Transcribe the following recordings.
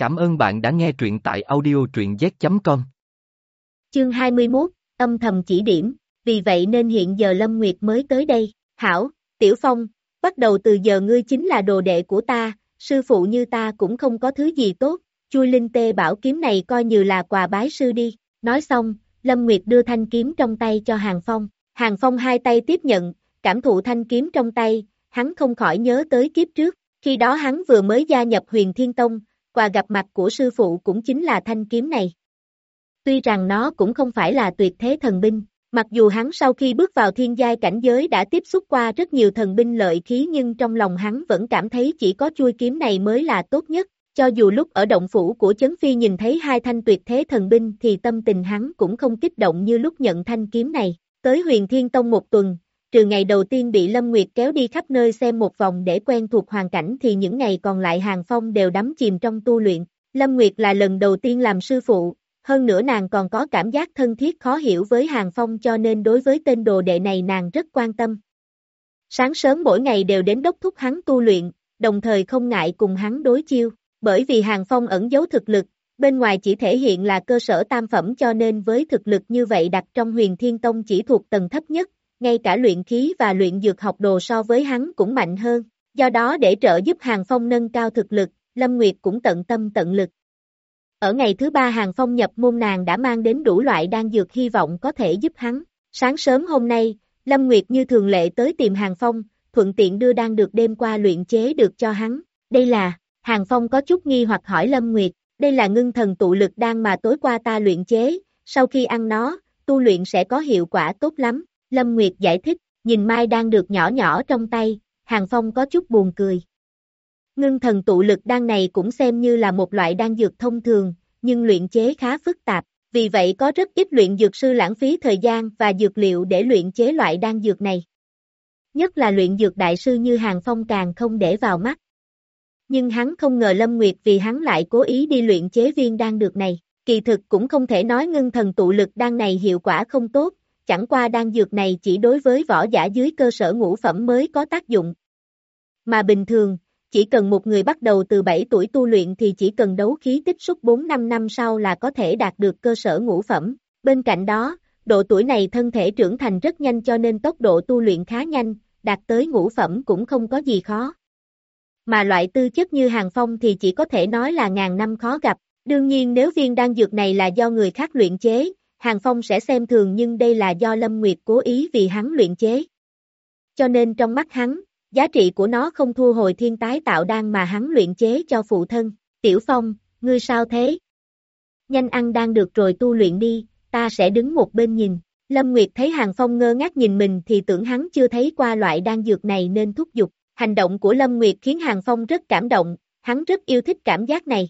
Cảm ơn bạn đã nghe truyện tại audio truyện z.com. Chương 21, âm thầm chỉ điểm, vì vậy nên hiện giờ Lâm Nguyệt mới tới đây. Hảo, Tiểu Phong, bắt đầu từ giờ ngươi chính là đồ đệ của ta, sư phụ như ta cũng không có thứ gì tốt, chui linh tê bảo kiếm này coi như là quà bái sư đi. Nói xong, Lâm Nguyệt đưa thanh kiếm trong tay cho Hàng Phong. Hàng Phong hai tay tiếp nhận, cảm thụ thanh kiếm trong tay, hắn không khỏi nhớ tới kiếp trước. Khi đó hắn vừa mới gia nhập huyền Thiên Tông, quà gặp mặt của sư phụ cũng chính là thanh kiếm này. Tuy rằng nó cũng không phải là tuyệt thế thần binh, mặc dù hắn sau khi bước vào thiên giai cảnh giới đã tiếp xúc qua rất nhiều thần binh lợi khí nhưng trong lòng hắn vẫn cảm thấy chỉ có chui kiếm này mới là tốt nhất, cho dù lúc ở động phủ của Chấn Phi nhìn thấy hai thanh tuyệt thế thần binh thì tâm tình hắn cũng không kích động như lúc nhận thanh kiếm này. Tới huyền Thiên Tông một tuần, trừ ngày đầu tiên bị Lâm Nguyệt kéo đi khắp nơi xem một vòng để quen thuộc hoàn cảnh thì những ngày còn lại Hàng Phong đều đắm chìm trong tu luyện. Lâm Nguyệt là lần đầu tiên làm sư phụ, hơn nữa nàng còn có cảm giác thân thiết khó hiểu với Hàng Phong cho nên đối với tên đồ đệ này nàng rất quan tâm. Sáng sớm mỗi ngày đều đến đốc thúc hắn tu luyện, đồng thời không ngại cùng hắn đối chiêu, bởi vì Hàng Phong ẩn giấu thực lực, bên ngoài chỉ thể hiện là cơ sở tam phẩm cho nên với thực lực như vậy đặt trong huyền thiên tông chỉ thuộc tầng thấp nhất, ngay cả luyện khí và luyện dược học đồ so với hắn cũng mạnh hơn. Do đó để trợ giúp Hàng Phong nâng cao thực lực, Lâm Nguyệt cũng tận tâm tận lực. Ở ngày thứ ba Hàng Phong nhập môn nàng đã mang đến đủ loại đan dược hy vọng có thể giúp hắn. Sáng sớm hôm nay, Lâm Nguyệt như thường lệ tới tìm Hàng Phong, thuận tiện đưa đan được đêm qua luyện chế được cho hắn. Đây là, Hàng Phong có chút nghi hoặc hỏi Lâm Nguyệt, đây là ngưng thần tụ lực đan mà tối qua ta luyện chế, sau khi ăn nó, tu luyện sẽ có hiệu quả tốt lắm. Lâm Nguyệt giải thích, nhìn Mai đang được nhỏ nhỏ trong tay, Hàng Phong có chút buồn cười. Ngưng thần tụ lực đan này cũng xem như là một loại đan dược thông thường, nhưng luyện chế khá phức tạp, vì vậy có rất ít luyện dược sư lãng phí thời gian và dược liệu để luyện chế loại đan dược này. Nhất là luyện dược đại sư như Hàng Phong càng không để vào mắt. Nhưng hắn không ngờ Lâm Nguyệt vì hắn lại cố ý đi luyện chế viên đan dược này, kỳ thực cũng không thể nói ngưng thần tụ lực đan này hiệu quả không tốt, chẳng qua đan dược này chỉ đối với võ giả dưới cơ sở ngũ phẩm mới có tác dụng. Mà bình thường, chỉ cần một người bắt đầu từ 7 tuổi tu luyện thì chỉ cần đấu khí tích xúc 4-5 năm sau là có thể đạt được cơ sở ngũ phẩm. Bên cạnh đó, độ tuổi này thân thể trưởng thành rất nhanh cho nên tốc độ tu luyện khá nhanh, đạt tới ngũ phẩm cũng không có gì khó. Mà loại tư chất như hàng phong thì chỉ có thể nói là ngàn năm khó gặp. Đương nhiên nếu viên đan dược này là do người khác luyện chế, Hàng Phong sẽ xem thường nhưng đây là do Lâm Nguyệt cố ý vì hắn luyện chế. Cho nên trong mắt hắn, giá trị của nó không thua hồi thiên tái tạo đan mà hắn luyện chế cho phụ thân. Tiểu Phong, ngươi sao thế? Nhanh ăn đang được rồi tu luyện đi, ta sẽ đứng một bên nhìn. Lâm Nguyệt thấy Hàng Phong ngơ ngác nhìn mình thì tưởng hắn chưa thấy qua loại đan dược này nên thúc giục. Hành động của Lâm Nguyệt khiến Hàng Phong rất cảm động, hắn rất yêu thích cảm giác này.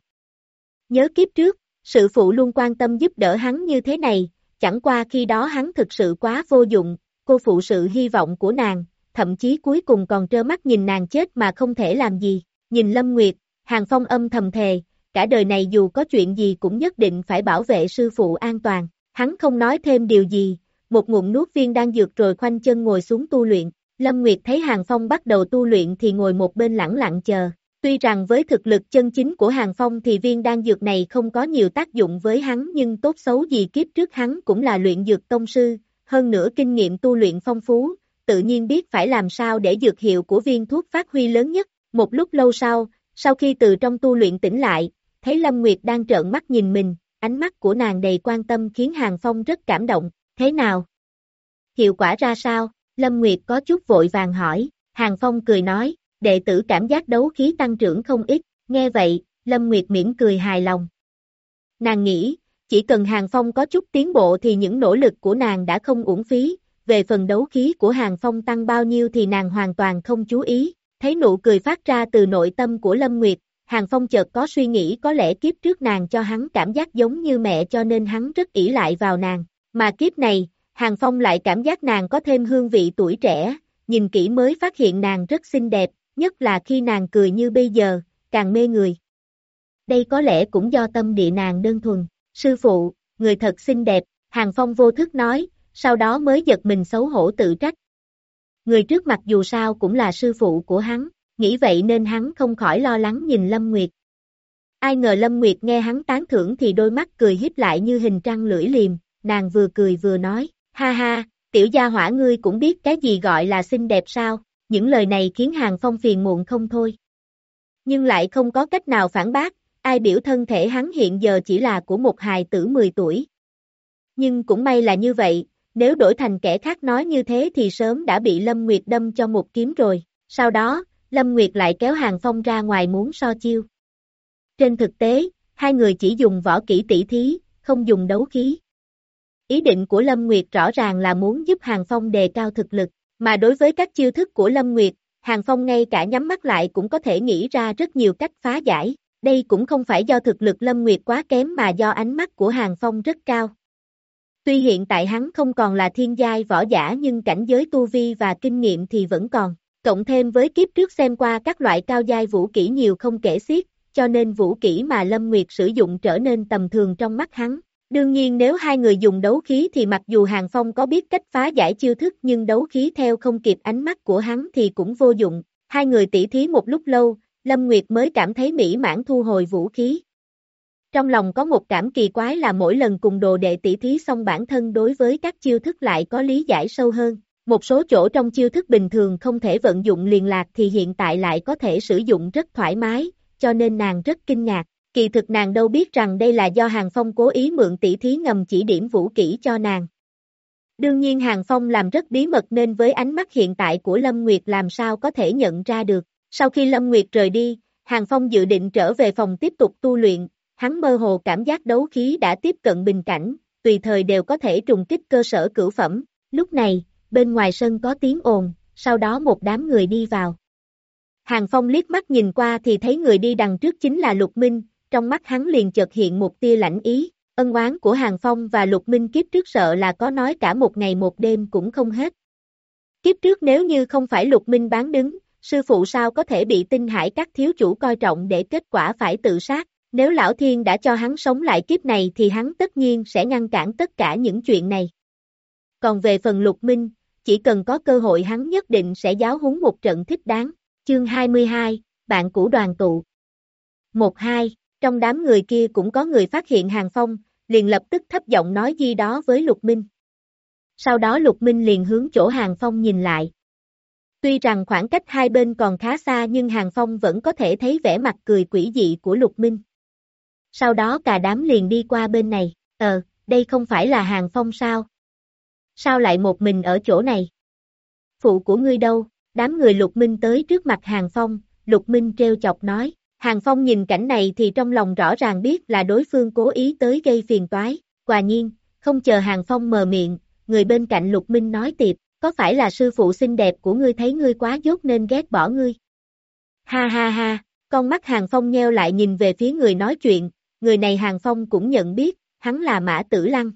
Nhớ kiếp trước, sự phụ luôn quan tâm giúp đỡ hắn như thế này, chẳng qua khi đó hắn thực sự quá vô dụng, cô phụ sự hy vọng của nàng, thậm chí cuối cùng còn trơ mắt nhìn nàng chết mà không thể làm gì. Nhìn Lâm Nguyệt, Hàng Phong âm thầm thề, cả đời này dù có chuyện gì cũng nhất định phải bảo vệ sư phụ an toàn. Hắn không nói thêm điều gì, một ngụm nuốt viên đang dược rồi khoanh chân ngồi xuống tu luyện. Lâm Nguyệt thấy Hàng Phong bắt đầu tu luyện thì ngồi một bên lẳng lặng chờ. Tuy rằng với thực lực chân chính của Hàng Phong thì viên đan dược này không có nhiều tác dụng với hắn nhưng tốt xấu gì kiếp trước hắn cũng là luyện dược tông sư, hơn nữa kinh nghiệm tu luyện phong phú, tự nhiên biết phải làm sao để dược hiệu của viên thuốc phát huy lớn nhất. Một lúc lâu sau, sau khi từ trong tu luyện tỉnh lại, thấy Lâm Nguyệt đang trợn mắt nhìn mình, ánh mắt của nàng đầy quan tâm khiến Hàng Phong rất cảm động, thế nào? Hiệu quả ra sao? Lâm Nguyệt có chút vội vàng hỏi, Hàng Phong cười nói, đệ tử cảm giác đấu khí tăng trưởng không ít, nghe vậy, Lâm Nguyệt mỉm cười hài lòng. Nàng nghĩ, chỉ cần Hàng Phong có chút tiến bộ thì những nỗ lực của nàng đã không uổng phí, về phần đấu khí của Hàng Phong tăng bao nhiêu thì nàng hoàn toàn không chú ý, thấy nụ cười phát ra từ nội tâm của Lâm Nguyệt, Hàng Phong chợt có suy nghĩ có lẽ kiếp trước nàng cho hắn cảm giác giống như mẹ cho nên hắn rất ỷ lại vào nàng, mà kiếp này, Hàng Phong lại cảm giác nàng có thêm hương vị tuổi trẻ, nhìn kỹ mới phát hiện nàng rất xinh đẹp, nhất là khi nàng cười như bây giờ, càng mê người. Đây có lẽ cũng do tâm địa nàng đơn thuần, sư phụ, người thật xinh đẹp, Hàng Phong vô thức nói, sau đó mới giật mình xấu hổ tự trách. Người trước mặt dù sao cũng là sư phụ của hắn, nghĩ vậy nên hắn không khỏi lo lắng nhìn Lâm Nguyệt. Ai ngờ Lâm Nguyệt nghe hắn tán thưởng thì đôi mắt cười híp lại như hình trăng lưỡi liềm, nàng vừa cười vừa nói, ha ha, tiểu gia hỏa ngươi cũng biết cái gì gọi là xinh đẹp sao, những lời này khiến Hàng Phong phiền muộn không thôi. Nhưng lại không có cách nào phản bác, ai biểu thân thể hắn hiện giờ chỉ là của một hài tử 10 tuổi. Nhưng cũng may là như vậy, nếu đổi thành kẻ khác nói như thế thì sớm đã bị Lâm Nguyệt đâm cho một kiếm rồi. Sau đó, Lâm Nguyệt lại kéo Hàng Phong ra ngoài muốn so chiêu. Trên thực tế, hai người chỉ dùng võ kỹ tỷ thí, không dùng đấu khí. Ý định của Lâm Nguyệt rõ ràng là muốn giúp Hàng Phong đề cao thực lực, mà đối với các chiêu thức của Lâm Nguyệt, Hàng Phong ngay cả nhắm mắt lại cũng có thể nghĩ ra rất nhiều cách phá giải. Đây cũng không phải do thực lực Lâm Nguyệt quá kém mà do ánh mắt của Hàng Phong rất cao. Tuy hiện tại hắn không còn là thiên giai võ giả nhưng cảnh giới tu vi và kinh nghiệm thì vẫn còn. Cộng thêm với kiếp trước xem qua các loại cao giai vũ kỹ nhiều không kể xiết, cho nên vũ kỹ mà Lâm Nguyệt sử dụng trở nên tầm thường trong mắt hắn. Đương nhiên nếu hai người dùng đấu khí thì mặc dù Hàng Phong có biết cách phá giải chiêu thức nhưng đấu khí theo không kịp ánh mắt của hắn thì cũng vô dụng. Hai người tỉ thí một lúc lâu, Lâm Nguyệt mới cảm thấy mỹ mãn thu hồi vũ khí. Trong lòng có một cảm kỳ quái là mỗi lần cùng đồ đệ tỉ thí xong bản thân đối với các chiêu thức lại có lý giải sâu hơn. Một số chỗ trong chiêu thức bình thường không thể vận dụng liền lạc thì hiện tại lại có thể sử dụng rất thoải mái, cho nên nàng rất kinh ngạc. Kỳ thực nàng đâu biết rằng đây là do Hàng Phong cố ý mượn tỷ thí ngầm chỉ điểm vũ kỹ cho nàng. Đương nhiên Hàng Phong làm rất bí mật nên với ánh mắt hiện tại của Lâm Nguyệt làm sao có thể nhận ra được. Sau khi Lâm Nguyệt rời đi, Hàng Phong dự định trở về phòng tiếp tục tu luyện, hắn mơ hồ cảm giác đấu khí đã tiếp cận bình cảnh, tùy thời đều có thể trùng kích cơ sở cửu phẩm. Lúc này, bên ngoài sân có tiếng ồn, sau đó một đám người đi vào. Hàng Phong liếc mắt nhìn qua thì thấy người đi đằng trước chính là Lục Minh, trong mắt hắn liền chợt hiện một tia lãnh ý, ân oán của Hàng Phong và Lục Minh kiếp trước sợ là có nói cả một ngày một đêm cũng không hết. Kiếp trước nếu như không phải Lục Minh bán đứng, sư phụ sao có thể bị tinh hải các thiếu chủ coi trọng để kết quả phải tự sát, nếu Lão Thiên đã cho hắn sống lại kiếp này thì hắn tất nhiên sẽ ngăn cản tất cả những chuyện này. Còn về phần Lục Minh, chỉ cần có cơ hội hắn nhất định sẽ giáo huấn một trận thích đáng. Chương 22, bạn cũ đoàn tụ. 1-2, trong đám người kia cũng có người phát hiện Hàng Phong, liền lập tức thấp giọng nói gì đó với Lục Minh. Sau đó Lục Minh liền hướng chỗ Hàng Phong nhìn lại. Tuy rằng khoảng cách hai bên còn khá xa nhưng Hàng Phong vẫn có thể thấy vẻ mặt cười quỷ dị của Lục Minh. Sau đó cả đám liền đi qua bên này, ờ, đây không phải là Hàng Phong sao? Sao lại một mình ở chỗ này? Phụ của ngươi đâu? Đám người Lục Minh tới trước mặt Hàng Phong, Lục Minh treo chọc nói. Hàng Phong nhìn cảnh này thì trong lòng rõ ràng biết là đối phương cố ý tới gây phiền toái. Quả nhiên, không chờ Hàng Phong mờ miệng, người bên cạnh Lục Minh nói tiệp, có phải là sư phụ xinh đẹp của ngươi thấy ngươi quá dốt nên ghét bỏ ngươi? Ha ha ha, con mắt Hàng Phong nheo lại nhìn về phía người nói chuyện, người này Hàng Phong cũng nhận biết, hắn là Mã Tử Lăng.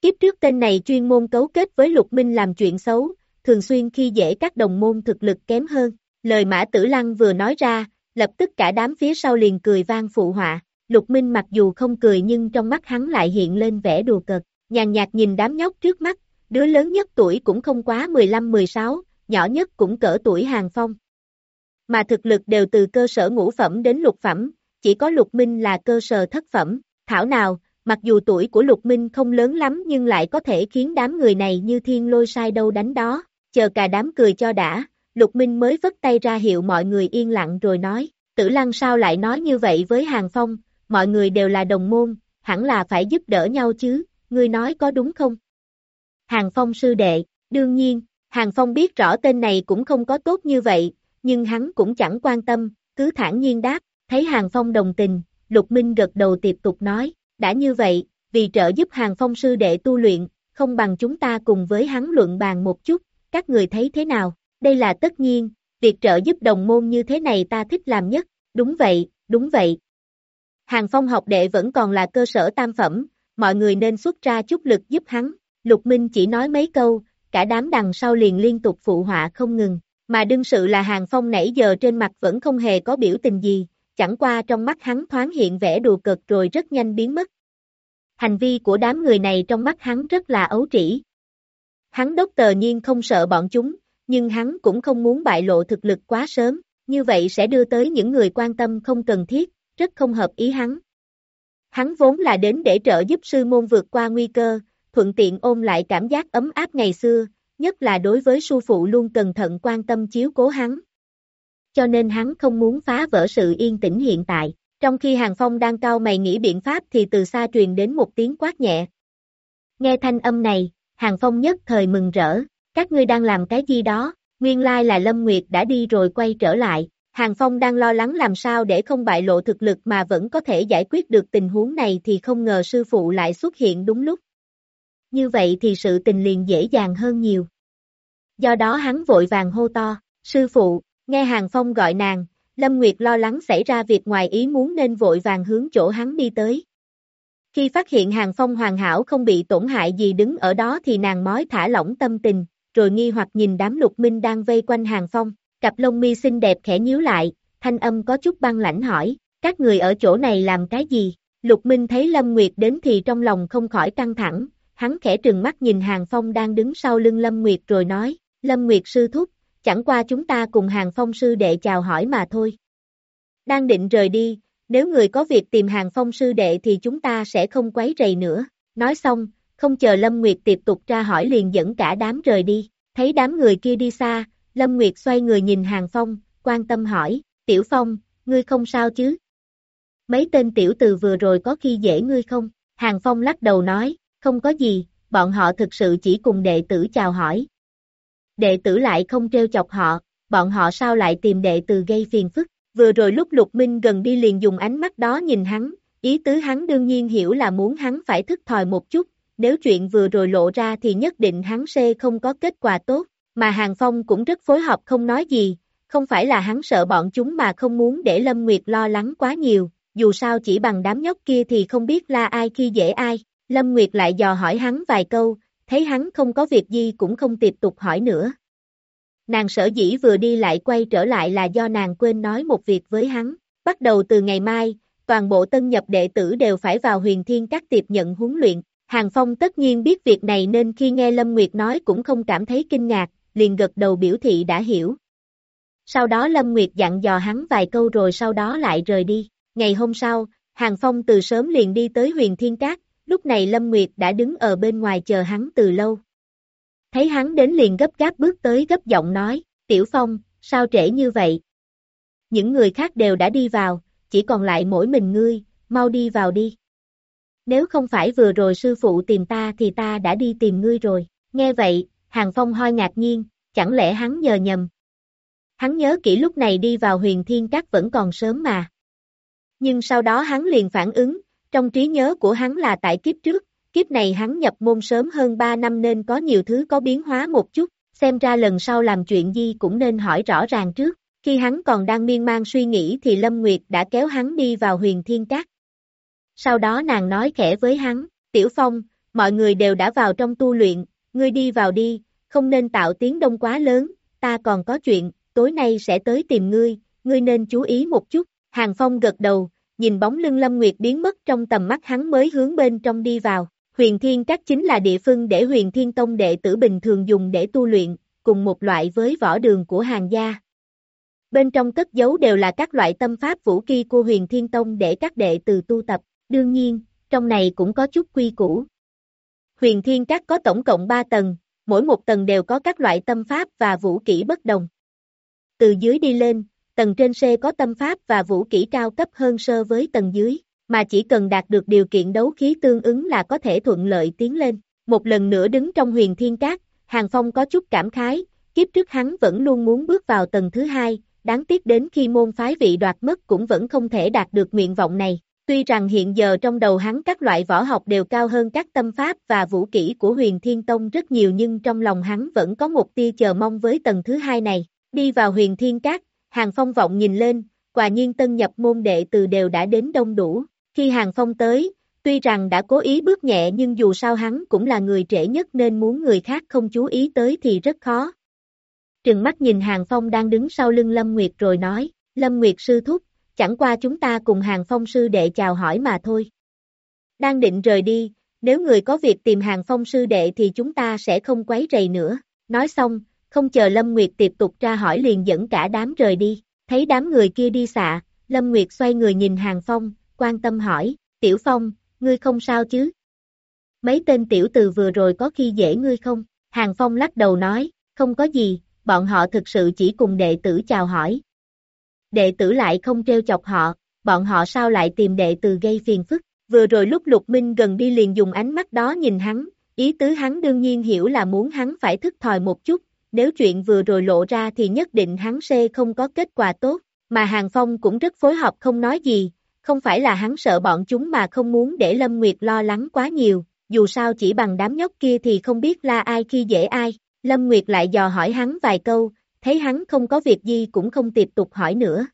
Kiếp trước tên này chuyên môn cấu kết với Lục Minh làm chuyện xấu, thường xuyên khi dễ các đồng môn thực lực kém hơn. Lời Mã Tử Lăng vừa nói ra, lập tức cả đám phía sau liền cười vang phụ họa. Lục Minh mặc dù không cười nhưng trong mắt hắn lại hiện lên vẻ đùa cợt, nhàn nhạt nhìn đám nhóc trước mắt, đứa lớn nhất tuổi cũng không quá 15-16, nhỏ nhất cũng cỡ tuổi hàng phong. Mà thực lực đều từ cơ sở ngũ phẩm đến lục phẩm, chỉ có lục minh là cơ sở thất phẩm, thảo nào, mặc dù tuổi của lục minh không lớn lắm nhưng lại có thể khiến đám người này như thiên lôi sai đâu đánh đó, chờ cả đám cười cho đã, lục minh mới vất tay ra hiệu mọi người yên lặng rồi nói, tử lăng sao lại nói như vậy với hàng phong, mọi người đều là đồng môn, hẳn là phải giúp đỡ nhau chứ, ngươi nói có đúng không? Hàng Phong sư đệ, đương nhiên, Hàng Phong biết rõ tên này cũng không có tốt như vậy, nhưng hắn cũng chẳng quan tâm, cứ thản nhiên đáp, thấy Hàng Phong đồng tình, Lục Minh gật đầu tiếp tục nói, đã như vậy, vì trợ giúp Hàng Phong sư đệ tu luyện, không bằng chúng ta cùng với hắn luận bàn một chút, các người thấy thế nào, đây là tất nhiên, việc trợ giúp đồng môn như thế này ta thích làm nhất, đúng vậy, đúng vậy. Hàng Phong học đệ vẫn còn là cơ sở tam phẩm, mọi người nên xuất ra chút lực giúp hắn, Lục Minh chỉ nói mấy câu, cả đám đằng sau liền liên tục phụ họa không ngừng, mà đương sự là Hàng Phong nãy giờ trên mặt vẫn không hề có biểu tình gì, chẳng qua trong mắt hắn thoáng hiện vẻ đùa cợt rồi rất nhanh biến mất. Hành vi của đám người này trong mắt hắn rất là ấu trĩ. Hắn đốc tờ nhiên không sợ bọn chúng, nhưng hắn cũng không muốn bại lộ thực lực quá sớm, như vậy sẽ đưa tới những người quan tâm không cần thiết, rất không hợp ý hắn. Hắn vốn là đến để trợ giúp sư môn vượt qua nguy cơ, thuận tiện ôm lại cảm giác ấm áp ngày xưa, nhất là đối với sư phụ luôn cẩn thận quan tâm chiếu cố hắn. Cho nên hắn không muốn phá vỡ sự yên tĩnh hiện tại. Trong khi Hàng Phong đang cao mày nghĩ biện pháp thì từ xa truyền đến một tiếng quát nhẹ. Nghe thanh âm này, Hàng Phong nhất thời mừng rỡ, các ngươi đang làm cái gì đó, nguyên lai là Lâm Nguyệt đã đi rồi quay trở lại. Hàng Phong đang lo lắng làm sao để không bại lộ thực lực mà vẫn có thể giải quyết được tình huống này thì không ngờ sư phụ lại xuất hiện đúng lúc. Như vậy thì sự tình liền dễ dàng hơn nhiều. Do đó hắn vội vàng hô to, sư phụ, nghe Hàng Phong gọi nàng, Lâm Nguyệt lo lắng xảy ra việc ngoài ý muốn nên vội vàng hướng chỗ hắn đi tới. Khi phát hiện Hàng Phong hoàn hảo không bị tổn hại gì đứng ở đó thì nàng mói thả lỏng tâm tình, rồi nghi hoặc nhìn đám lục minh đang vây quanh Hàng Phong, cặp lông mi xinh đẹp khẽ nhíu lại, thanh âm có chút băng lãnh hỏi, các người ở chỗ này làm cái gì? Lục Minh thấy Lâm Nguyệt đến thì trong lòng không khỏi căng thẳng, hắn khẽ trừng mắt nhìn Hàng Phong đang đứng sau lưng Lâm Nguyệt rồi nói, Lâm Nguyệt sư thúc, chẳng qua chúng ta cùng Hàng Phong sư đệ chào hỏi mà thôi. Đang định rời đi, nếu người có việc tìm Hàng Phong sư đệ thì chúng ta sẽ không quấy rầy nữa. Nói xong, không chờ Lâm Nguyệt tiếp tục tra hỏi liền dẫn cả đám rời đi. Thấy đám người kia đi xa, Lâm Nguyệt xoay người nhìn Hàng Phong, quan tâm hỏi, Tiểu Phong, ngươi không sao chứ? Mấy tên tiểu từ vừa rồi có khi dễ ngươi không? Hàng Phong lắc đầu nói, không có gì, bọn họ thực sự chỉ cùng đệ tử chào hỏi, đệ tử lại không treo chọc họ, bọn họ sao lại tìm đệ tử gây phiền phức. Vừa rồi lúc Lục Minh gần đi liền dùng ánh mắt đó nhìn hắn, ý tứ hắn đương nhiên hiểu là muốn hắn phải thức thòi một chút, nếu chuyện vừa rồi lộ ra thì nhất định hắn xê không có kết quả tốt, mà Hàng Phong cũng rất phối hợp không nói gì, không phải là hắn sợ bọn chúng mà không muốn để Lâm Nguyệt lo lắng quá nhiều, dù sao chỉ bằng đám nhóc kia thì không biết la ai khi dễ ai, Lâm Nguyệt lại dò hỏi hắn vài câu, thấy hắn không có việc gì cũng không tiếp tục hỏi nữa. Nàng sở dĩ vừa đi lại quay trở lại là do nàng quên nói một việc với hắn, bắt đầu từ ngày mai, toàn bộ tân nhập đệ tử đều phải vào huyền thiên các tiệp nhận huấn luyện. Hàng Phong tất nhiên biết việc này nên khi nghe Lâm Nguyệt nói cũng không cảm thấy kinh ngạc, liền gật đầu biểu thị đã hiểu. Sau đó Lâm Nguyệt dặn dò hắn vài câu rồi sau đó lại rời đi. Ngày hôm sau, Hàng Phong từ sớm liền đi tới huyền thiên cát, lúc này Lâm Nguyệt đã đứng ở bên ngoài chờ hắn từ lâu. Thấy hắn đến liền gấp gáp bước tới gấp giọng nói, Tiểu Phong, sao trễ như vậy? Những người khác đều đã đi vào, chỉ còn lại mỗi mình ngươi, mau đi vào đi. Nếu không phải vừa rồi sư phụ tìm ta thì ta đã đi tìm ngươi rồi. Nghe vậy, Hàng Phong hoi ngạc nhiên, chẳng lẽ hắn nhờ nhầm. Hắn nhớ kỹ lúc này đi vào huyền thiên các vẫn còn sớm mà. Nhưng sau đó hắn liền phản ứng, trong trí nhớ của hắn là tại kiếp trước, kiếp này hắn nhập môn sớm hơn 3 năm nên có nhiều thứ có biến hóa một chút, xem ra lần sau làm chuyện gì cũng nên hỏi rõ ràng trước. Khi hắn còn đang miên man suy nghĩ thì Lâm Nguyệt đã kéo hắn đi vào huyền thiên cát. Sau đó nàng nói khẽ với hắn, Tiểu Phong, mọi người đều đã vào trong tu luyện, ngươi đi vào đi, không nên tạo tiếng đông quá lớn, ta còn có chuyện, tối nay sẽ tới tìm ngươi, ngươi nên chú ý một chút. Hàng Phong gật đầu, nhìn bóng lưng Lâm Nguyệt biến mất trong tầm mắt hắn mới hướng bên trong đi vào. Huyền Thiên Các chính là địa phương để Huyền Thiên Tông đệ tử bình thường dùng để tu luyện, cùng một loại với võ đường của hàng gia. Bên trong cất giấu đều là các loại tâm pháp vũ khí của Huyền Thiên Tông để các đệ tử tu tập, đương nhiên, trong này cũng có chút quy củ. Huyền Thiên Các có tổng cộng 3 tầng, mỗi một tầng đều có các loại tâm pháp và vũ kỹ bất đồng. Từ dưới đi lên, tầng trên C có tâm pháp và vũ kỹ cao cấp hơn sơ với tầng dưới, mà chỉ cần đạt được điều kiện đấu khí tương ứng là có thể thuận lợi tiến lên. Một lần nữa đứng trong huyền thiên cát, Hàng Phong có chút cảm khái, kiếp trước hắn vẫn luôn muốn bước vào tầng thứ hai, đáng tiếc đến khi môn phái vị đoạt mất cũng vẫn không thể đạt được nguyện vọng này. Tuy rằng hiện giờ trong đầu hắn các loại võ học đều cao hơn các tâm pháp và vũ kỹ của huyền thiên tông rất nhiều nhưng trong lòng hắn vẫn có một tia chờ mong với tầng thứ hai này. Đi vào huyền thiên Các, Hàng Phong vọng nhìn lên, quả nhiên tân nhập môn đệ từ đều đã đến đông đủ. Khi Hàng Phong tới, tuy rằng đã cố ý bước nhẹ nhưng dù sao hắn cũng là người trễ nhất nên muốn người khác không chú ý tới thì rất khó. Trừng mắt nhìn Hàng Phong đang đứng sau lưng Lâm Nguyệt rồi nói, Lâm Nguyệt sư thúc, chẳng qua chúng ta cùng Hàng Phong sư đệ chào hỏi mà thôi. Đang định rời đi, nếu người có việc tìm Hàng Phong sư đệ thì chúng ta sẽ không quấy rầy nữa. Nói xong, không chờ Lâm Nguyệt tiếp tục tra hỏi liền dẫn cả đám rời đi, thấy đám người kia đi xạ, Lâm Nguyệt xoay người nhìn Hàng Phong, quan tâm hỏi, Tiểu Phong, ngươi không sao chứ? Mấy tên tiểu từ vừa rồi có khi dễ ngươi không? Hàng Phong lắc đầu nói, không có gì, bọn họ thực sự chỉ cùng đệ tử chào hỏi. Đệ tử lại không treo chọc họ, bọn họ sao lại tìm đệ tử gây phiền phức? Vừa rồi lúc Lục Minh gần đi liền dùng ánh mắt đó nhìn hắn, ý tứ hắn đương nhiên hiểu là muốn hắn phải thức thòi một chút, nếu chuyện vừa rồi lộ ra thì nhất định hắn xê không có kết quả tốt, mà Hàng Phong cũng rất phối hợp không nói gì, không phải là hắn sợ bọn chúng mà không muốn để Lâm Nguyệt lo lắng quá nhiều, dù sao chỉ bằng đám nhóc kia thì không biết là ai khi dễ ai, Lâm Nguyệt lại dò hỏi hắn vài câu, thấy hắn không có việc gì cũng không tiếp tục hỏi nữa.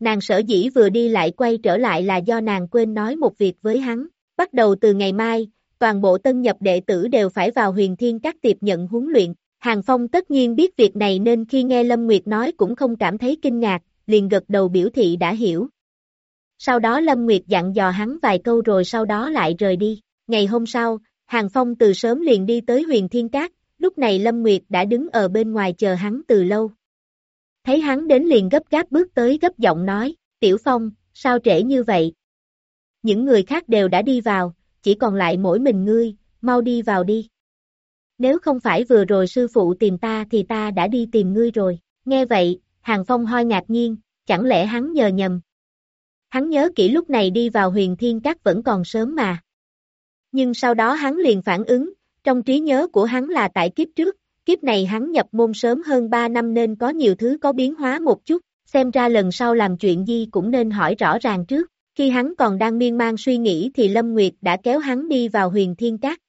Nàng sở dĩ vừa đi lại quay trở lại là do nàng quên nói một việc với hắn, bắt đầu từ ngày mai, toàn bộ tân nhập đệ tử đều phải vào huyền thiên các tiệp nhận huấn luyện, Hàng Phong tất nhiên biết việc này nên khi nghe Lâm Nguyệt nói cũng không cảm thấy kinh ngạc, liền gật đầu biểu thị đã hiểu. Sau đó Lâm Nguyệt dặn dò hắn vài câu rồi sau đó lại rời đi. Ngày hôm sau, Hàng Phong từ sớm liền đi tới huyền thiên các lúc này Lâm Nguyệt đã đứng ở bên ngoài chờ hắn từ lâu. Thấy hắn đến liền gấp gáp bước tới gấp giọng nói, Tiểu Phong, sao trễ như vậy? Những người khác đều đã đi vào, chỉ còn lại mỗi mình ngươi, mau đi vào đi. Nếu không phải vừa rồi sư phụ tìm ta thì ta đã đi tìm ngươi rồi. Nghe vậy, Hàng Phong hoi ngạc nhiên, chẳng lẽ hắn nhờ nhầm. Hắn nhớ kỹ lúc này đi vào huyền thiên các vẫn còn sớm mà. Nhưng sau đó hắn liền phản ứng, trong trí nhớ của hắn là tại kiếp trước, kiếp này hắn nhập môn sớm hơn 3 năm nên có nhiều thứ có biến hóa một chút, xem ra lần sau làm chuyện gì cũng nên hỏi rõ ràng trước. Khi hắn còn đang miên man suy nghĩ thì Lâm Nguyệt đã kéo hắn đi vào huyền thiên các.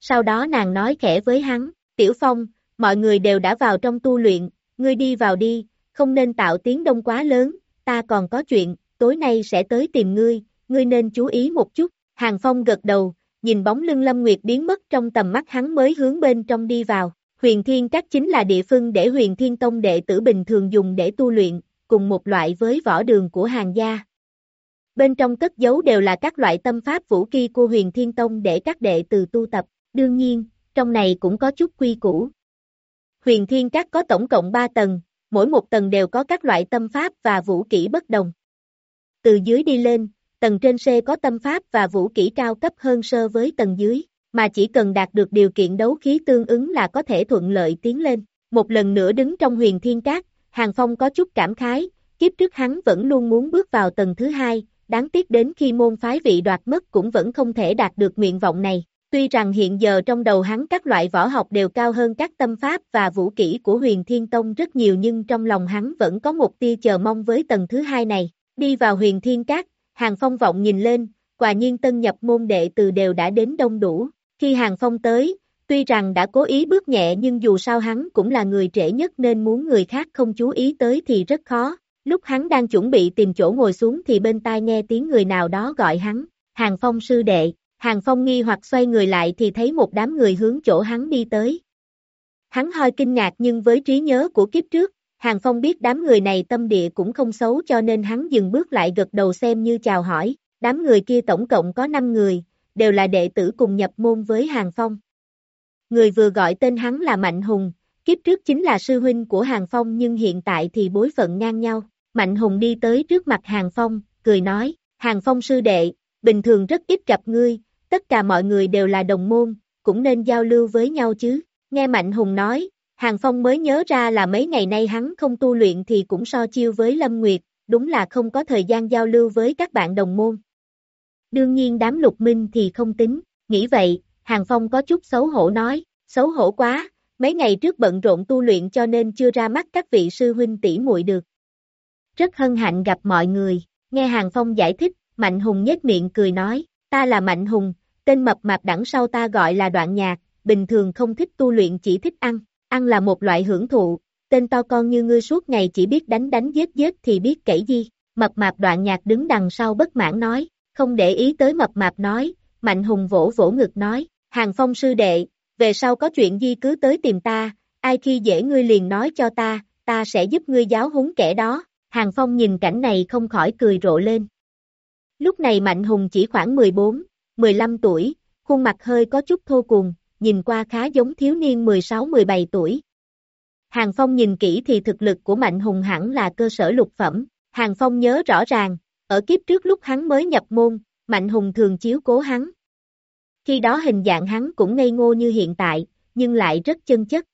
Sau đó nàng nói khẽ với hắn, Tiểu Phong, mọi người đều đã vào trong tu luyện, ngươi đi vào đi, không nên tạo tiếng đông quá lớn, ta còn có chuyện, tối nay sẽ tới tìm ngươi, ngươi nên chú ý một chút. Hàng Phong gật đầu, nhìn bóng lưng Lâm Nguyệt biến mất trong tầm mắt hắn mới hướng bên trong đi vào. Huyền Thiên Các chính là địa phương để Huyền Thiên Tông đệ tử bình thường dùng để tu luyện, cùng một loại với võ đường của hàng gia. Bên trong cất giấu đều là các loại tâm pháp vũ khí của Huyền Thiên Tông để các đệ tử tu tập, đương nhiên, trong này cũng có chút quy củ. Huyền Thiên Các có tổng cộng 3 tầng, mỗi một tầng đều có các loại tâm pháp và vũ kỹ bất đồng. Từ dưới đi lên, tầng trên C có tâm pháp và vũ kỹ cao cấp hơn sơ với tầng dưới, mà chỉ cần đạt được điều kiện đấu khí tương ứng là có thể thuận lợi tiến lên. Một lần nữa đứng trong huyền thiên cát, Hàng Phong có chút cảm khái, kiếp trước hắn vẫn luôn muốn bước vào tầng thứ hai, đáng tiếc đến khi môn phái vị đoạt mất cũng vẫn không thể đạt được nguyện vọng này. Tuy rằng hiện giờ trong đầu hắn các loại võ học đều cao hơn các tâm pháp và vũ kỹ của huyền thiên tông rất nhiều nhưng trong lòng hắn vẫn có một tia chờ mong với tầng thứ hai này. Đi vào huyền thiên cát, Hàng Phong vọng nhìn lên, quả nhiên tân nhập môn đệ từ đều đã đến đông đủ. Khi Hàng Phong tới, tuy rằng đã cố ý bước nhẹ nhưng dù sao hắn cũng là người trễ nhất nên muốn người khác không chú ý tới thì rất khó. Lúc hắn đang chuẩn bị tìm chỗ ngồi xuống thì bên tai nghe tiếng người nào đó gọi hắn, Hàng Phong sư đệ, Hàng Phong nghi hoặc xoay người lại thì thấy một đám người hướng chỗ hắn đi tới. Hắn hơi kinh ngạc nhưng với trí nhớ của kiếp trước, Hàng Phong biết đám người này tâm địa cũng không xấu cho nên hắn dừng bước lại gật đầu xem như chào hỏi, đám người kia tổng cộng có 5 người, đều là đệ tử cùng nhập môn với Hàng Phong. Người vừa gọi tên hắn là Mạnh Hùng, kiếp trước chính là sư huynh của Hàng Phong nhưng hiện tại thì bối phận ngang nhau. Mạnh Hùng đi tới trước mặt Hàng Phong, cười nói, Hàng Phong sư đệ, bình thường rất ít gặp ngươi, tất cả mọi người đều là đồng môn, cũng nên giao lưu với nhau chứ. Nghe Mạnh Hùng nói, Hàng Phong mới nhớ ra là mấy ngày nay hắn không tu luyện thì cũng so chiêu với Lâm Nguyệt, đúng là không có thời gian giao lưu với các bạn đồng môn. Đương nhiên đám lục minh thì không tính, nghĩ vậy, Hàng Phong có chút xấu hổ nói, xấu hổ quá, mấy ngày trước bận rộn tu luyện cho nên chưa ra mắt các vị sư huynh tỷ muội được. Rất hân hạnh gặp mọi người, nghe Hàng Phong giải thích, Mạnh Hùng nhếch miệng cười nói, ta là Mạnh Hùng, tên mập mạp đẳng sau ta gọi là đoạn nhạc, bình thường không thích tu luyện chỉ thích ăn, ăn là một loại hưởng thụ, tên to con như ngươi suốt ngày chỉ biết đánh đánh giết giết thì biết kể gì, mập mạp đoạn nhạc đứng đằng sau bất mãn nói, không để ý tới mập mạp nói, Mạnh Hùng vỗ vỗ ngực nói, Hàng Phong sư đệ, về sau có chuyện gì cứ tới tìm ta, ai khi dễ ngươi liền nói cho ta, ta sẽ giúp ngươi giáo huấn kẻ đó, Hàng Phong nhìn cảnh này không khỏi cười rộ lên. Lúc này Mạnh Hùng chỉ khoảng 14, 15 tuổi, khuôn mặt hơi có chút thô cùng, nhìn qua khá giống thiếu niên 16-17 tuổi. Hàng Phong nhìn kỹ thì thực lực của Mạnh Hùng hẳn là cơ sở lục phẩm, Hàng Phong nhớ rõ ràng, ở kiếp trước lúc hắn mới nhập môn, Mạnh Hùng thường chiếu cố hắn. Khi đó hình dạng hắn cũng ngây ngô như hiện tại, nhưng lại rất chân chất.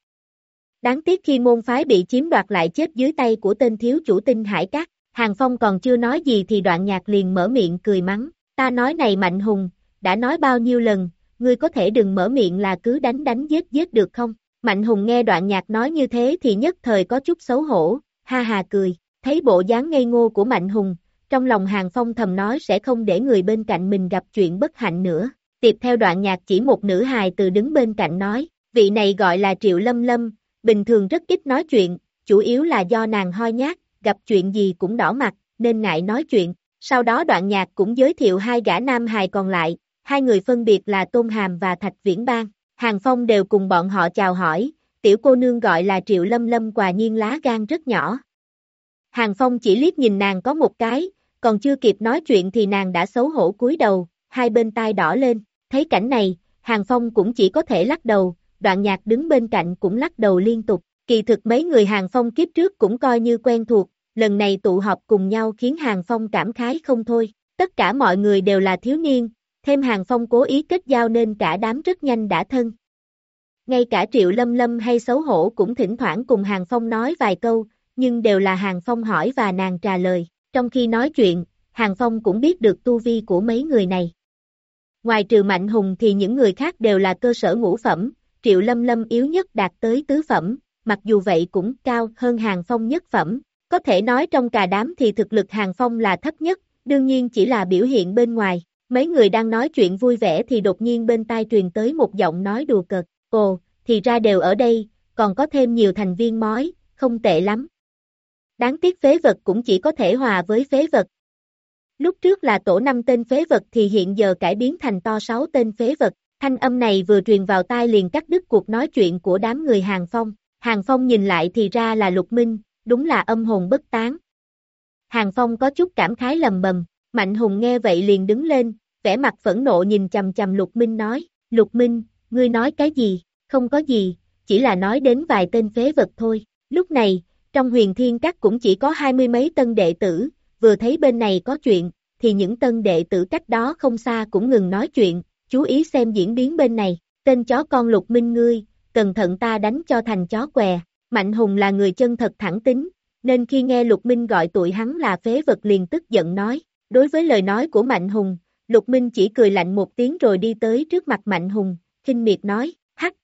Đáng tiếc khi môn phái bị chiếm đoạt lại chết dưới tay của tên thiếu chủ tinh hải cát, Hàng Phong còn chưa nói gì thì đoạn nhạc liền mở miệng cười mắng, ta nói này Mạnh Hùng, đã nói bao nhiêu lần, ngươi có thể đừng mở miệng là cứ đánh đánh giết giết được không? Mạnh Hùng nghe đoạn nhạc nói như thế thì nhất thời có chút xấu hổ, ha ha cười, thấy bộ dáng ngây ngô của Mạnh Hùng, trong lòng Hàng Phong thầm nói sẽ không để người bên cạnh mình gặp chuyện bất hạnh nữa. Tiếp theo đoạn nhạc chỉ một nữ hài từ đứng bên cạnh nói, vị này gọi là Triệu Lâm Lâm, bình thường rất ít nói chuyện, chủ yếu là do nàng hoi nhát, gặp chuyện gì cũng đỏ mặt, nên ngại nói chuyện. Sau đó đoạn nhạc cũng giới thiệu hai gã nam hài còn lại, hai người phân biệt là Tôn Hàm và Thạch Viễn Bang. Hàng Phong đều cùng bọn họ chào hỏi, tiểu cô nương gọi là Triệu Lâm Lâm quả nhiên lá gan rất nhỏ. Hàng Phong chỉ liếc nhìn nàng có một cái, còn chưa kịp nói chuyện thì nàng đã xấu hổ cúi đầu, hai bên tai đỏ lên, thấy cảnh này, Hàng Phong cũng chỉ có thể lắc đầu, đoạn nhạc đứng bên cạnh cũng lắc đầu liên tục, kỳ thực mấy người Hàng Phong kiếp trước cũng coi như quen thuộc, lần này tụ họp cùng nhau khiến Hàng Phong cảm khái không thôi, tất cả mọi người đều là thiếu niên, thêm Hàng Phong cố ý kết giao nên cả đám rất nhanh đã thân. Ngay cả Triệu Lâm Lâm hay xấu hổ cũng thỉnh thoảng cùng Hàng Phong nói vài câu, nhưng đều là Hàng Phong hỏi và nàng trả lời, trong khi nói chuyện, Hàng Phong cũng biết được tu vi của mấy người này. Ngoài trừ Mạnh Hùng thì những người khác đều là cơ sở ngũ phẩm, Triệu Lâm Lâm yếu nhất đạt tới tứ phẩm, mặc dù vậy cũng cao hơn Hàng Phong nhất phẩm. Có thể nói trong cả đám thì thực lực Hàng Phong là thấp nhất, đương nhiên chỉ là biểu hiện bên ngoài. Mấy người đang nói chuyện vui vẻ thì đột nhiên bên tai truyền tới một giọng nói đùa cợt. Ồ, thì ra đều ở đây, còn có thêm nhiều thành viên mói, không tệ lắm. Đáng tiếc phế vật cũng chỉ có thể hòa với phế vật. Lúc trước là tổ 5 tên phế vật thì hiện giờ cải biến thành to 6 tên phế vật. Thanh âm này vừa truyền vào tai liền cắt đứt cuộc nói chuyện của đám người Hàng Phong. Hàng Phong nhìn lại thì ra là Lục Minh, đúng là âm hồn bất tán. Hàng Phong có chút cảm khái lầm bầm, Mạnh Hùng nghe vậy liền đứng lên, vẻ mặt phẫn nộ nhìn chầm chầm Lục Minh nói, Lục Minh, ngươi nói cái gì, không có gì, chỉ là nói đến vài tên phế vật thôi. Lúc này, trong huyền thiên các cũng chỉ có hai mươi mấy tân đệ tử, vừa thấy bên này có chuyện, thì những tân đệ tử cách đó không xa cũng ngừng nói chuyện, chú ý xem diễn biến bên này, tên chó con lục minh ngươi, cẩn thận ta đánh cho thành chó què, Mạnh Hùng là người chân thật thẳng tính, nên khi nghe Lục Minh gọi tụi hắn là phế vật liền tức giận nói, đối với lời nói của Mạnh Hùng, Lục Minh chỉ cười lạnh một tiếng rồi đi tới trước mặt Mạnh Hùng, khinh miệt nói, hắc.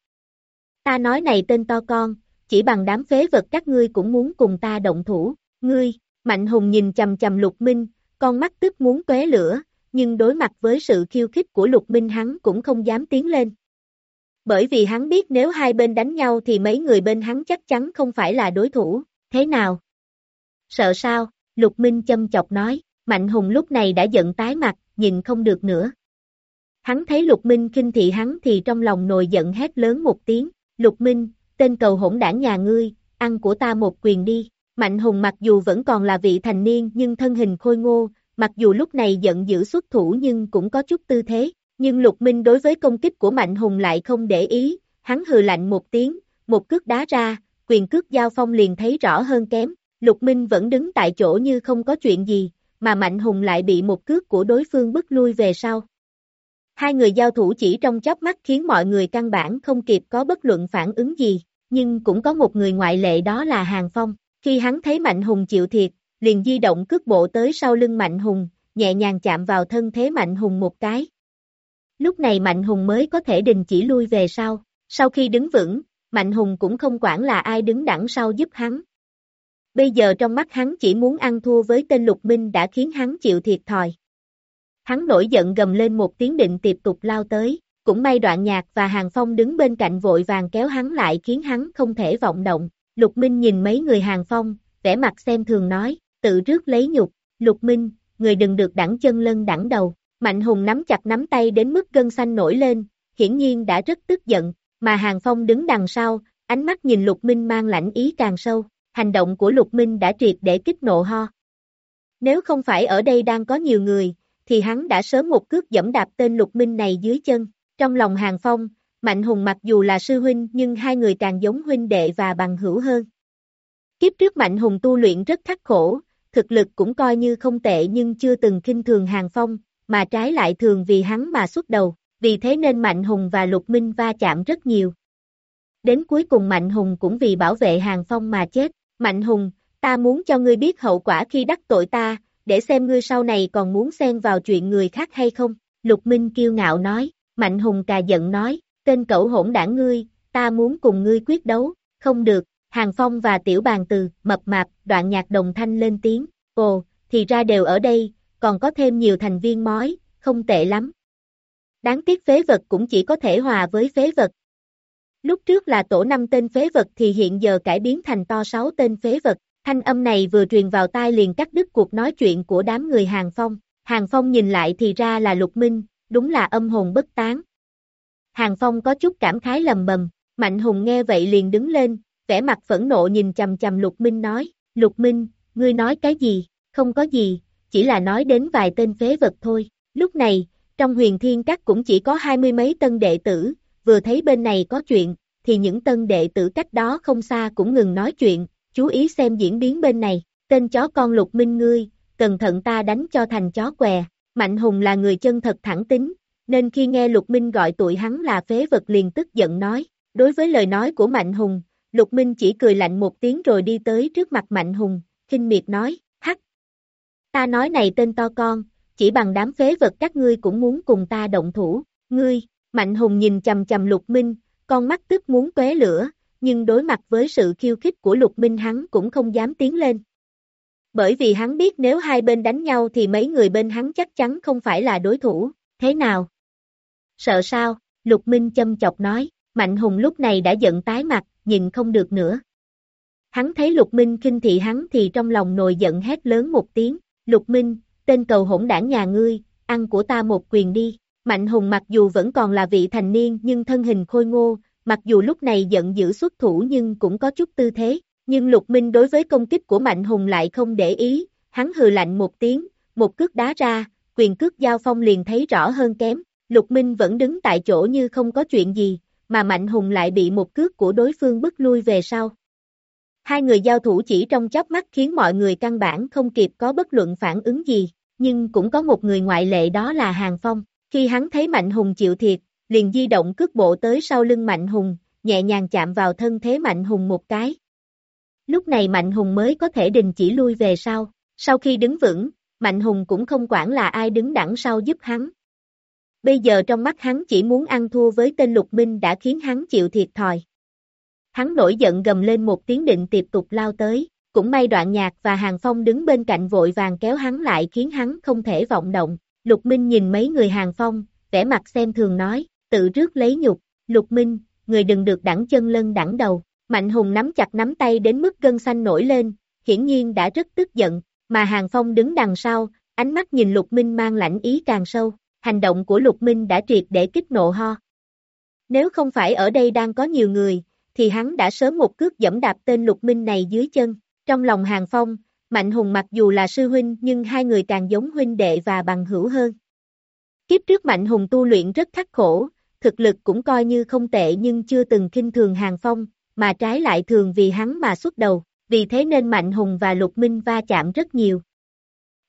Ta nói này tên to con, chỉ bằng đám phế vật các ngươi cũng muốn cùng ta động thủ, ngươi, Mạnh Hùng nhìn chầm chầm Lục Minh, con mắt tức muốn tuế lửa, nhưng đối mặt với sự khiêu khích của Lục Minh hắn cũng không dám tiến lên. Bởi vì hắn biết nếu hai bên đánh nhau thì mấy người bên hắn chắc chắn không phải là đối thủ, thế nào? Sợ sao? Lục Minh châm chọc nói, Mạnh Hùng lúc này đã giận tái mặt, nhìn không được nữa. Hắn thấy Lục Minh kinh thị hắn thì trong lòng nồi giận hét lớn một tiếng, Lục Minh, tên cầu hỗn đảng nhà ngươi, ăn của ta một quyền đi. Mạnh Hùng mặc dù vẫn còn là vị thành niên nhưng thân hình khôi ngô, mặc dù lúc này giận dữ xuất thủ nhưng cũng có chút tư thế. Nhưng Lục Minh đối với công kích của Mạnh Hùng lại không để ý, hắn hừ lạnh một tiếng, một cước đá ra, quyền cước giao phong liền thấy rõ hơn kém. Lục Minh vẫn đứng tại chỗ như không có chuyện gì, mà Mạnh Hùng lại bị một cước của đối phương bức lui về sau. Hai người giao thủ chỉ trong chớp mắt khiến mọi người căn bản không kịp có bất luận phản ứng gì, nhưng cũng có một người ngoại lệ đó là Hàng Phong. Khi hắn thấy Mạnh Hùng chịu thiệt, liền di động cước bộ tới sau lưng Mạnh Hùng, nhẹ nhàng chạm vào thân thế Mạnh Hùng một cái. Lúc này Mạnh Hùng mới có thể đình chỉ lui về sau. Sau khi đứng vững, Mạnh Hùng cũng không quản là ai đứng đằng sau giúp hắn. Bây giờ trong mắt hắn chỉ muốn ăn thua với tên Lục Minh đã khiến hắn chịu thiệt thòi. Hắn nổi giận gầm lên một tiếng định tiếp tục lao tới, cũng may đoạn nhạc và Hàng Phong đứng bên cạnh vội vàng kéo hắn lại khiến hắn không thể vọng động. Lục Minh nhìn mấy người Hàng Phong, vẻ mặt xem thường nói, tự rước lấy nhục, Lục Minh, người đừng được đẳng chân lân đẳng đầu. Mạnh Hùng nắm chặt nắm tay đến mức gân xanh nổi lên, hiển nhiên đã rất tức giận, mà Hàng Phong đứng đằng sau, ánh mắt nhìn Lục Minh mang lãnh ý càng sâu, hành động của Lục Minh đã triệt để kích nộ ho. Nếu không phải ở đây đang có nhiều người, thì hắn đã sớm một cước dẫm đạp tên Lục Minh này dưới chân. Trong lòng Hàng Phong, Mạnh Hùng mặc dù là sư huynh nhưng hai người càng giống huynh đệ và bằng hữu hơn. Kiếp trước Mạnh Hùng tu luyện rất khắc khổ, thực lực cũng coi như không tệ nhưng chưa từng kinh thường Hàng Phong, mà trái lại thường vì hắn mà xuất đầu, vì thế nên Mạnh Hùng và Lục Minh va chạm rất nhiều. Đến cuối cùng Mạnh Hùng cũng vì bảo vệ Hàng Phong mà chết, Mạnh Hùng, ta muốn cho ngươi biết hậu quả khi đắc tội ta, để xem ngươi sau này còn muốn xen vào chuyện người khác hay không, Lục Minh kiêu ngạo nói, Mạnh Hùng cà giận nói, tên cẩu hỗn đảng ngươi, ta muốn cùng ngươi quyết đấu, không được, Hàng Phong và Tiểu Bàn Từ, mập mạp, đoạn nhạc đồng thanh lên tiếng, ồ, thì ra đều ở đây, còn có thêm nhiều thành viên mói, không tệ lắm. Đáng tiếc phế vật cũng chỉ có thể hòa với phế vật. Lúc trước là tổ 5 tên phế vật thì hiện giờ cải biến thành to 6 tên phế vật, thanh âm này vừa truyền vào tai liền cắt đứt cuộc nói chuyện của đám người Hàng Phong. Hàng Phong nhìn lại thì ra là Lục Minh, đúng là âm hồn bất tán. Hàng Phong có chút cảm khái lầm bầm, Mạnh Hùng nghe vậy liền đứng lên, vẻ mặt phẫn nộ nhìn chầm chầm Lục Minh nói, Lục Minh, ngươi nói cái gì, không có gì, chỉ là nói đến vài tên phế vật thôi. Lúc này, trong huyền thiên các cũng chỉ có hai mươi mấy tân đệ tử, vừa thấy bên này có chuyện, thì những tân đệ tử cách đó không xa cũng ngừng nói chuyện, chú ý xem diễn biến bên này, tên chó con Lục Minh ngươi, cẩn thận ta đánh cho thành chó què, Mạnh Hùng là người chân thật thẳng tính, nên khi nghe Lục Minh gọi tụi hắn là phế vật liền tức giận nói, đối với lời nói của Mạnh Hùng, Lục Minh chỉ cười lạnh một tiếng rồi đi tới trước mặt Mạnh Hùng, khinh miệt nói, hắc. Ta nói này tên to con, chỉ bằng đám phế vật các ngươi cũng muốn cùng ta động thủ, ngươi, Mạnh Hùng nhìn chầm chầm Lục Minh, con mắt tức muốn tuế lửa, nhưng đối mặt với sự khiêu khích của Lục Minh hắn cũng không dám tiến lên. Bởi vì hắn biết nếu hai bên đánh nhau thì mấy người bên hắn chắc chắn không phải là đối thủ, thế nào? Sợ sao? Lục Minh châm chọc nói, Mạnh Hùng lúc này đã giận tái mặt, nhìn không được nữa. Hắn thấy Lục Minh kinh thị hắn thì trong lòng nồi giận hét lớn một tiếng, Lục Minh, tên cầu hỗn đảng nhà ngươi, ăn của ta một quyền đi. Mạnh Hùng mặc dù vẫn còn là vị thành niên nhưng thân hình khôi ngô, mặc dù lúc này giận dữ xuất thủ nhưng cũng có chút tư thế, nhưng Lục Minh đối với công kích của Mạnh Hùng lại không để ý, hắn hừ lạnh một tiếng, một cước đá ra, quyền cước giao phong liền thấy rõ hơn kém, Lục Minh vẫn đứng tại chỗ như không có chuyện gì, mà Mạnh Hùng lại bị một cước của đối phương bức lui về sau. Hai người giao thủ chỉ trong chớp mắt khiến mọi người căn bản không kịp có bất luận phản ứng gì, nhưng cũng có một người ngoại lệ đó là Hàng Phong. Khi hắn thấy Mạnh Hùng chịu thiệt, liền di động cước bộ tới sau lưng Mạnh Hùng, nhẹ nhàng chạm vào thân thế Mạnh Hùng một cái. Lúc này Mạnh Hùng mới có thể đình chỉ lui về sau. Sau khi đứng vững, Mạnh Hùng cũng không quản là ai đứng đằng sau giúp hắn. Bây giờ trong mắt hắn chỉ muốn ăn thua với tên Lục Minh đã khiến hắn chịu thiệt thòi. Hắn nổi giận gầm lên một tiếng định tiếp tục lao tới, cũng may đoạn nhạc và Hàng Phong đứng bên cạnh vội vàng kéo hắn lại khiến hắn không thể vọng động. Lục Minh nhìn mấy người Hàng Phong, vẻ mặt xem thường nói, tự rước lấy nhục, Lục Minh, người đừng được đẳng chân lân đẳng đầu. Mạnh Hùng nắm chặt nắm tay đến mức gân xanh nổi lên, hiển nhiên đã rất tức giận, mà Hàng Phong đứng đằng sau, ánh mắt nhìn Lục Minh mang lãnh ý càng sâu, hành động của Lục Minh đã triệt để kích nộ ho. Nếu không phải ở đây đang có nhiều người, thì hắn đã sớm một cước dẫm đạp tên Lục Minh này dưới chân, trong lòng Hàng Phong, Mạnh Hùng mặc dù là sư huynh nhưng hai người càng giống huynh đệ và bằng hữu hơn. Kiếp trước Mạnh Hùng tu luyện rất khắc khổ, thực lực cũng coi như không tệ nhưng chưa từng kinh thường Hàng Phong, mà trái lại thường vì hắn mà xuất đầu, vì thế nên Mạnh Hùng và Lục Minh va chạm rất nhiều.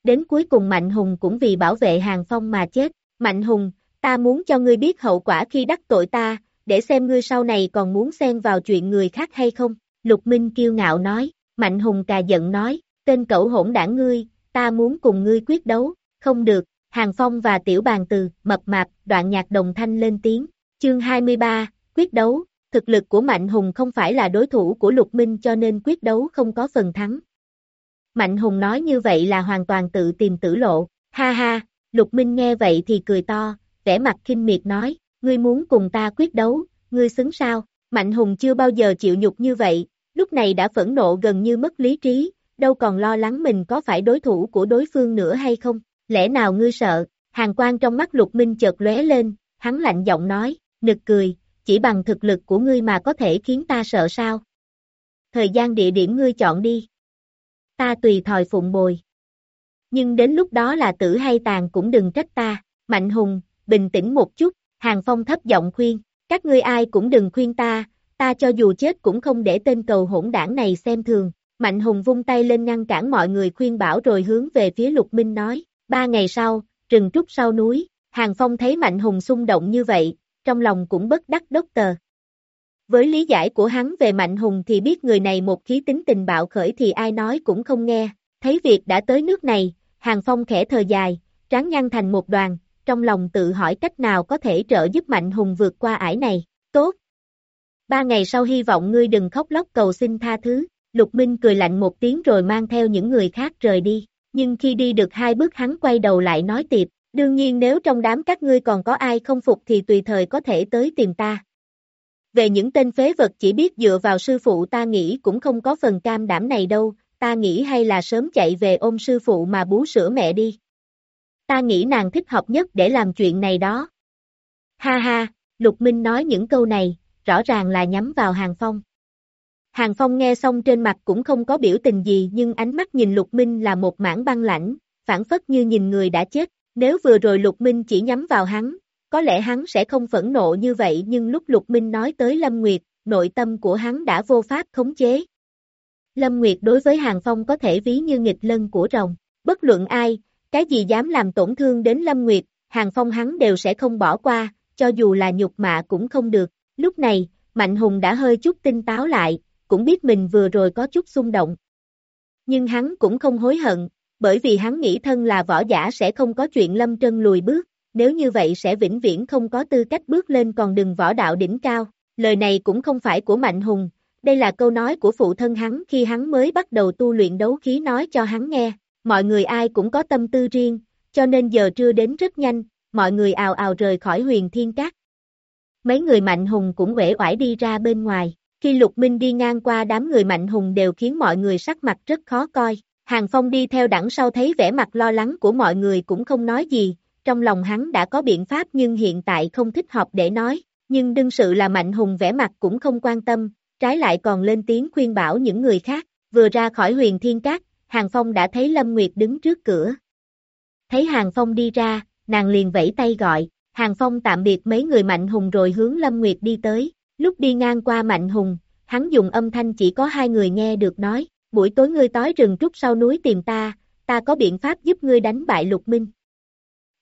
Đến cuối cùng Mạnh Hùng cũng vì bảo vệ Hàng Phong mà chết, Mạnh Hùng, ta muốn cho ngươi biết hậu quả khi đắc tội ta, để xem ngươi sau này còn muốn xen vào chuyện người khác hay không, Lục Minh kiêu ngạo nói, Mạnh Hùng cà giận nói, tên cẩu hỗn đảng ngươi, ta muốn cùng ngươi quyết đấu, không được, Hàng Phong và Tiểu Bàn Từ, mập mạp, đoạn nhạc đồng thanh lên tiếng, chương 23, quyết đấu, thực lực của Mạnh Hùng không phải là đối thủ của Lục Minh cho nên quyết đấu không có phần thắng. Mạnh Hùng nói như vậy là hoàn toàn tự tìm tử lộ, ha ha, Lục Minh nghe vậy thì cười to, vẻ mặt kinh miệt nói, ngươi muốn cùng ta quyết đấu, ngươi xứng sao, Mạnh Hùng chưa bao giờ chịu nhục như vậy, lúc này đã phẫn nộ gần như mất lý trí, đâu còn lo lắng mình có phải đối thủ của đối phương nữa hay không, lẽ nào ngươi sợ, hàng quan trong mắt Lục Minh chợt lóe lên, hắn lạnh giọng nói, nực cười, chỉ bằng thực lực của ngươi mà có thể khiến ta sợ sao. Thời gian địa điểm ngươi chọn đi. Ta tùy thòi phụng bồi. Nhưng đến lúc đó là tử hay tàn cũng đừng trách ta, Mạnh Hùng, bình tĩnh một chút, Hàng Phong thấp giọng khuyên, các ngươi ai cũng đừng khuyên ta, ta cho dù chết cũng không để tên cầu hỗn đảng này xem thường, Mạnh Hùng vung tay lên ngăn cản mọi người khuyên bảo rồi hướng về phía Lục Minh nói, ba ngày sau, rừng trúc sau núi, Hàng Phong thấy Mạnh Hùng xung động như vậy, trong lòng cũng bất đắc đốc tờ. Với lý giải của hắn về Mạnh Hùng thì biết người này một khí tính tình bạo khởi thì ai nói cũng không nghe, thấy việc đã tới nước này, Hàng Phong khẽ thờ dài, tráng nhăn thành một đoàn, trong lòng tự hỏi cách nào có thể trợ giúp Mạnh Hùng vượt qua ải này, tốt. Ba ngày sau hy vọng ngươi đừng khóc lóc cầu xin tha thứ, Lục Minh cười lạnh một tiếng rồi mang theo những người khác rời đi, nhưng khi đi được hai bước hắn quay đầu lại nói tiệp, đương nhiên nếu trong đám các ngươi còn có ai không phục thì tùy thời có thể tới tìm ta. Về những tên phế vật chỉ biết dựa vào sư phụ ta nghĩ cũng không có phần cam đảm này đâu, ta nghĩ hay là sớm chạy về ôm sư phụ mà bú sữa mẹ đi. Ta nghĩ nàng thích hợp nhất để làm chuyện này đó. Ha ha, Lục Minh nói những câu này, rõ ràng là nhắm vào Hàng Phong. Hàng Phong nghe xong trên mặt cũng không có biểu tình gì nhưng ánh mắt nhìn Lục Minh là một mảng băng lãnh, phản phất như nhìn người đã chết. Nếu vừa rồi Lục Minh chỉ nhắm vào hắn, có lẽ hắn sẽ không phẫn nộ như vậy nhưng lúc Lục Minh nói tới Lâm Nguyệt, nội tâm của hắn đã vô pháp khống chế. Lâm Nguyệt đối với Hàng Phong có thể ví như nghịch lân của rồng, bất luận ai, cái gì dám làm tổn thương đến Lâm Nguyệt, Hàng Phong hắn đều sẽ không bỏ qua, cho dù là nhục mạ cũng không được. Lúc này, Mạnh Hùng đã hơi chút tinh táo lại, cũng biết mình vừa rồi có chút xung động. Nhưng hắn cũng không hối hận, bởi vì hắn nghĩ thân là võ giả sẽ không có chuyện lâm trân lùi bước, nếu như vậy sẽ vĩnh viễn không có tư cách bước lên còn đừng võ đạo đỉnh cao. Lời này cũng không phải của Mạnh Hùng, đây là câu nói của phụ thân hắn khi hắn mới bắt đầu tu luyện đấu khí nói cho hắn nghe. Mọi người ai cũng có tâm tư riêng, cho nên giờ trưa đến rất nhanh, mọi người ào ào rời khỏi huyền thiên cát. Mấy người Mạnh Hùng cũng uể oải đi ra bên ngoài. Khi Lục Minh đi ngang qua đám người mạnh hùng đều khiến mọi người sắc mặt rất khó coi. Hàng Phong đi theo đằng sau thấy vẻ mặt lo lắng của mọi người cũng không nói gì, trong lòng hắn đã có biện pháp nhưng hiện tại không thích hợp để nói, nhưng đương sự là mạnh hùng vẻ mặt cũng không quan tâm, trái lại còn lên tiếng khuyên bảo những người khác, vừa ra khỏi huyền thiên cát, Hàng Phong đã thấy Lâm Nguyệt đứng trước cửa. Thấy Hàng Phong đi ra, nàng liền vẫy tay gọi, Hàng Phong tạm biệt mấy người mạnh hùng rồi hướng Lâm Nguyệt đi tới, Lúc đi ngang qua Mạnh Hùng, hắn dùng âm thanh chỉ có hai người nghe được nói, buổi tối ngươi tối rừng trúc sau núi tìm ta, ta có biện pháp giúp ngươi đánh bại Lục Minh.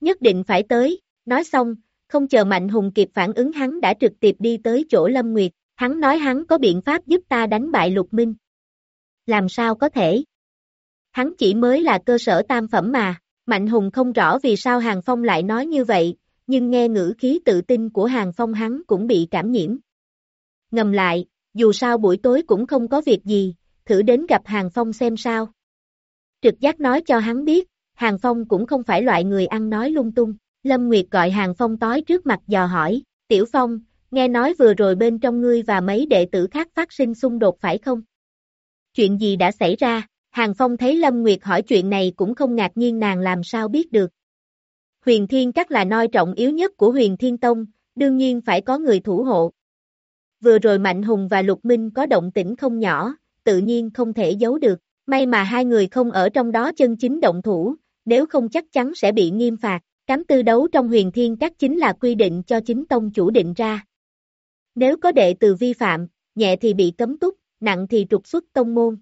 Nhất định phải tới, nói xong, không chờ Mạnh Hùng kịp phản ứng hắn đã trực tiếp đi tới chỗ Lâm Nguyệt, hắn nói hắn có biện pháp giúp ta đánh bại Lục Minh. Làm sao có thể? Hắn chỉ mới là cơ sở tam phẩm mà, Mạnh Hùng không rõ vì sao Hàng Phong lại nói như vậy, nhưng nghe ngữ khí tự tin của Hàng Phong hắn cũng bị cảm nhiễm ngầm lại, dù sao buổi tối cũng không có việc gì, thử đến gặp Hàng Phong xem sao. Trực giác nói cho hắn biết, Hàng Phong cũng không phải loại người ăn nói lung tung, Lâm Nguyệt gọi Hàng Phong tối trước mặt dò hỏi, Tiểu Phong, nghe nói vừa rồi bên trong ngươi và mấy đệ tử khác phát sinh xung đột phải không? Chuyện gì đã xảy ra? Hàng Phong thấy Lâm Nguyệt hỏi chuyện này cũng không ngạc nhiên nàng làm sao biết được. Huyền Thiên Các là noi trọng yếu nhất của Huyền Thiên Tông, đương nhiên phải có người thủ hộ, Vừa rồi Mạnh Hùng và Lục Minh có động tĩnh không nhỏ, tự nhiên không thể giấu được. May mà hai người không ở trong đó chân chính động thủ, nếu không chắc chắn sẽ bị nghiêm phạt. Cám tư đấu trong huyền thiên các chính là quy định cho chính tông chủ định ra. Nếu có đệ từ vi phạm, nhẹ thì bị cấm túc, nặng thì trục xuất tông môn.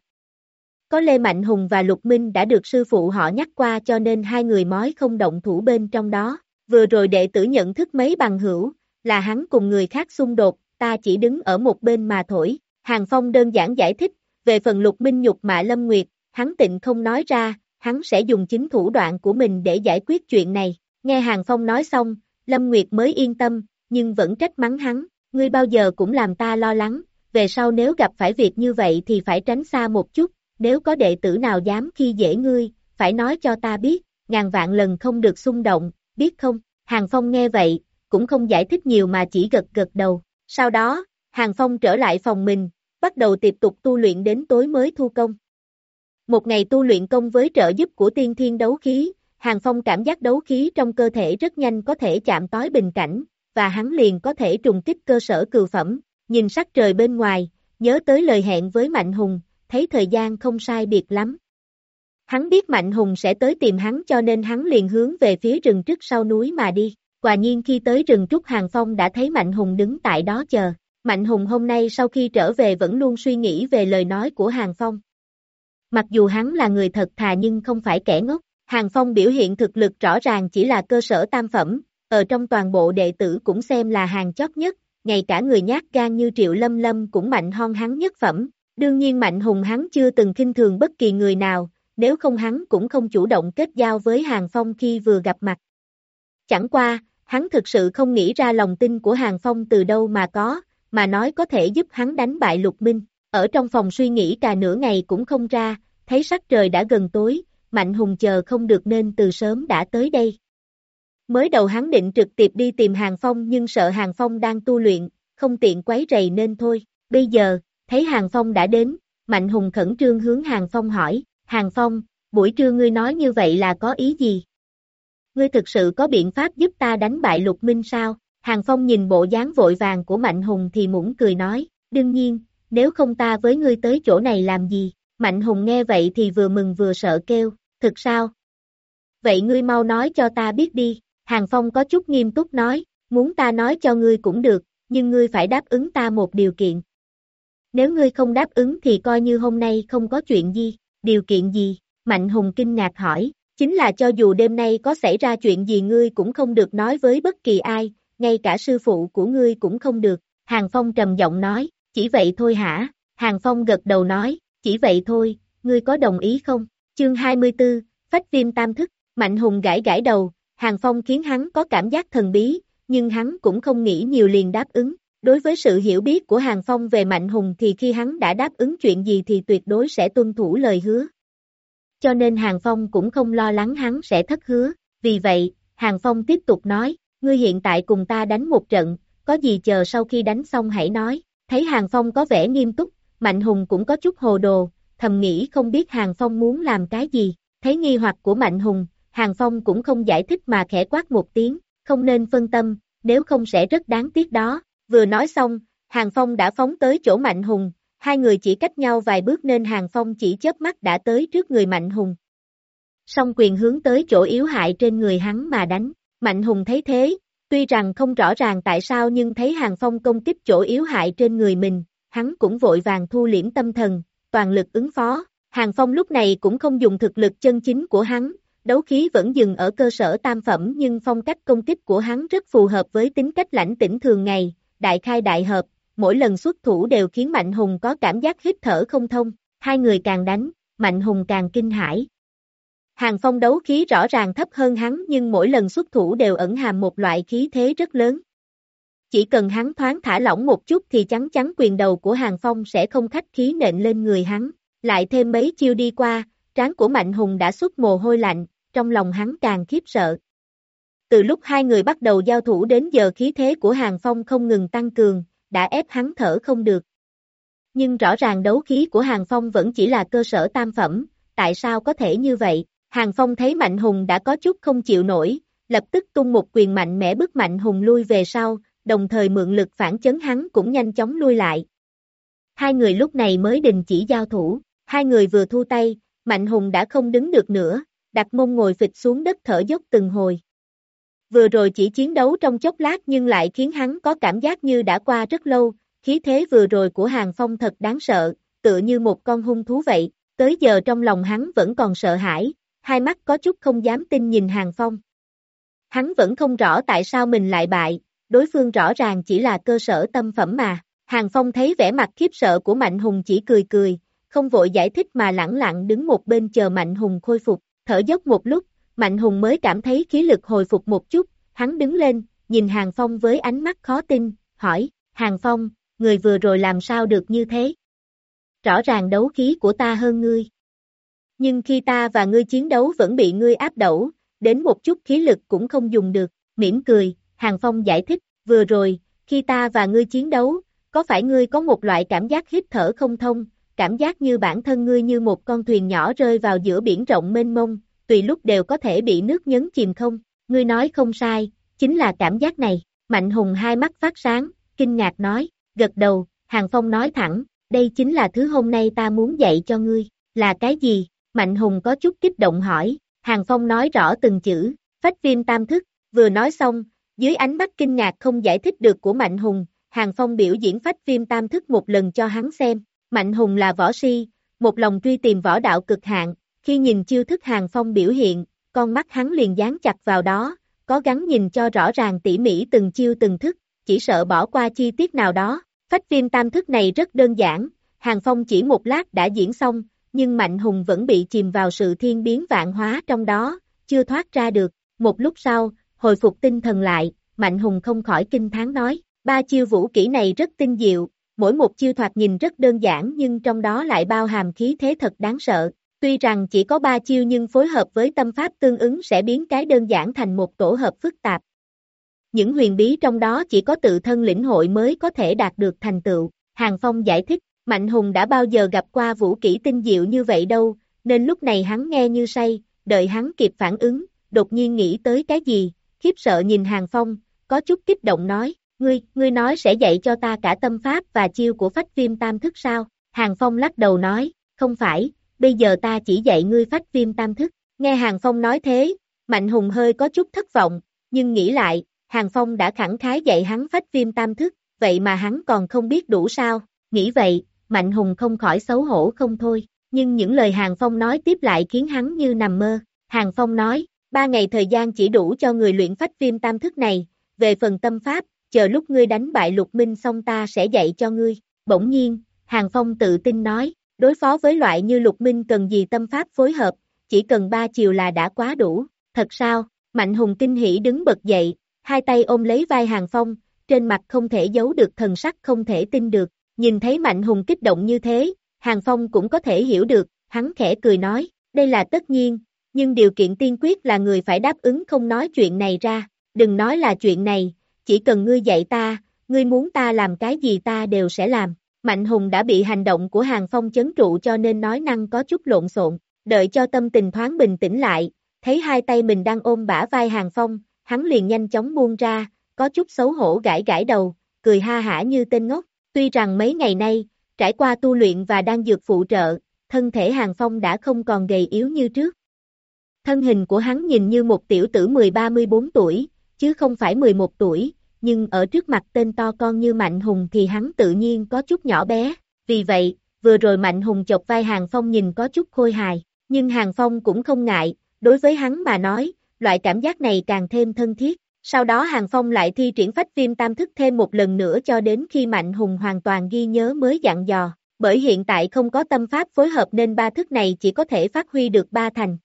Có Lê Mạnh Hùng và Lục Minh đã được sư phụ họ nhắc qua cho nên hai người mói không động thủ bên trong đó. Vừa rồi đệ tử nhận thức mấy bằng hữu, là hắn cùng người khác xung đột, ta chỉ đứng ở một bên mà thổi. Hàng Phong đơn giản giải thích, về phần lục minh nhục mạ Lâm Nguyệt, hắn tịnh không nói ra, hắn sẽ dùng chính thủ đoạn của mình để giải quyết chuyện này. Nghe Hàng Phong nói xong, Lâm Nguyệt mới yên tâm, nhưng vẫn trách mắng hắn, ngươi bao giờ cũng làm ta lo lắng, về sau nếu gặp phải việc như vậy thì phải tránh xa một chút, nếu có đệ tử nào dám khi dễ ngươi, phải nói cho ta biết, ngàn vạn lần không được xung động, biết không? Hàng Phong nghe vậy, cũng không giải thích nhiều mà chỉ gật gật đầu, sau đó, Hàng Phong trở lại phòng mình, bắt đầu tiếp tục tu luyện đến tối mới thu công. Một ngày tu luyện công với trợ giúp của tiên thiên đấu khí, Hàng Phong cảm giác đấu khí trong cơ thể rất nhanh có thể chạm tối bình cảnh, và hắn liền có thể trùng kích cơ sở cừu phẩm, nhìn sắc trời bên ngoài, nhớ tới lời hẹn với Mạnh Hùng, thấy thời gian không sai biệt lắm. Hắn biết Mạnh Hùng sẽ tới tìm hắn cho nên hắn liền hướng về phía rừng trước sau núi mà đi. Quả nhiên khi tới rừng trúc Hàng Phong đã thấy Mạnh Hùng đứng tại đó chờ. Mạnh Hùng hôm nay sau khi trở về vẫn luôn suy nghĩ về lời nói của Hàng Phong. mặc dù hắn là người thật thà nhưng không phải kẻ ngốc. Hàng Phong biểu hiện thực lực rõ ràng chỉ là cơ sở tam phẩm, ở trong toàn bộ đệ tử cũng xem là hàng chót nhất, ngay cả người nhát gan như Triệu Lâm Lâm cũng mạnh hơn hắn nhất phẩm. Đương nhiên Mạnh Hùng hắn chưa từng khinh thường bất kỳ người nào, nếu không hắn cũng không chủ động kết giao với Hàng Phong khi vừa gặp mặt. Chẳng qua, hắn thực sự không nghĩ ra lòng tin của Hàng Phong từ đâu mà có, mà nói có thể giúp hắn đánh bại Lục Minh. Ở trong phòng suy nghĩ cả nửa ngày cũng không ra, thấy sắc trời đã gần tối, Mạnh Hùng chờ không được nên từ sớm đã tới đây. Mới đầu hắn định trực tiếp đi tìm Hàng Phong nhưng sợ Hàng Phong đang tu luyện, không tiện quấy rầy nên thôi. Bây giờ, thấy Hàng Phong đã đến, Mạnh Hùng khẩn trương hướng Hàng Phong hỏi, Hàng Phong, buổi trưa ngươi nói như vậy là có ý gì? Ngươi thực sự có biện pháp giúp ta đánh bại Lục Minh sao? Hàng Phong nhìn bộ dáng vội vàng của Mạnh Hùng thì mũng cười nói, đương nhiên, nếu không ta với ngươi tới chỗ này làm gì? Mạnh Hùng nghe vậy thì vừa mừng vừa sợ kêu, thực sao? Vậy ngươi mau nói cho ta biết đi, Hàng Phong có chút nghiêm túc nói, muốn ta nói cho ngươi cũng được, nhưng ngươi phải đáp ứng ta một điều kiện. Nếu ngươi không đáp ứng thì coi như hôm nay không có chuyện gì, điều kiện gì? Mạnh Hùng kinh ngạc hỏi, chính là cho dù đêm nay có xảy ra chuyện gì ngươi cũng không được nói với bất kỳ ai, ngay cả sư phụ của ngươi cũng không được. Hàng Phong trầm giọng nói, chỉ vậy thôi hả? Hàng Phong gật đầu nói, chỉ vậy thôi, ngươi có đồng ý không? Chương 24, Phách viêm tam thức, Mạnh Hùng gãi gãi đầu, Hàng Phong khiến hắn có cảm giác thần bí, nhưng hắn cũng không nghĩ nhiều liền đáp ứng. Đối với sự hiểu biết của Hàng Phong về Mạnh Hùng thì khi hắn đã đáp ứng chuyện gì thì tuyệt đối sẽ tuân thủ lời hứa. Cho nên Hàng Phong cũng không lo lắng hắn sẽ thất hứa, vì vậy, Hàng Phong tiếp tục nói, ngươi hiện tại cùng ta đánh một trận, có gì chờ sau khi đánh xong hãy nói, thấy Hàng Phong có vẻ nghiêm túc, Mạnh Hùng cũng có chút hồ đồ, thầm nghĩ không biết Hàng Phong muốn làm cái gì, thấy nghi hoặc của Mạnh Hùng, Hàng Phong cũng không giải thích mà khẽ quát một tiếng, không nên phân tâm, nếu không sẽ rất đáng tiếc đó. Vừa nói xong, Hàng Phong đã phóng tới chỗ Mạnh Hùng, hai người chỉ cách nhau vài bước nên Hàng Phong chỉ chớp mắt đã tới trước người Mạnh Hùng. Song quyền hướng tới chỗ yếu hại trên người hắn mà đánh, Mạnh Hùng thấy thế, tuy rằng không rõ ràng tại sao nhưng thấy Hàng Phong công kích chỗ yếu hại trên người mình, hắn cũng vội vàng thu liễm tâm thần, toàn lực ứng phó. Hàng Phong lúc này cũng không dùng thực lực chân chính của hắn, đấu khí vẫn dừng ở cơ sở tam phẩm nhưng phong cách công kích của hắn rất phù hợp với tính cách lãnh tĩnh thường ngày, đại khai đại hợp, mỗi lần xuất thủ đều khiến Mạnh Hùng có cảm giác hít thở không thông, hai người càng đánh, Mạnh Hùng càng kinh hãi. Hàng phong đấu khí rõ ràng thấp hơn hắn nhưng mỗi lần xuất thủ đều ẩn hàm một loại khí thế rất lớn. Chỉ cần hắn thoáng thả lỏng một chút thì chắn chắn quyền đầu của hàng phong sẽ không khách khí nện lên người hắn, lại thêm mấy chiêu đi qua, trán của Mạnh Hùng đã xuất mồ hôi lạnh, trong lòng hắn càng khiếp sợ. Từ lúc hai người bắt đầu giao thủ đến giờ khí thế của Hàng Phong không ngừng tăng cường, đã ép hắn thở không được. Nhưng rõ ràng đấu khí của Hàng Phong vẫn chỉ là cơ sở tam phẩm, tại sao có thể như vậy? Hàng Phong thấy Mạnh Hùng đã có chút không chịu nổi, lập tức tung một quyền mạnh mẽ bức Mạnh Hùng lui về sau, đồng thời mượn lực phản chấn hắn cũng nhanh chóng lui lại. Hai người lúc này mới đình chỉ giao thủ, hai người vừa thu tay, Mạnh Hùng đã không đứng được nữa, đặt mông ngồi phịch xuống đất thở dốc từng hồi. Vừa rồi chỉ chiến đấu trong chốc lát nhưng lại khiến hắn có cảm giác như đã qua rất lâu, khí thế vừa rồi của Hàng Phong thật đáng sợ, tựa như một con hung thú vậy, tới giờ trong lòng hắn vẫn còn sợ hãi, hai mắt có chút không dám tin nhìn Hàng Phong. Hắn vẫn không rõ tại sao mình lại bại, đối phương rõ ràng chỉ là cơ sở tâm phẩm mà. Hàng Phong thấy vẻ mặt khiếp sợ của Mạnh Hùng chỉ cười cười, không vội giải thích mà lẳng lặng đứng một bên chờ Mạnh Hùng khôi phục, thở dốc một lúc, Mạnh Hùng mới cảm thấy khí lực hồi phục một chút, hắn đứng lên, nhìn Hàng Phong với ánh mắt khó tin, hỏi, Hàng Phong, người vừa rồi làm sao được như thế? Rõ ràng đấu khí của ta hơn ngươi. Nhưng khi ta và ngươi chiến đấu vẫn bị ngươi áp đẩu, đến một chút khí lực cũng không dùng được, mỉm cười, Hàng Phong giải thích, vừa rồi, khi ta và ngươi chiến đấu, có phải ngươi có một loại cảm giác hít thở không thông, cảm giác như bản thân ngươi như một con thuyền nhỏ rơi vào giữa biển rộng mênh mông, tùy lúc đều có thể bị nước nhấn chìm không, ngươi nói không sai, chính là cảm giác này, Mạnh Hùng hai mắt phát sáng, kinh ngạc nói, gật đầu, Hàng Phong nói thẳng, đây chính là thứ hôm nay ta muốn dạy cho ngươi, là cái gì, Mạnh Hùng có chút kích động hỏi, Hàng Phong nói rõ từng chữ, phách viêm tam thức, vừa nói xong, dưới ánh mắt kinh ngạc không giải thích được của Mạnh Hùng, Hàng Phong biểu diễn phách viêm tam thức một lần cho hắn xem, Mạnh Hùng là võ si, một lòng truy tìm võ đạo cực hạn, khi nhìn chiêu thức Hàng Phong biểu hiện, con mắt hắn liền dán chặt vào đó, có gắn nhìn cho rõ ràng tỉ mỉ từng chiêu từng thức, chỉ sợ bỏ qua chi tiết nào đó. Phách viêm tam thức này rất đơn giản, Hàng Phong chỉ một lát đã diễn xong, nhưng Mạnh Hùng vẫn bị chìm vào sự thiên biến vạn hóa trong đó, chưa thoát ra được. Một lúc sau, hồi phục tinh thần lại, Mạnh Hùng không khỏi kinh thán nói, ba chiêu vũ kỹ này rất tinh diệu, mỗi một chiêu thoạt nhìn rất đơn giản nhưng trong đó lại bao hàm khí thế thật đáng sợ. Tuy rằng chỉ có ba chiêu nhưng phối hợp với tâm pháp tương ứng sẽ biến cái đơn giản thành một tổ hợp phức tạp. Những huyền bí trong đó chỉ có tự thân lĩnh hội mới có thể đạt được thành tựu. Hàng Phong giải thích, Mạnh Hùng đã bao giờ gặp qua vũ kỹ tinh diệu như vậy đâu, nên lúc này hắn nghe như say, đợi hắn kịp phản ứng, đột nhiên nghĩ tới cái gì, khiếp sợ nhìn Hàng Phong, có chút kích động nói, ngươi, ngươi nói sẽ dạy cho ta cả tâm pháp và chiêu của phách viêm tam thức sao? Hàng Phong lắc đầu nói, không phải, bây giờ ta chỉ dạy ngươi phách viêm tam thức. Nghe Hàng Phong nói thế, Mạnh Hùng hơi có chút thất vọng, nhưng nghĩ lại, Hàng Phong đã khẳng khái dạy hắn phách viêm tam thức, vậy mà hắn còn không biết đủ sao, nghĩ vậy, Mạnh Hùng không khỏi xấu hổ không thôi, nhưng những lời Hàng Phong nói tiếp lại khiến hắn như nằm mơ. Hàng Phong nói, ba ngày thời gian chỉ đủ cho người luyện phách viêm tam thức này, về phần tâm pháp, chờ lúc ngươi đánh bại lục minh xong ta sẽ dạy cho ngươi. Bỗng nhiên, Hàng Phong tự tin nói, đối phó với loại như lục minh cần gì tâm pháp phối hợp, chỉ cần ba chiều là đã quá đủ. Thật sao? Mạnh Hùng kinh hỉ đứng bật dậy, hai tay ôm lấy vai Hàng Phong, trên mặt không thể giấu được thần sắc không thể tin được. Nhìn thấy Mạnh Hùng kích động như thế, Hàng Phong cũng có thể hiểu được, hắn khẽ cười nói, đây là tất nhiên, nhưng điều kiện tiên quyết là người phải đáp ứng không nói chuyện này ra, đừng nói là chuyện này, chỉ cần ngươi dạy ta, ngươi muốn ta làm cái gì ta đều sẽ làm. Mạnh Hùng đã bị hành động của Hàng Phong chấn trụ cho nên nói năng có chút lộn xộn, đợi cho tâm tình thoáng bình tĩnh lại, thấy hai tay mình đang ôm bả vai Hàng Phong, hắn liền nhanh chóng buông ra, có chút xấu hổ gãi gãi đầu, cười ha hả như tên ngốc, tuy rằng mấy ngày nay, trải qua tu luyện và đang dược phụ trợ, thân thể Hàng Phong đã không còn gầy yếu như trước. Thân hình của hắn nhìn như một tiểu tử 13-14 tuổi, chứ không phải 11 tuổi, nhưng ở trước mặt tên to con như Mạnh Hùng thì hắn tự nhiên có chút nhỏ bé, vì vậy, vừa rồi Mạnh Hùng chọc vai Hàng Phong nhìn có chút khôi hài, nhưng Hàng Phong cũng không ngại, đối với hắn mà nói, loại cảm giác này càng thêm thân thiết. Sau đó Hàng Phong lại thi triển phách viêm tam thức thêm một lần nữa cho đến khi Mạnh Hùng hoàn toàn ghi nhớ mới dặn dò, bởi hiện tại không có tâm pháp phối hợp nên ba thức này chỉ có thể phát huy được ba thành.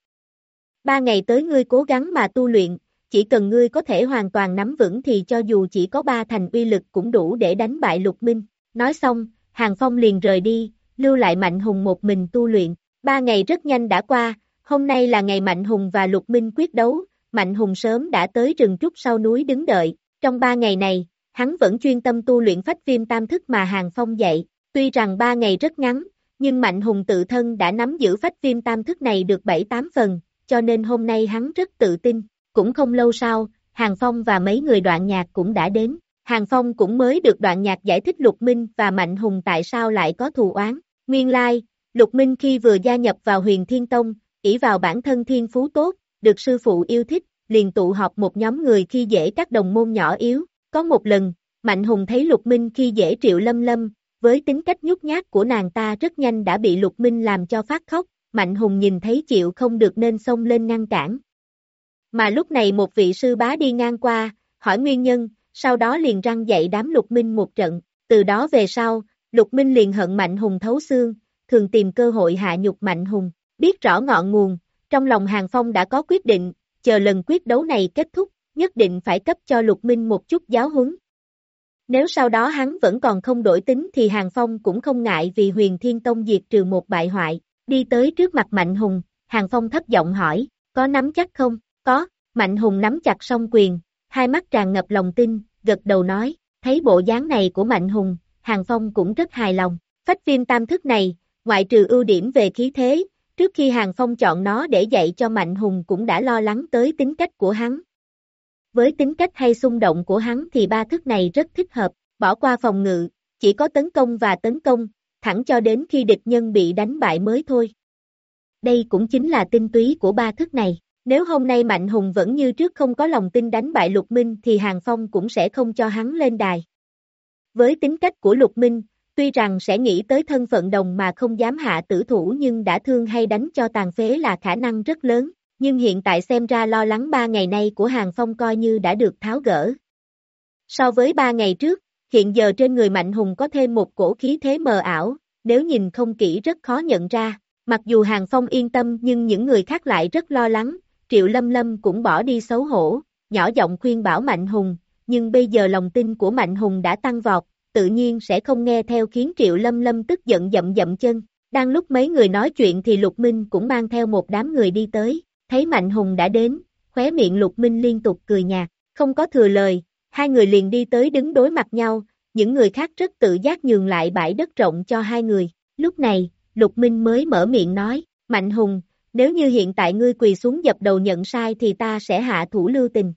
Ba ngày tới ngươi cố gắng mà tu luyện, chỉ cần ngươi có thể hoàn toàn nắm vững thì cho dù chỉ có ba thành uy lực cũng đủ để đánh bại lục minh. Nói xong, Hàng Phong liền rời đi, lưu lại Mạnh Hùng một mình tu luyện. Ba ngày rất nhanh đã qua, hôm nay là ngày Mạnh Hùng và Lục Minh quyết đấu, Mạnh Hùng sớm đã tới rừng trúc sau núi đứng đợi. Trong ba ngày này, hắn vẫn chuyên tâm tu luyện phách viêm tam thức mà Hàng Phong dạy. Tuy rằng ba ngày rất ngắn, nhưng Mạnh Hùng tự thân đã nắm giữ phách viêm tam thức này được 7-8 phần, cho nên hôm nay hắn rất tự tin. Cũng không lâu sau, Hàng Phong và mấy người đoạn nhạc cũng đã đến. Hàng Phong cũng mới được đoạn nhạc giải thích Lục Minh và Mạnh Hùng tại sao lại có thù oán. Nguyên lai, like, Lục Minh khi vừa gia nhập vào huyền Thiên Tông, ỷ vào bản thân thiên phú tốt, được sư phụ yêu thích, liền tụ họp một nhóm người khi dễ các đồng môn nhỏ yếu. Có một lần, Mạnh Hùng thấy Lục Minh khi dễ triệu lâm lâm, với tính cách nhút nhát của nàng ta rất nhanh đã bị Lục Minh làm cho phát khóc, Mạnh Hùng nhìn thấy chịu không được nên xông lên ngăn cản. Mà lúc này một vị sư bá đi ngang qua, hỏi nguyên nhân, sau đó liền răng dạy đám Lục Minh một trận, từ đó về sau, Lục Minh liền hận Mạnh Hùng thấu xương, thường tìm cơ hội hạ nhục Mạnh Hùng, biết rõ ngọn nguồn, trong lòng Hàng Phong đã có quyết định, chờ lần quyết đấu này kết thúc, nhất định phải cấp cho Lục Minh một chút giáo huấn. Nếu sau đó hắn vẫn còn không đổi tính thì Hàng Phong cũng không ngại vì huyền thiên tông diệt trừ một bại hoại, đi tới trước mặt Mạnh Hùng, Hàng Phong thấp giọng hỏi, có nắm chắc không? Có, Mạnh Hùng nắm chặt song quyền, hai mắt tràn ngập lòng tin, gật đầu nói, thấy bộ dáng này của Mạnh Hùng, Hàng Phong cũng rất hài lòng. Phách viêm tam thức này, ngoại trừ ưu điểm về khí thế, trước khi Hàng Phong chọn nó để dạy cho Mạnh Hùng cũng đã lo lắng tới tính cách của hắn. Với tính cách hay xung động của hắn thì ba thức này rất thích hợp, bỏ qua phòng ngự, chỉ có tấn công và tấn công, thẳng cho đến khi địch nhân bị đánh bại mới thôi. Đây cũng chính là tinh túy của ba thức này. Nếu hôm nay Mạnh Hùng vẫn như trước không có lòng tin đánh bại Lục Minh thì Hàng Phong cũng sẽ không cho hắn lên đài. Với tính cách của Lục Minh, tuy rằng sẽ nghĩ tới thân phận đồng mà không dám hạ tử thủ nhưng đã thương hay đánh cho tàn phế là khả năng rất lớn, nhưng hiện tại xem ra lo lắng ba ngày nay của Hàng Phong coi như đã được tháo gỡ. So với ba ngày trước, hiện giờ trên người Mạnh Hùng có thêm một cổ khí thế mờ ảo, nếu nhìn không kỹ rất khó nhận ra, mặc dù Hàng Phong yên tâm nhưng những người khác lại rất lo lắng, Triệu Lâm Lâm cũng bỏ đi xấu hổ, nhỏ giọng khuyên bảo Mạnh Hùng, nhưng bây giờ lòng tin của Mạnh Hùng đã tăng vọt, tự nhiên sẽ không nghe theo khiến Triệu Lâm Lâm tức giận dậm dậm chân. Đang lúc mấy người nói chuyện thì Lục Minh cũng mang theo một đám người đi tới, thấy Mạnh Hùng đã đến, khóe miệng Lục Minh liên tục cười nhạt, không có thừa lời, hai người liền đi tới đứng đối mặt nhau, những người khác rất tự giác nhường lại bãi đất rộng cho hai người. Lúc này, Lục Minh mới mở miệng nói, Mạnh Hùng, nếu như hiện tại ngươi quỳ xuống dập đầu nhận sai thì ta sẽ hạ thủ lưu tình.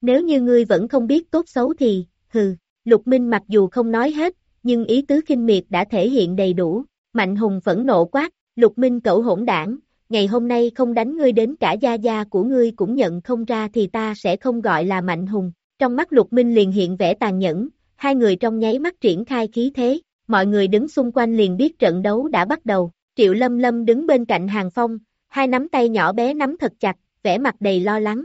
Nếu như ngươi vẫn không biết tốt xấu thì, hừ, Lục Minh mặc dù không nói hết, nhưng ý tứ kinh miệt đã thể hiện đầy đủ, Mạnh Hùng phẫn nộ quát, Lục Minh cẩu hỗn đảng, ngày hôm nay không đánh ngươi đến cả gia gia của ngươi cũng nhận không ra thì ta sẽ không gọi là Mạnh Hùng. Trong mắt Lục Minh liền hiện vẻ tàn nhẫn, hai người trong nháy mắt triển khai khí thế, mọi người đứng xung quanh liền biết trận đấu đã bắt đầu, Triệu Lâm Lâm đứng bên cạnh Hàng Phong, hai nắm tay nhỏ bé nắm thật chặt, vẻ mặt đầy lo lắng.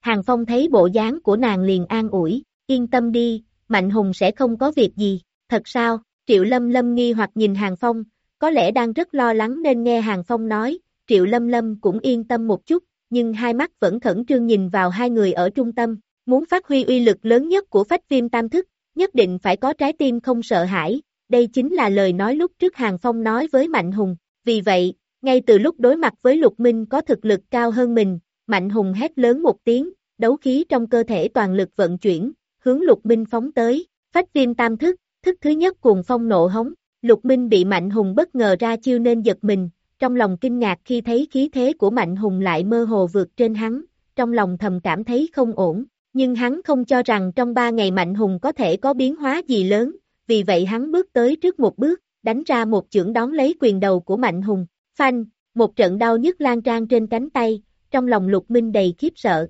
Hàng Phong thấy bộ dáng của nàng liền an ủi, yên tâm đi, Mạnh Hùng sẽ không có việc gì, thật sao, Triệu Lâm Lâm nghi hoặc nhìn Hàng Phong, có lẽ đang rất lo lắng nên nghe Hàng Phong nói, Triệu Lâm Lâm cũng yên tâm một chút, nhưng hai mắt vẫn khẩn trương nhìn vào hai người ở trung tâm, muốn phát huy uy lực lớn nhất của phách viêm tam thức, nhất định phải có trái tim không sợ hãi, đây chính là lời nói lúc trước Hàng Phong nói với Mạnh Hùng, vì vậy, ngay từ lúc đối mặt với Lục Minh có thực lực cao hơn mình, Mạnh Hùng hét lớn một tiếng, đấu khí trong cơ thể toàn lực vận chuyển, hướng Lục Minh phóng tới, phách viêm tam thức, thức thứ nhất cuồng phong nộ hống, Lục Minh bị Mạnh Hùng bất ngờ ra chiêu nên giật mình, trong lòng kinh ngạc khi thấy khí thế của Mạnh Hùng lại mơ hồ vượt trên hắn, trong lòng thầm cảm thấy không ổn, nhưng hắn không cho rằng trong ba ngày Mạnh Hùng có thể có biến hóa gì lớn, vì vậy hắn bước tới trước một bước, đánh ra một chưởng đón lấy quyền đầu của Mạnh Hùng, phanh, một trận đau nhức lan trang trên cánh tay, trong lòng Lục Minh đầy khiếp sợ.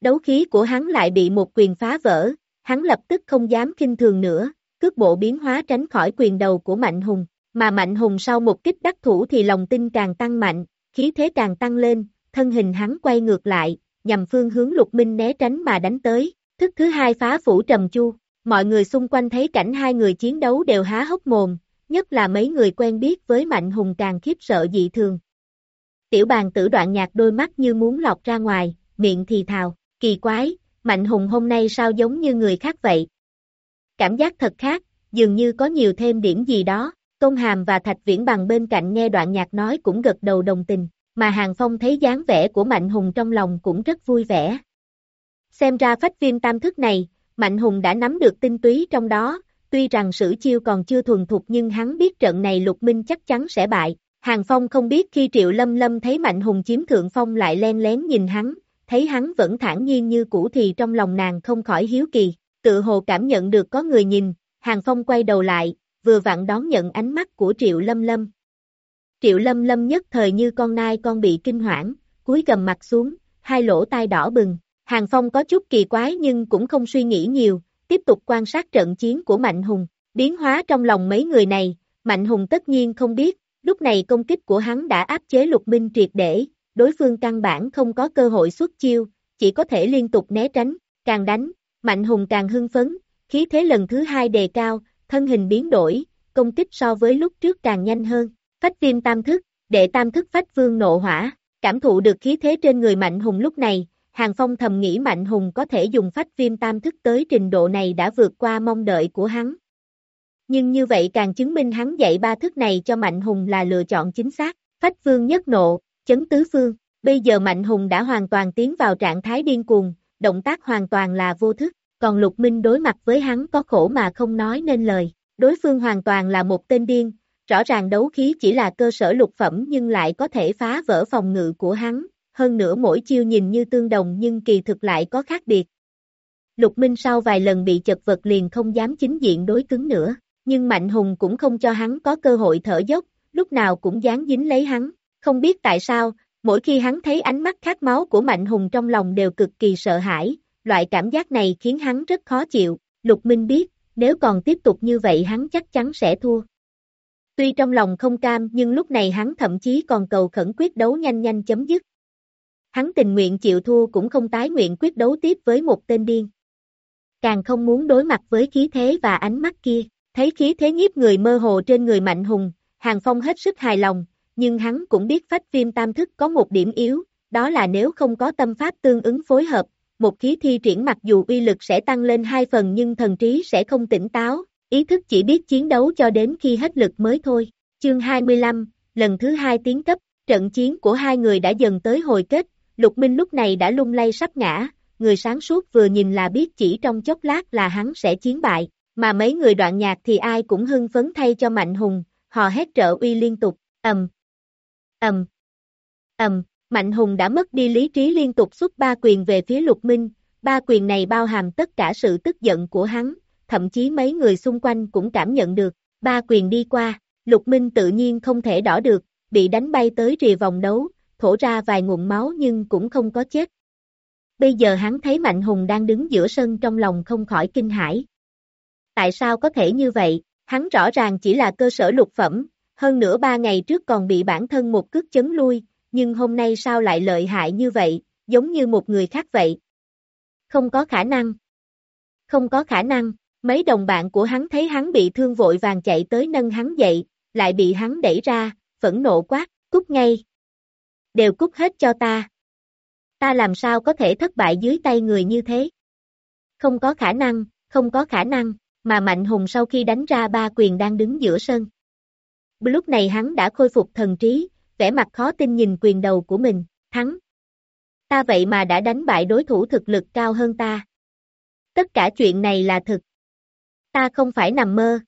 Đấu khí của hắn lại bị một quyền phá vỡ, hắn lập tức không dám kinh thường nữa, cước bộ biến hóa tránh khỏi quyền đầu của Mạnh Hùng, mà Mạnh Hùng sau một kích đắc thủ thì lòng tin càng tăng mạnh, khí thế càng tăng lên, thân hình hắn quay ngược lại, nhằm phương hướng Lục Minh né tránh mà đánh tới, thức thứ hai phá phủ trầm chu, mọi người xung quanh thấy cảnh hai người chiến đấu đều há hốc mồm, nhất là mấy người quen biết với Mạnh Hùng càng khiếp sợ dị thường. Tiểu bàn tử đoạn nhạc đôi mắt như muốn lọt ra ngoài, miệng thì thào, kỳ quái, Mạnh Hùng hôm nay sao giống như người khác vậy? Cảm giác thật khác, dường như có nhiều thêm điểm gì đó, Tôn Hàm và Thạch Viễn bằng bên cạnh nghe đoạn nhạc nói cũng gật đầu đồng tình, mà Hàng Phong thấy dáng vẻ của Mạnh Hùng trong lòng cũng rất vui vẻ. Xem ra phách viên tam thức này, Mạnh Hùng đã nắm được tinh túy trong đó, tuy rằng sử chiêu còn chưa thuần thục nhưng hắn biết trận này lục minh chắc chắn sẽ bại. Hàng Phong không biết khi Triệu Lâm Lâm thấy Mạnh Hùng chiếm thượng phong lại len lén nhìn hắn, thấy hắn vẫn thản nhiên như cũ thì trong lòng nàng không khỏi hiếu kỳ, tự hồ cảm nhận được có người nhìn, Hàng Phong quay đầu lại, vừa vặn đón nhận ánh mắt của Triệu Lâm Lâm. Triệu Lâm Lâm nhất thời như con nai con bị kinh hoảng, cúi gầm mặt xuống, hai lỗ tai đỏ bừng. Hàng Phong có chút kỳ quái nhưng cũng không suy nghĩ nhiều, tiếp tục quan sát trận chiến của Mạnh Hùng. Biến hóa trong lòng mấy người này, Mạnh Hùng tất nhiên không biết, lúc này công kích của hắn đã áp chế lục minh triệt để, đối phương căn bản không có cơ hội xuất chiêu, chỉ có thể liên tục né tránh, càng đánh, Mạnh Hùng càng hưng phấn, khí thế lần thứ hai đề cao, thân hình biến đổi, công kích so với lúc trước càng nhanh hơn. Phách viêm tam thức, đệ tam thức phách vương nộ hỏa, cảm thụ được khí thế trên người Mạnh Hùng lúc này, Hàng Phong thầm nghĩ Mạnh Hùng có thể dùng phách viêm tam thức tới trình độ này đã vượt qua mong đợi của hắn. Nhưng như vậy càng chứng minh hắn dạy ba thức này cho Mạnh Hùng là lựa chọn chính xác, phách vương nhất nộ, chấn tứ phương, bây giờ Mạnh Hùng đã hoàn toàn tiến vào trạng thái điên cuồng, động tác hoàn toàn là vô thức, còn Lục Minh đối mặt với hắn có khổ mà không nói nên lời, đối phương hoàn toàn là một tên điên, rõ ràng đấu khí chỉ là cơ sở lục phẩm nhưng lại có thể phá vỡ phòng ngự của hắn, hơn nữa mỗi chiêu nhìn như tương đồng nhưng kỳ thực lại có khác biệt. Lục Minh sau vài lần bị chật vật liền không dám chính diện đối cứng nữa, nhưng Mạnh Hùng cũng không cho hắn có cơ hội thở dốc, lúc nào cũng dán dính lấy hắn, không biết tại sao, mỗi khi hắn thấy ánh mắt khát máu của Mạnh Hùng trong lòng đều cực kỳ sợ hãi, loại cảm giác này khiến hắn rất khó chịu, Lục Minh biết, nếu còn tiếp tục như vậy hắn chắc chắn sẽ thua. Tuy trong lòng không cam nhưng lúc này hắn thậm chí còn cầu khẩn quyết đấu nhanh nhanh chấm dứt. Hắn tình nguyện chịu thua cũng không tái nguyện quyết đấu tiếp với một tên điên. Càng không muốn đối mặt với khí thế và ánh mắt kia, thấy khí thế nhiếp người mơ hồ trên người Mạnh Hùng, Hàng Phong hết sức hài lòng, nhưng hắn cũng biết phách viêm tam thức có một điểm yếu, đó là nếu không có tâm pháp tương ứng phối hợp, một khí thi triển mặc dù uy lực sẽ tăng lên hai phần nhưng thần trí sẽ không tỉnh táo, ý thức chỉ biết chiến đấu cho đến khi hết lực mới thôi. Chương 25, lần thứ hai tiến cấp, trận chiến của hai người đã dần tới hồi kết, Lục Minh lúc này đã lung lay sắp ngã, người sáng suốt vừa nhìn là biết chỉ trong chốc lát là hắn sẽ chiến bại, mà mấy người đoạn nhạc thì ai cũng hưng phấn thay cho Mạnh Hùng, họ hét trợ uy liên tục, ầm, ầm, ầm, Mạnh Hùng đã mất đi lý trí liên tục xuất ba quyền về phía Lục Minh, ba quyền này bao hàm tất cả sự tức giận của hắn, thậm chí mấy người xung quanh cũng cảm nhận được, ba quyền đi qua, Lục Minh tự nhiên không thể đỏ được, bị đánh bay tới rìa vòng đấu, thổ ra vài ngụm máu nhưng cũng không có chết. Bây giờ hắn thấy Mạnh Hùng đang đứng giữa sân trong lòng không khỏi kinh hãi. Tại sao có thể như vậy? Hắn rõ ràng chỉ là cơ sở lục phẩm, hơn nữa ba ngày trước còn bị bản thân một cước chấn lui, nhưng hôm nay sao lại lợi hại như vậy, giống như một người khác vậy. Không có khả năng. Không có khả năng, mấy đồng bạn của hắn thấy hắn bị thương vội vàng chạy tới nâng hắn dậy, lại bị hắn đẩy ra, phẫn nộ quát, cút ngay. Đều cút hết cho ta. Ta làm sao có thể thất bại dưới tay người như thế? Không có khả năng, không có khả năng, mà Mạnh Hùng sau khi đánh ra ba quyền đang đứng giữa sân. Lúc này hắn đã khôi phục thần trí, vẻ mặt khó tin nhìn quyền đầu của mình, thắng. Ta vậy mà đã đánh bại đối thủ thực lực cao hơn ta. Tất cả chuyện này là thực. Ta không phải nằm mơ.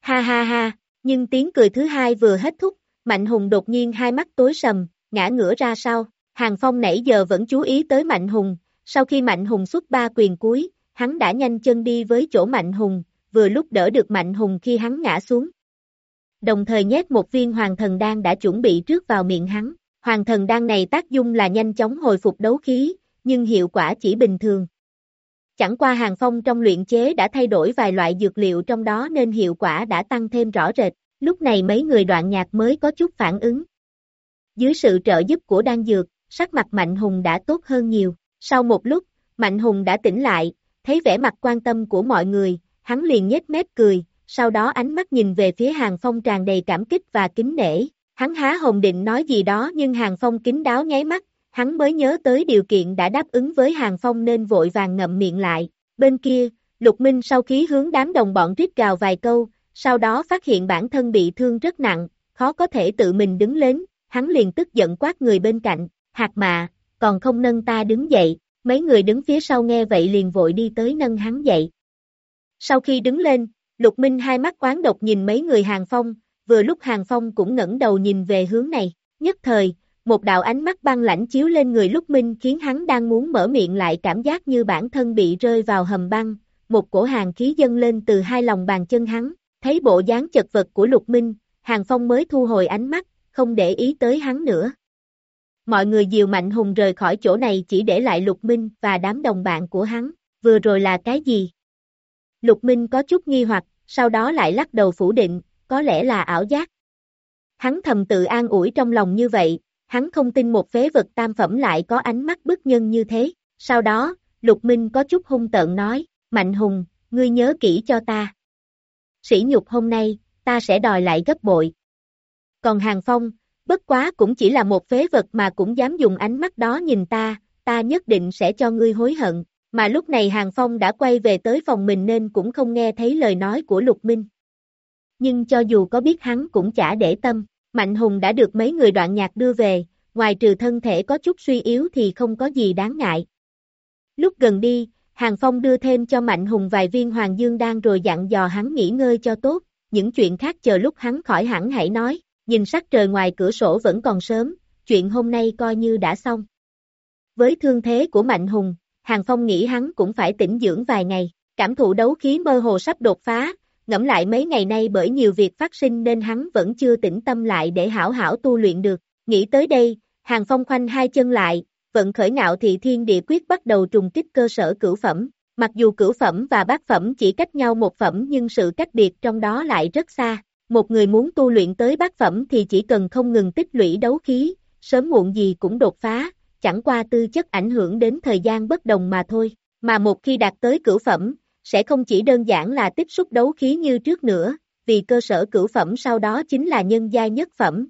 Ha ha ha, nhưng tiếng cười thứ hai vừa hết thúc, Mạnh Hùng đột nhiên hai mắt tối sầm, ngã ngửa ra sau. Hàng Phong nãy giờ vẫn chú ý tới Mạnh Hùng, sau khi Mạnh Hùng xuất ba quyền cuối, hắn đã nhanh chân đi với chỗ Mạnh Hùng, vừa lúc đỡ được Mạnh Hùng khi hắn ngã xuống. Đồng thời nhét một viên hoàng thần đan đã chuẩn bị trước vào miệng hắn. Hoàng thần đan này tác dung là nhanh chóng hồi phục đấu khí, nhưng hiệu quả chỉ bình thường. Chẳng qua hàng phong trong luyện chế đã thay đổi vài loại dược liệu trong đó nên hiệu quả đã tăng thêm rõ rệt, lúc này mấy người đoạn nhạc mới có chút phản ứng. Dưới sự trợ giúp của đan dược, sắc mặt Mạnh Hùng đã tốt hơn nhiều. Sau một lúc, Mạnh Hùng đã tỉnh lại, thấy vẻ mặt quan tâm của mọi người, hắn liền nhếch mép cười, sau đó ánh mắt nhìn về phía Hàng Phong tràn đầy cảm kích và kính nể. Hắn há hồng định nói gì đó nhưng Hàng Phong kính đáo nháy mắt, hắn mới nhớ tới điều kiện đã đáp ứng với Hàng Phong nên vội vàng ngậm miệng lại. Bên kia, Lục Minh sau khi hướng đám đồng bọn rít gào vài câu, sau đó phát hiện bản thân bị thương rất nặng, khó có thể tự mình đứng lên, hắn liền tức giận quát người bên cạnh, hạt mạ, còn không nâng ta đứng dậy, mấy người đứng phía sau nghe vậy liền vội đi tới nâng hắn dậy. Sau khi đứng lên, Lục Minh hai mắt quán độc nhìn mấy người Hàng Phong, vừa lúc Hàng Phong cũng ngẩng đầu nhìn về hướng này, nhất thời, một đạo ánh mắt băng lãnh chiếu lên người Lục Minh khiến hắn đang muốn mở miệng lại cảm giác như bản thân bị rơi vào hầm băng, một cổ hàng khí dâng lên từ hai lòng bàn chân hắn, thấy bộ dáng chật vật của Lục Minh, Hàng Phong mới thu hồi ánh mắt, không để ý tới hắn nữa. Mọi người dìu Mạnh Hùng rời khỏi chỗ này chỉ để lại Lục Minh và đám đồng bạn của hắn, vừa rồi là cái gì? Lục Minh có chút nghi hoặc, sau đó lại lắc đầu phủ định, có lẽ là ảo giác. Hắn thầm tự an ủi trong lòng như vậy, hắn không tin một phế vật tam phẩm lại có ánh mắt bức nhân như thế. Sau đó, Lục Minh có chút hung tợn nói, Mạnh Hùng, ngươi nhớ kỹ cho ta. Sỉ nhục hôm nay, ta sẽ đòi lại gấp bội. Còn Hàng Phong, bất quá cũng chỉ là một phế vật mà cũng dám dùng ánh mắt đó nhìn ta, ta nhất định sẽ cho ngươi hối hận. Mà lúc này Hàng Phong đã quay về tới phòng mình nên cũng không nghe thấy lời nói của Lục Minh. Nhưng cho dù có biết hắn cũng chả để tâm, Mạnh Hùng đã được mấy người đoạn nhạc đưa về, ngoài trừ thân thể có chút suy yếu thì không có gì đáng ngại. Lúc gần đi, Hàng Phong đưa thêm cho Mạnh Hùng vài viên Hoàng Dương đan rồi dặn dò hắn nghỉ ngơi cho tốt, những chuyện khác chờ lúc hắn khỏi hẳn hãy nói, nhìn sắc trời ngoài cửa sổ vẫn còn sớm, chuyện hôm nay coi như đã xong. Với thương thế của Mạnh Hùng, Hàng Phong nghĩ hắn cũng phải tĩnh dưỡng vài ngày, cảm thụ đấu khí mơ hồ sắp đột phá, ngẫm lại mấy ngày nay bởi nhiều việc phát sinh nên hắn vẫn chưa tĩnh tâm lại để hảo hảo tu luyện được, nghĩ tới đây, Hàng Phong khoanh hai chân lại, vận khởi ngạo thị thiên địa quyết bắt đầu trùng kích cơ sở cửu phẩm, Mặc dù cửu phẩm và bát phẩm chỉ cách nhau một phẩm nhưng sự cách biệt trong đó lại rất xa. Một người muốn tu luyện tới bát phẩm thì chỉ cần không ngừng tích lũy đấu khí, sớm muộn gì cũng đột phá, chẳng qua tư chất ảnh hưởng đến thời gian bất đồng mà thôi. Mà một khi đạt tới cửu phẩm, sẽ không chỉ đơn giản là tiếp xúc đấu khí như trước nữa, vì cơ sở cửu phẩm sau đó chính là nhân giai nhất phẩm.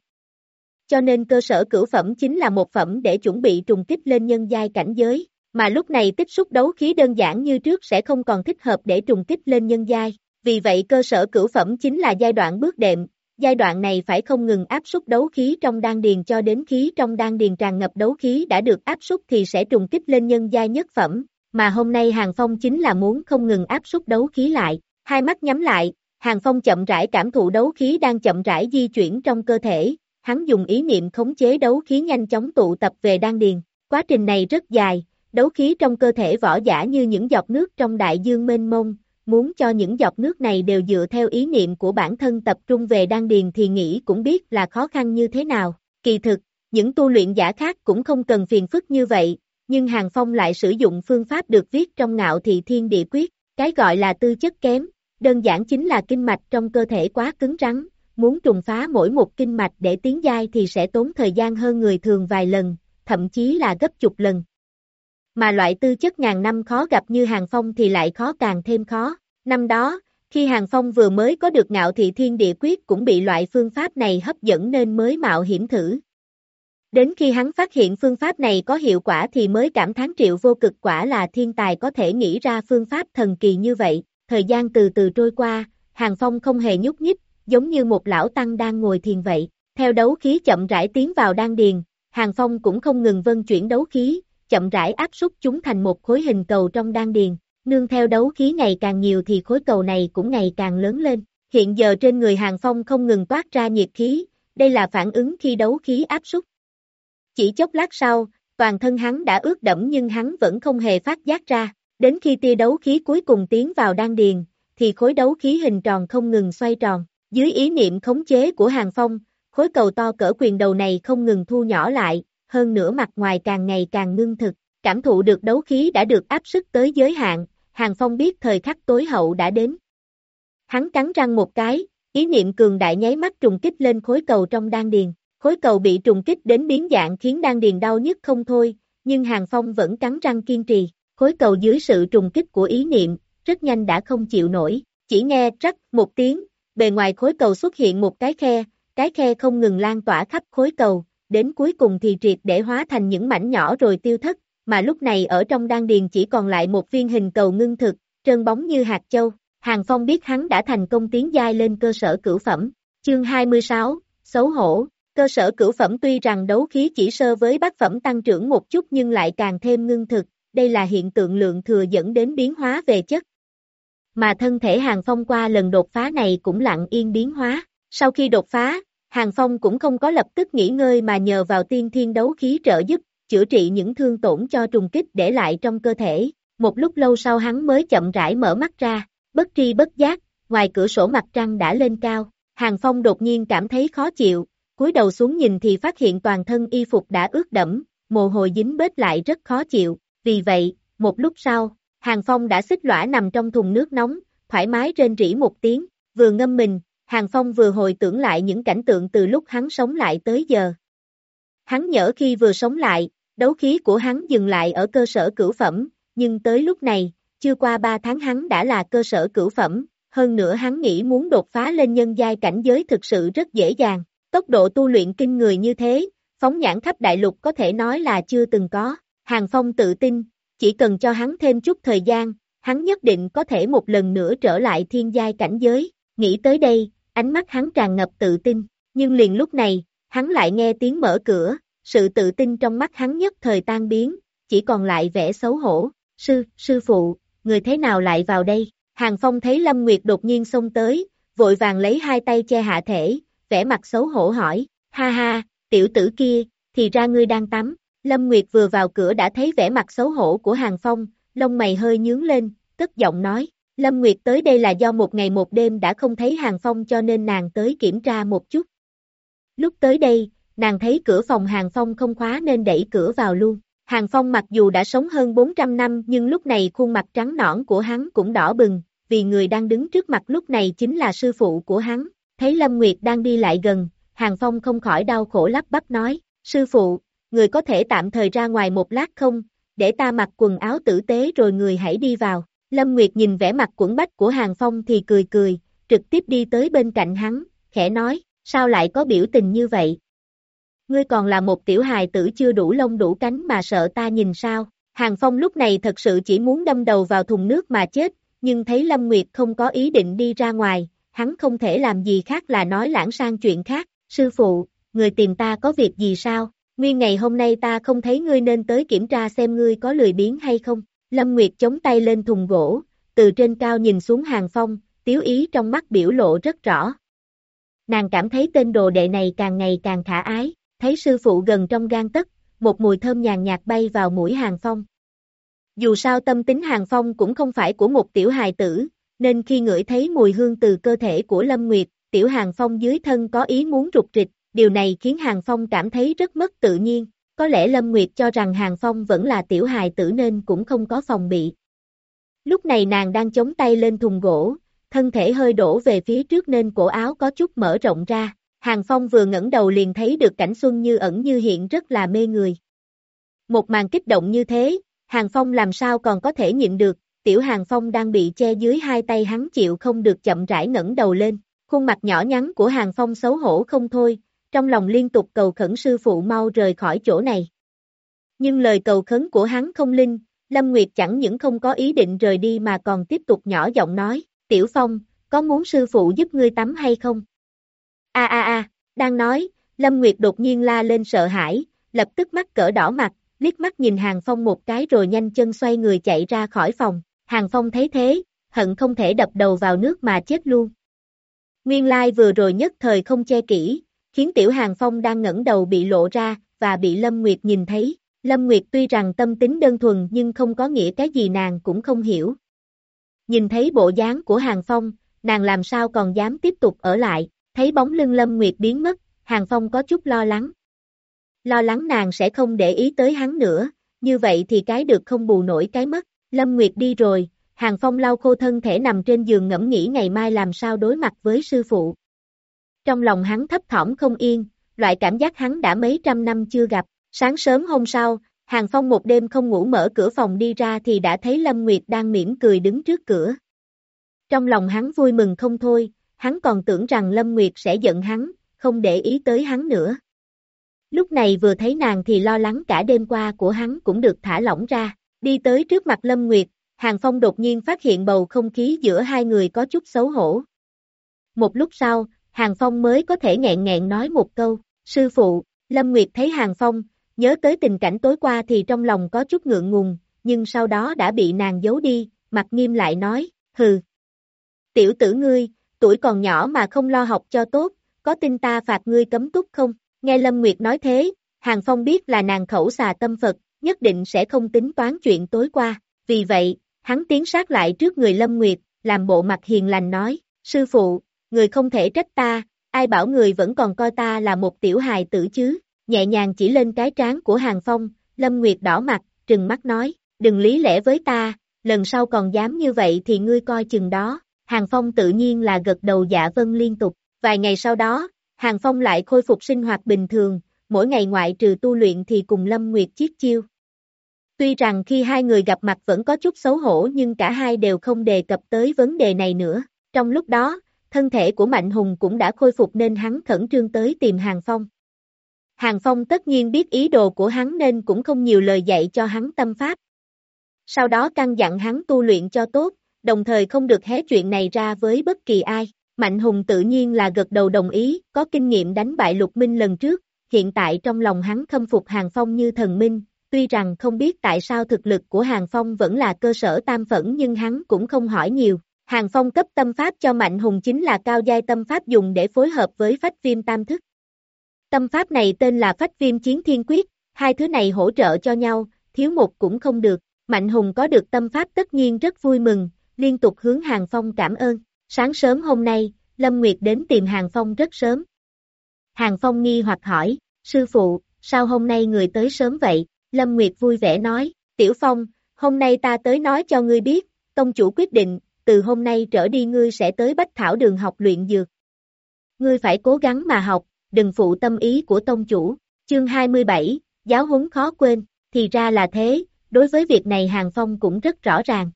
Cho nên cơ sở cửu phẩm chính là một phẩm để chuẩn bị trùng kích lên nhân giai cảnh giới, mà lúc này tích xúc đấu khí đơn giản như trước sẽ không còn thích hợp để trùng kích lên nhân giai. Vì vậy cơ sở cửu phẩm chính là giai đoạn bước đệm, giai đoạn này phải không ngừng áp súc đấu khí trong đan điền cho đến khí trong đan điền tràn ngập đấu khí đã được áp súc thì sẽ trùng kích lên nhân giai nhất phẩm, mà hôm nay Hàng Phong chính là muốn không ngừng áp súc đấu khí lại, hai mắt nhắm lại, Hàng Phong chậm rãi cảm thụ đấu khí đang chậm rãi di chuyển trong cơ thể, hắn dùng ý niệm khống chế đấu khí nhanh chóng tụ tập về đan điền, quá trình này rất dài, đấu khí trong cơ thể võ giả như những giọt nước trong đại dương mênh mông, muốn cho những giọt nước này đều dựa theo ý niệm của bản thân tập trung về đan điền thì nghĩ cũng biết là khó khăn như thế nào. Kỳ thực, những tu luyện giả khác cũng không cần phiền phức như vậy, nhưng Hàng Phong lại sử dụng phương pháp được viết trong ngạo thị thiên địa quyết, cái gọi là tư chất kém, đơn giản chính là kinh mạch trong cơ thể quá cứng rắn, muốn trùng phá mỗi một kinh mạch để tiến giai thì sẽ tốn thời gian hơn người thường vài lần, thậm chí là gấp chục lần. Mà loại tư chất ngàn năm khó gặp như Hàng Phong thì lại khó càng thêm khó. Năm đó, khi Hàng Phong vừa mới có được ngạo thị thiên địa quyết cũng bị loại phương pháp này hấp dẫn nên mới mạo hiểm thử. Đến khi hắn phát hiện phương pháp này có hiệu quả thì mới cảm thán triệu vô cực quả là thiên tài có thể nghĩ ra phương pháp thần kỳ như vậy. Thời gian từ từ trôi qua, Hàng Phong không hề nhúc nhích, giống như một lão tăng đang ngồi thiền vậy. Theo đấu khí chậm rãi tiến vào đan điền, Hàng Phong cũng không ngừng vân chuyển đấu khí, chậm rãi áp súc chúng thành một khối hình cầu trong đan điền. Nương theo đấu khí ngày càng nhiều thì khối cầu này cũng ngày càng lớn lên. Hiện giờ trên người Hàng Phong không ngừng toát ra nhiệt khí, đây là phản ứng khi đấu khí áp súc. Chỉ chốc lát sau, toàn thân hắn đã ướt đẫm nhưng hắn vẫn không hề phát giác ra. Đến khi tia đấu khí cuối cùng tiến vào đan điền, thì khối đấu khí hình tròn không ngừng xoay tròn. Dưới ý niệm khống chế của Hàng Phong, khối cầu to cỡ quyền đầu này không ngừng thu nhỏ lại, hơn nữa mặt ngoài càng ngày càng ngưng thực, cảm thụ được đấu khí đã được áp sức tới giới hạn, Hàng Phong biết thời khắc tối hậu đã đến. Hắn cắn răng một cái, ý niệm cường đại nháy mắt trùng kích lên khối cầu trong đan điền. Khối cầu bị trùng kích đến biến dạng khiến đan điền đau nhức không thôi, nhưng Hàng Phong vẫn cắn răng kiên trì. Khối cầu dưới sự trùng kích của ý niệm, rất nhanh đã không chịu nổi, chỉ nghe rắc một tiếng, bề ngoài khối cầu xuất hiện một cái khe, cái khe không ngừng lan tỏa khắp khối cầu, đến cuối cùng thì triệt để hóa thành những mảnh nhỏ rồi tiêu thất, mà lúc này ở trong đan điền chỉ còn lại một viên hình cầu ngưng thực, trơn bóng như hạt châu. Hàng Phong biết hắn đã thành công tiến giai lên cơ sở cửu phẩm. Chương 26, xấu hổ, cơ sở cửu phẩm tuy rằng đấu khí chỉ sơ với bát phẩm tăng trưởng một chút nhưng lại càng thêm ngưng thực, đây là hiện tượng lượng thừa dẫn đến biến hóa về chất. Mà thân thể Hàng Phong qua lần đột phá này cũng lặng yên biến hóa. Sau khi đột phá, Hàng Phong cũng không có lập tức nghỉ ngơi mà nhờ vào tiên thiên đấu khí trợ giúp, chữa trị những thương tổn cho trùng kích để lại trong cơ thể. Một lúc lâu sau hắn mới chậm rãi mở mắt ra, bất tri bất giác, ngoài cửa sổ mặt trăng đã lên cao. Hàng Phong đột nhiên cảm thấy khó chịu, cúi đầu xuống nhìn thì phát hiện toàn thân y phục đã ướt đẫm, mồ hôi dính bết lại rất khó chịu. Vì vậy, một lúc sau, Hàng Phong đã xích lõa nằm trong thùng nước nóng, thoải mái rên rỉ một tiếng, vừa ngâm mình, Hàng Phong vừa hồi tưởng lại những cảnh tượng từ lúc hắn sống lại tới giờ. Hắn nhớ khi vừa sống lại, đấu khí của hắn dừng lại ở cơ sở cửu phẩm, nhưng tới lúc này, chưa qua 3 tháng hắn đã là cơ sở cửu phẩm, hơn nữa hắn nghĩ muốn đột phá lên nhân giai cảnh giới thực sự rất dễ dàng. Tốc độ tu luyện kinh người như thế, phóng nhãn khắp đại lục có thể nói là chưa từng có. Hàng Phong tự tin, chỉ cần cho hắn thêm chút thời gian, hắn nhất định có thể một lần nữa trở lại thiên giai cảnh giới. Nghĩ tới đây, ánh mắt hắn tràn ngập tự tin, nhưng liền lúc này, hắn lại nghe tiếng mở cửa, sự tự tin trong mắt hắn nhất thời tan biến, chỉ còn lại vẻ xấu hổ. Sư, sư phụ, người thế nào lại vào đây? Hàng Phong thấy Lâm Nguyệt đột nhiên xông tới, vội vàng lấy hai tay che hạ thể, vẻ mặt xấu hổ hỏi, ha ha, tiểu tử kia, thì ra ngươi đang tắm. Lâm Nguyệt vừa vào cửa đã thấy vẻ mặt xấu hổ của Hàng Phong, lông mày hơi nhướng lên, tức giọng nói, Lâm Nguyệt tới đây là do một ngày một đêm đã không thấy Hàng Phong cho nên nàng tới kiểm tra một chút. Lúc tới đây, nàng thấy cửa phòng Hàng Phong không khóa nên đẩy cửa vào luôn. Hàng Phong mặc dù đã sống hơn 400 năm nhưng lúc này khuôn mặt trắng nõn của hắn cũng đỏ bừng, vì người đang đứng trước mặt lúc này chính là sư phụ của hắn. Thấy Lâm Nguyệt đang đi lại gần, Hàng Phong không khỏi đau khổ lắp bắp nói, sư phụ, người có thể tạm thời ra ngoài một lát không, để ta mặc quần áo tử tế rồi người hãy đi vào. Lâm Nguyệt nhìn vẻ mặt quẩn bách của Hàng Phong thì cười cười, trực tiếp đi tới bên cạnh hắn, khẽ nói, sao lại có biểu tình như vậy? Ngươi còn là một tiểu hài tử chưa đủ lông đủ cánh mà sợ ta nhìn sao? Hàng Phong lúc này thật sự chỉ muốn đâm đầu vào thùng nước mà chết, nhưng thấy Lâm Nguyệt không có ý định đi ra ngoài, hắn không thể làm gì khác là nói lãng sang chuyện khác, sư phụ, người tìm ta có việc gì sao? Nguyên ngày hôm nay ta không thấy ngươi nên tới kiểm tra xem ngươi có lười biếng hay không. Lâm Nguyệt chống tay lên thùng gỗ, từ trên cao nhìn xuống hàng phong, tiếu ý trong mắt biểu lộ rất rõ. Nàng cảm thấy tên đồ đệ này càng ngày càng khả ái, thấy sư phụ gần trong gan tất, một mùi thơm nhàn nhạt bay vào mũi hàng phong. Dù sao tâm tính hàng phong cũng không phải của một tiểu hài tử, nên khi ngửi thấy mùi hương từ cơ thể của Lâm Nguyệt, tiểu hàng phong dưới thân có ý muốn rụt rịch, điều này khiến hàng phong cảm thấy rất mất tự nhiên, có lẽ Lâm Nguyệt cho rằng hàng phong vẫn là tiểu hài tử nên cũng không có phòng bị. Lúc này nàng đang chống tay lên thùng gỗ, thân thể hơi đổ về phía trước nên cổ áo có chút mở rộng ra, hàng phong vừa ngẩng đầu liền thấy được cảnh xuân như ẩn như hiện rất là mê người. Một màn kích động như thế, hàng phong làm sao còn có thể nhịn được, tiểu hàng phong đang bị che dưới hai tay hắn chịu không được chậm rãi ngẩng đầu lên, khuôn mặt nhỏ nhắn của hàng phong xấu hổ không thôi, trong lòng liên tục cầu khẩn sư phụ mau rời khỏi chỗ này. Nhưng lời cầu khấn của hắn không linh, Lâm Nguyệt chẳng những không có ý định rời đi mà còn tiếp tục nhỏ giọng nói, Tiểu Phong, có muốn sư phụ giúp ngươi tắm hay không? A a a, đang nói, Lâm Nguyệt đột nhiên la lên sợ hãi, lập tức mắt cỡ đỏ mặt, liếc mắt nhìn Hàng Phong một cái rồi nhanh chân xoay người chạy ra khỏi phòng. Hàng Phong thấy thế, hận không thể đập đầu vào nước mà chết luôn. Nguyên lai vừa rồi nhất thời không che kỹ, khiến Tiểu Hàng Phong đang ngẩng đầu bị lộ ra, và bị Lâm Nguyệt nhìn thấy. Lâm Nguyệt tuy rằng tâm tính đơn thuần nhưng không có nghĩa cái gì nàng cũng không hiểu. Nhìn thấy bộ dáng của Hàng Phong, nàng làm sao còn dám tiếp tục ở lại, thấy bóng lưng Lâm Nguyệt biến mất, Hàng Phong có chút lo lắng. Lo lắng nàng sẽ không để ý tới hắn nữa, như vậy thì cái được không bù nổi cái mất. Lâm Nguyệt đi rồi, Hàng Phong lau khô thân thể nằm trên giường ngẫm nghĩ ngày mai làm sao đối mặt với sư phụ. Trong lòng hắn thấp thỏm không yên, loại cảm giác hắn đã mấy trăm năm chưa gặp. Sáng sớm hôm sau, Hàng Phong một đêm không ngủ mở cửa phòng đi ra thì đã thấy Lâm Nguyệt đang mỉm cười đứng trước cửa. Trong lòng hắn vui mừng không thôi, hắn còn tưởng rằng Lâm Nguyệt sẽ giận hắn, không để ý tới hắn nữa. Lúc này vừa thấy nàng thì lo lắng cả đêm qua của hắn cũng được thả lỏng ra, đi tới trước mặt Lâm Nguyệt, Hàng Phong đột nhiên phát hiện bầu không khí giữa hai người có chút xấu hổ. Một lúc sau, Hàng Phong mới có thể nghẹn nghẹn nói một câu, sư phụ, Lâm Nguyệt thấy Hàng Phong, nhớ tới tình cảnh tối qua thì trong lòng có chút ngượng ngùng, nhưng sau đó đã bị nàng giấu đi, mặt nghiêm lại nói, hừ. Tiểu tử ngươi, tuổi còn nhỏ mà không lo học cho tốt, có tin ta phạt ngươi cấm túc không? Nghe Lâm Nguyệt nói thế, Hàng Phong biết là nàng khẩu xà tâm Phật, nhất định sẽ không tính toán chuyện tối qua, vì vậy, hắn tiến sát lại trước người Lâm Nguyệt, làm bộ mặt hiền lành nói, sư phụ, người không thể trách ta, ai bảo người vẫn còn coi ta là một tiểu hài tử chứ, nhẹ nhàng chỉ lên cái trán của Hàng Phong, Lâm Nguyệt đỏ mặt, trừng mắt nói, đừng lý lẽ với ta, lần sau còn dám như vậy thì ngươi coi chừng đó, Hàng Phong tự nhiên là gật đầu dạ vân liên tục, vài ngày sau đó, Hàng Phong lại khôi phục sinh hoạt bình thường, mỗi ngày ngoại trừ tu luyện thì cùng Lâm Nguyệt chiết chiêu. Tuy rằng khi hai người gặp mặt vẫn có chút xấu hổ nhưng cả hai đều không đề cập tới vấn đề này nữa. Trong lúc đó, thân thể của Mạnh Hùng cũng đã khôi phục nên hắn khẩn trương tới tìm Hàng Phong. Hàng Phong tất nhiên biết ý đồ của hắn nên cũng không nhiều lời dạy cho hắn tâm pháp. Sau đó căn dặn hắn tu luyện cho tốt, đồng thời không được hé chuyện này ra với bất kỳ ai. Mạnh Hùng tự nhiên là gật đầu đồng ý, có kinh nghiệm đánh bại Lục Minh lần trước, hiện tại trong lòng hắn khâm phục Hàng Phong như thần minh, tuy rằng không biết tại sao thực lực của Hàng Phong vẫn là cơ sở tam phẫn nhưng hắn cũng không hỏi nhiều. Hàng Phong cấp tâm pháp cho Mạnh Hùng chính là cao giai tâm pháp dùng để phối hợp với phách viêm tam thức. Tâm pháp này tên là phách viêm chiến thiên quyết, hai thứ này hỗ trợ cho nhau, thiếu một cũng không được. Mạnh Hùng có được tâm pháp tất nhiên rất vui mừng, liên tục hướng Hàng Phong cảm ơn. Sáng sớm hôm nay, Lâm Nguyệt đến tìm Hàng Phong rất sớm. Hàng Phong nghi hoặc hỏi, sư phụ, sao hôm nay người tới sớm vậy? Lâm Nguyệt vui vẻ nói, Tiểu Phong, hôm nay ta tới nói cho ngươi biết, công chủ quyết định, từ hôm nay trở đi ngươi sẽ tới Bách Thảo đường học luyện dược. Ngươi phải cố gắng mà học, đừng phụ tâm ý của tông chủ. Chương 27, giáo huấn khó quên, thì ra là thế, đối với việc này Hàng Phong cũng rất rõ ràng.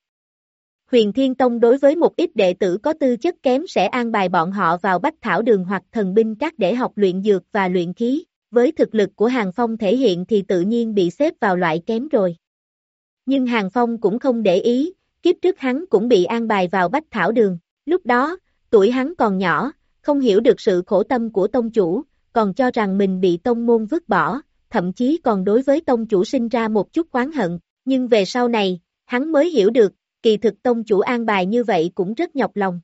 Huyền Thiên Tông đối với một ít đệ tử có tư chất kém sẽ an bài bọn họ vào bách thảo đường hoặc thần binh các để học luyện dược và luyện khí, với thực lực của Hàng Phong thể hiện thì tự nhiên bị xếp vào loại kém rồi. Nhưng Hàng Phong cũng không để ý, kiếp trước hắn cũng bị an bài vào bách thảo đường, lúc đó, tuổi hắn còn nhỏ, không hiểu được sự khổ tâm của tông chủ, còn cho rằng mình bị tông môn vứt bỏ, thậm chí còn đối với tông chủ sinh ra một chút oán hận, nhưng về sau này, hắn mới hiểu được, kỳ thực tông chủ an bài như vậy cũng rất nhọc lòng.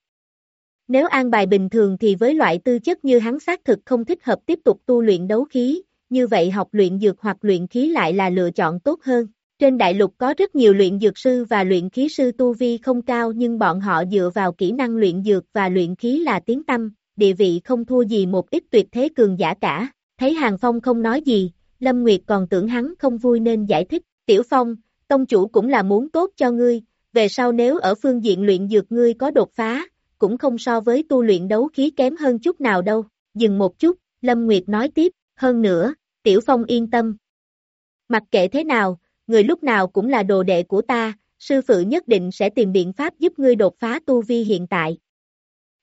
Nếu an bài bình thường thì với loại tư chất như hắn xác thực không thích hợp tiếp tục tu luyện đấu khí, như vậy học luyện dược hoặc luyện khí lại là lựa chọn tốt hơn. Trên đại lục có rất nhiều luyện dược sư và luyện khí sư tu vi không cao nhưng bọn họ dựa vào kỹ năng luyện dược và luyện khí là tiếng tâm, địa vị không thua gì một ít tuyệt thế cường giả cả. Thấy Hàng Phong không nói gì, Lâm Nguyệt còn tưởng hắn không vui nên giải thích, Tiểu Phong, tông chủ cũng là muốn tốt cho ngươi, về sau nếu ở phương diện luyện dược ngươi có đột phá, cũng không so với tu luyện đấu khí kém hơn chút nào đâu. Dừng một chút, Lâm Nguyệt nói tiếp, hơn nữa, Tiểu Phong yên tâm. Mặc kệ thế nào, người lúc nào cũng là đồ đệ của ta, sư phụ nhất định sẽ tìm biện pháp giúp ngươi đột phá tu vi hiện tại.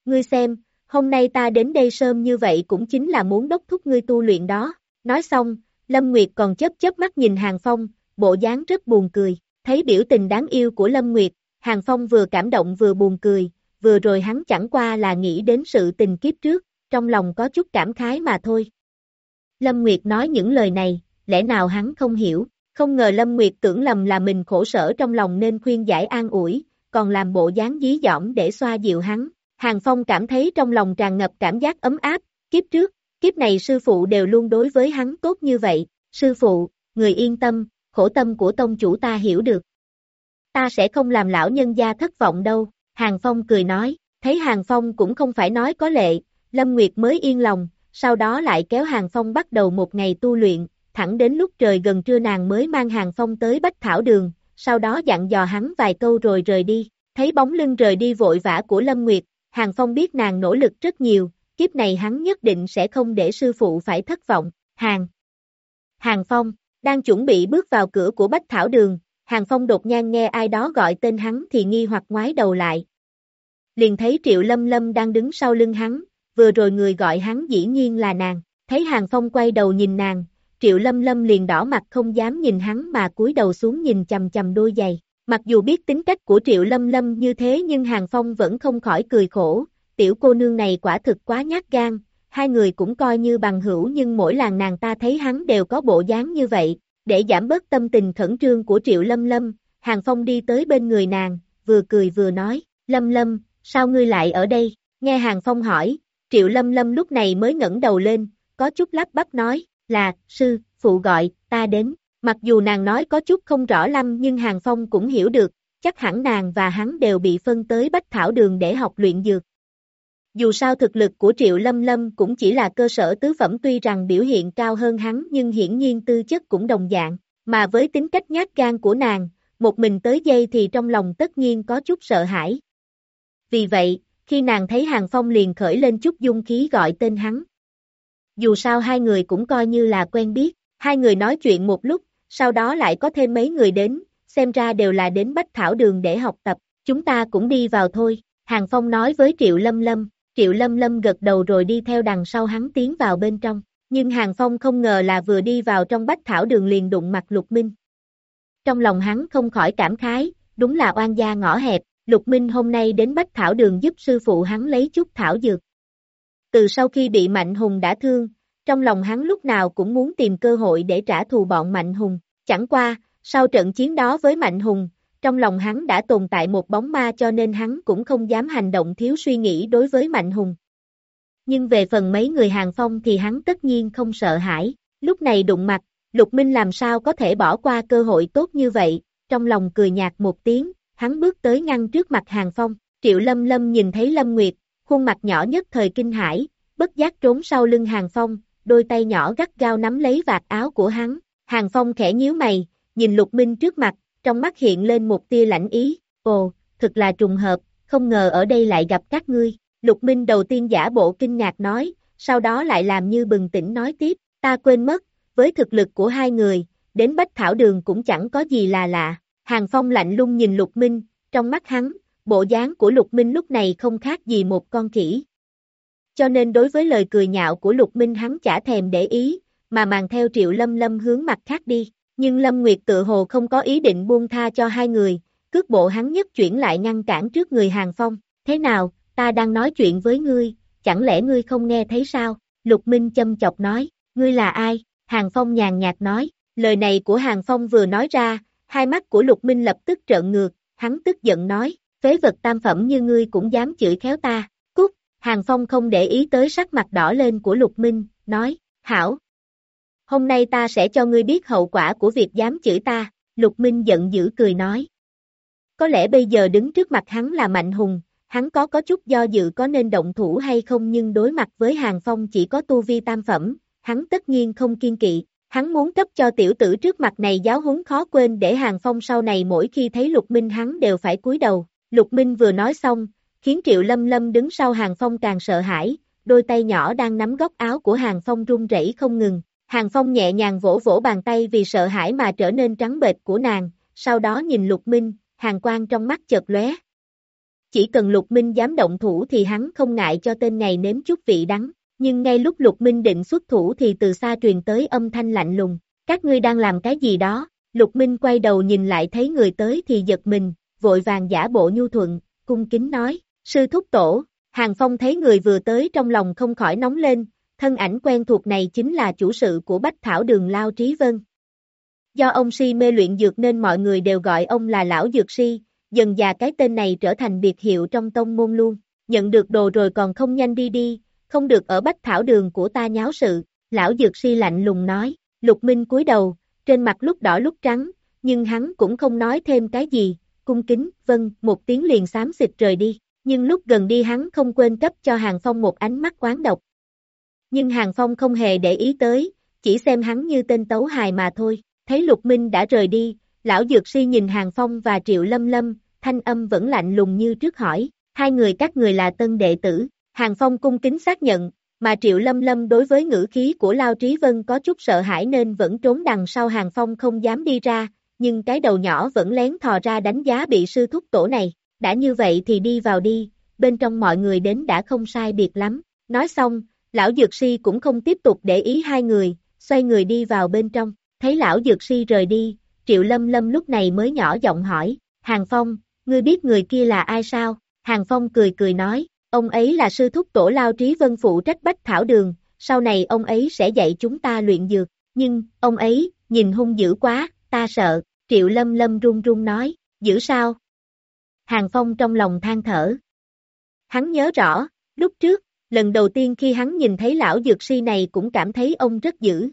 Ngươi xem, hôm nay ta đến đây sớm như vậy cũng chính là muốn đốc thúc ngươi tu luyện đó. Nói xong, Lâm Nguyệt còn chớp chớp mắt nhìn Hàng Phong, bộ dáng rất buồn cười. Thấy biểu tình đáng yêu của Lâm Nguyệt, Hàng Phong vừa cảm động vừa buồn cười, vừa rồi hắn chẳng qua là nghĩ đến sự tình kiếp trước, trong lòng có chút cảm khái mà thôi. Lâm Nguyệt nói những lời này, lẽ nào hắn không hiểu, không ngờ Lâm Nguyệt tưởng lầm là mình khổ sở trong lòng nên khuyên giải an ủi, còn làm bộ dáng dí dỏm để xoa dịu hắn. Hàng Phong cảm thấy trong lòng tràn ngập cảm giác ấm áp, kiếp trước, kiếp này sư phụ đều luôn đối với hắn tốt như vậy, sư phụ, người yên tâm, khổ tâm của tông chủ ta hiểu được. Ta sẽ không làm lão nhân gia thất vọng đâu, Hàng Phong cười nói, thấy Hàng Phong cũng không phải nói có lệ, Lâm Nguyệt mới yên lòng, sau đó lại kéo Hàng Phong bắt đầu một ngày tu luyện, thẳng đến lúc trời gần trưa nàng mới mang Hàng Phong tới Bách Thảo Đường, sau đó dặn dò hắn vài câu rồi rời đi, thấy bóng lưng rời đi vội vã của Lâm Nguyệt, Hàng Phong biết nàng nỗ lực rất nhiều, kiếp này hắn nhất định sẽ không để sư phụ phải thất vọng, Hàng. Hàng Phong, đang chuẩn bị bước vào cửa của Bách Thảo Đường, Hàng Phong đột nhiên nghe ai đó gọi tên hắn thì nghi hoặc ngoái đầu lại. Liền thấy Triệu Lâm Lâm đang đứng sau lưng hắn, vừa rồi người gọi hắn dĩ nhiên là nàng, thấy Hàng Phong quay đầu nhìn nàng, Triệu Lâm Lâm liền đỏ mặt không dám nhìn hắn mà cúi đầu xuống nhìn chầm chầm đôi giày. Mặc dù biết tính cách của Triệu Lâm Lâm như thế nhưng Hàng Phong vẫn không khỏi cười khổ, tiểu cô nương này quả thực quá nhát gan, hai người cũng coi như bằng hữu nhưng mỗi lần nàng ta thấy hắn đều có bộ dáng như vậy, để giảm bớt tâm tình khẩn trương của Triệu Lâm Lâm, Hàng Phong đi tới bên người nàng, vừa cười vừa nói, Lâm Lâm, sao ngươi lại ở đây? Nghe Hàng Phong hỏi, Triệu Lâm Lâm lúc này mới ngẩng đầu lên, có chút lắp bắp nói, là, sư, phụ gọi, ta đến. Mặc dù nàng nói có chút không rõ lắm nhưng Hàng Phong cũng hiểu được, chắc hẳn nàng và hắn đều bị phân tới Bách Thảo Đường để học luyện dược. Dù sao thực lực của Triệu Lâm Lâm cũng chỉ là cơ sở tứ phẩm tuy rằng biểu hiện cao hơn hắn nhưng hiển nhiên tư chất cũng đồng dạng, mà với tính cách nhát gan của nàng, một mình tới dây thì trong lòng tất nhiên có chút sợ hãi. Vì vậy, khi nàng thấy Hàng Phong liền khởi lên chút dung khí gọi tên hắn. Dù sao hai người cũng coi như là quen biết, hai người nói chuyện một lúc, sau đó lại có thêm mấy người đến, xem ra đều là đến Bách Thảo Đường để học tập, chúng ta cũng đi vào thôi, Hàng Phong nói với Triệu Lâm Lâm, Triệu Lâm Lâm gật đầu rồi đi theo đằng sau hắn tiến vào bên trong, nhưng Hàng Phong không ngờ là vừa đi vào trong Bách Thảo Đường liền đụng mặt Lục Minh. Trong lòng hắn không khỏi cảm khái, đúng là oan gia ngõ hẹp, Lục Minh hôm nay đến Bách Thảo Đường giúp sư phụ hắn lấy chút thảo dược. Từ sau khi bị Mạnh Hùng đã thương, trong lòng hắn lúc nào cũng muốn tìm cơ hội để trả thù bọn Mạnh Hùng. Chẳng qua, sau trận chiến đó với Mạnh Hùng, trong lòng hắn đã tồn tại một bóng ma cho nên hắn cũng không dám hành động thiếu suy nghĩ đối với Mạnh Hùng. Nhưng về phần mấy người hàng phong thì hắn tất nhiên không sợ hãi, lúc này đụng mặt, Lục Minh làm sao có thể bỏ qua cơ hội tốt như vậy, trong lòng cười nhạt một tiếng, hắn bước tới ngăn trước mặt hàng phong, triệu lâm lâm nhìn thấy lâm nguyệt, khuôn mặt nhỏ nhất thời kinh hãi, bất giác trốn sau lưng hàng phong, đôi tay nhỏ gắt gao nắm lấy vạt áo của hắn, Hàng Phong khẽ nhíu mày, nhìn Lục Minh trước mặt, trong mắt hiện lên một tia lạnh ý, ồ, thật là trùng hợp, không ngờ ở đây lại gặp các ngươi. Lục Minh đầu tiên giả bộ kinh ngạc nói, sau đó lại làm như bừng tỉnh nói tiếp, ta quên mất, với thực lực của hai người, đến Bách Thảo Đường cũng chẳng có gì là lạ. Hàng Phong lạnh lung nhìn Lục Minh, trong mắt hắn, bộ dáng của Lục Minh lúc này không khác gì một con khỉ. Cho nên đối với lời cười nhạo của Lục Minh hắn chả thèm để ý, mà màng theo Triệu Lâm Lâm hướng mặt khác đi. Nhưng Lâm Nguyệt tự hồ không có ý định buông tha cho hai người, cước bộ hắn nhất chuyển lại ngăn cản trước người Hàng Phong. Thế nào, ta đang nói chuyện với ngươi, chẳng lẽ ngươi không nghe thấy sao? Lục Minh châm chọc nói, ngươi là ai? Hàng Phong nhàn nhạt nói, lời này của Hàng Phong vừa nói ra, hai mắt của Lục Minh lập tức trợn ngược, hắn tức giận nói, phế vật tam phẩm như ngươi cũng dám chửi khéo ta, cút, Hàng Phong không để ý tới sắc mặt đỏ lên của Lục Minh, nói, hảo. Hôm nay ta sẽ cho ngươi biết hậu quả của việc dám chửi ta, Lục Minh giận dữ cười nói. Có lẽ bây giờ đứng trước mặt hắn là Mạnh Hùng, hắn có có chút do dự có nên động thủ hay không nhưng đối mặt với Hàng Phong chỉ có tu vi tam phẩm, hắn tất nhiên không kiên kỵ, hắn muốn cấp cho tiểu tử trước mặt này giáo huấn khó quên để Hàng Phong sau này mỗi khi thấy Lục Minh hắn đều phải cúi đầu, Lục Minh vừa nói xong, khiến Triệu Lâm Lâm đứng sau Hàng Phong càng sợ hãi, đôi tay nhỏ đang nắm góc áo của Hàng Phong run rẩy không ngừng, Hàng Phong nhẹ nhàng vỗ vỗ bàn tay vì sợ hãi mà trở nên trắng bệch của nàng, sau đó nhìn Lục Minh, hàng quang trong mắt chợt lóe. Chỉ cần Lục Minh dám động thủ thì hắn không ngại cho tên này nếm chút vị đắng, nhưng ngay lúc Lục Minh định xuất thủ thì từ xa truyền tới âm thanh lạnh lùng, các ngươi đang làm cái gì đó, Lục Minh quay đầu nhìn lại thấy người tới thì giật mình, vội vàng giả bộ nhu thuận, cung kính nói, sư thúc tổ, Hàng Phong thấy người vừa tới trong lòng không khỏi nóng lên, thân ảnh quen thuộc này chính là chủ sự của Bách Thảo Đường Lao Trí Vân. Do ông si mê luyện dược nên mọi người đều gọi ông là Lão Dược Si, dần già cái tên này trở thành biệt hiệu trong tông môn luôn. Nhận được đồ rồi còn không nhanh đi đi, không được ở Bách Thảo Đường của ta nháo sự, Lão Dược Si lạnh lùng nói, Lục Minh cúi đầu, trên mặt lúc đỏ lúc trắng, nhưng hắn cũng không nói thêm cái gì, cung kính, vâng, một tiếng liền xám xịt rời đi, nhưng lúc gần đi hắn không quên cấp cho Hàng Phong một ánh mắt quán độc. Nhưng Hàng Phong không hề để ý tới, chỉ xem hắn như tên tấu hài mà thôi, thấy Lục Minh đã rời đi, lão dược si nhìn Hàng Phong và Triệu Lâm Lâm, thanh âm vẫn lạnh lùng như trước hỏi, hai người các người là tân đệ tử, Hàng Phong cung kính xác nhận, mà Triệu Lâm Lâm đối với ngữ khí của Lao Trí Vân có chút sợ hãi nên vẫn trốn đằng sau Hàng Phong không dám đi ra, nhưng cái đầu nhỏ vẫn lén thò ra đánh giá bị sư thúc tổ này, đã như vậy thì đi vào đi, bên trong mọi người đến đã không sai biệt lắm, nói xong, lão dược si cũng không tiếp tục để ý hai người, xoay người đi vào bên trong, thấy lão dược si rời đi, triệu lâm lâm lúc này mới nhỏ giọng hỏi, Hàng Phong, ngươi biết người kia là ai sao? Hàng Phong cười cười nói, ông ấy là sư thúc tổ lao trí vân phụ trách bách thảo đường, sau này ông ấy sẽ dạy chúng ta luyện dược, nhưng, ông ấy, nhìn hung dữ quá, ta sợ, triệu lâm lâm run run nói, dữ sao? Hàng Phong trong lòng than thở. Hắn nhớ rõ, lúc trước, lần đầu tiên khi hắn nhìn thấy lão dược si này cũng cảm thấy ông rất dữ.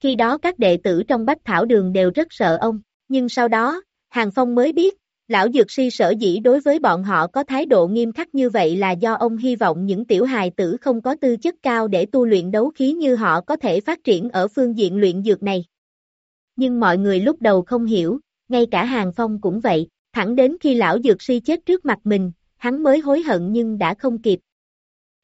Khi đó các đệ tử trong Bách Thảo Đường đều rất sợ ông, nhưng sau đó, Hàng Phong mới biết, lão dược si sở dĩ đối với bọn họ có thái độ nghiêm khắc như vậy là do ông hy vọng những tiểu hài tử không có tư chất cao để tu luyện đấu khí như họ có thể phát triển ở phương diện luyện dược này. Nhưng mọi người lúc đầu không hiểu, ngay cả Hàng Phong cũng vậy, thẳng đến khi lão dược si chết trước mặt mình, hắn mới hối hận nhưng đã không kịp.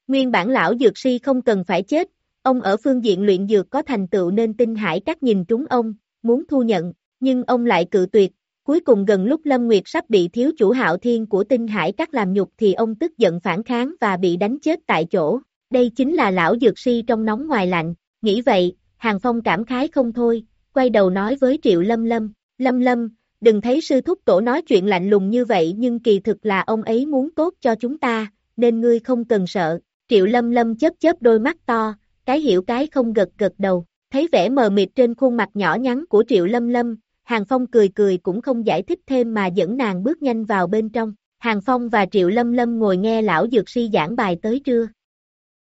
Nguyên bản lão dược si không cần phải chết, ông ở phương diện luyện dược có thành tựu nên tinh hải các nhìn trúng ông, muốn thu nhận, nhưng ông lại cự tuyệt, cuối cùng gần lúc Lâm Nguyệt sắp bị thiếu chủ hạo thiên của tinh hải các làm nhục thì ông tức giận phản kháng và bị đánh chết tại chỗ, đây chính là lão dược si trong nóng ngoài lạnh, nghĩ vậy, Hàng Phong cảm khái không thôi, quay đầu nói với Triệu Lâm Lâm, Lâm Lâm, đừng thấy sư thúc tổ nói chuyện lạnh lùng như vậy nhưng kỳ thực là ông ấy muốn tốt cho chúng ta, nên ngươi không cần sợ, Triệu Lâm Lâm chớp chớp đôi mắt to, cái hiểu cái không gật gật đầu, thấy vẻ mờ mịt trên khuôn mặt nhỏ nhắn của Triệu Lâm Lâm, Hàng Phong cười cười cũng không giải thích thêm mà dẫn nàng bước nhanh vào bên trong, Hàng Phong và Triệu Lâm Lâm ngồi nghe lão dược si giảng bài tới trưa.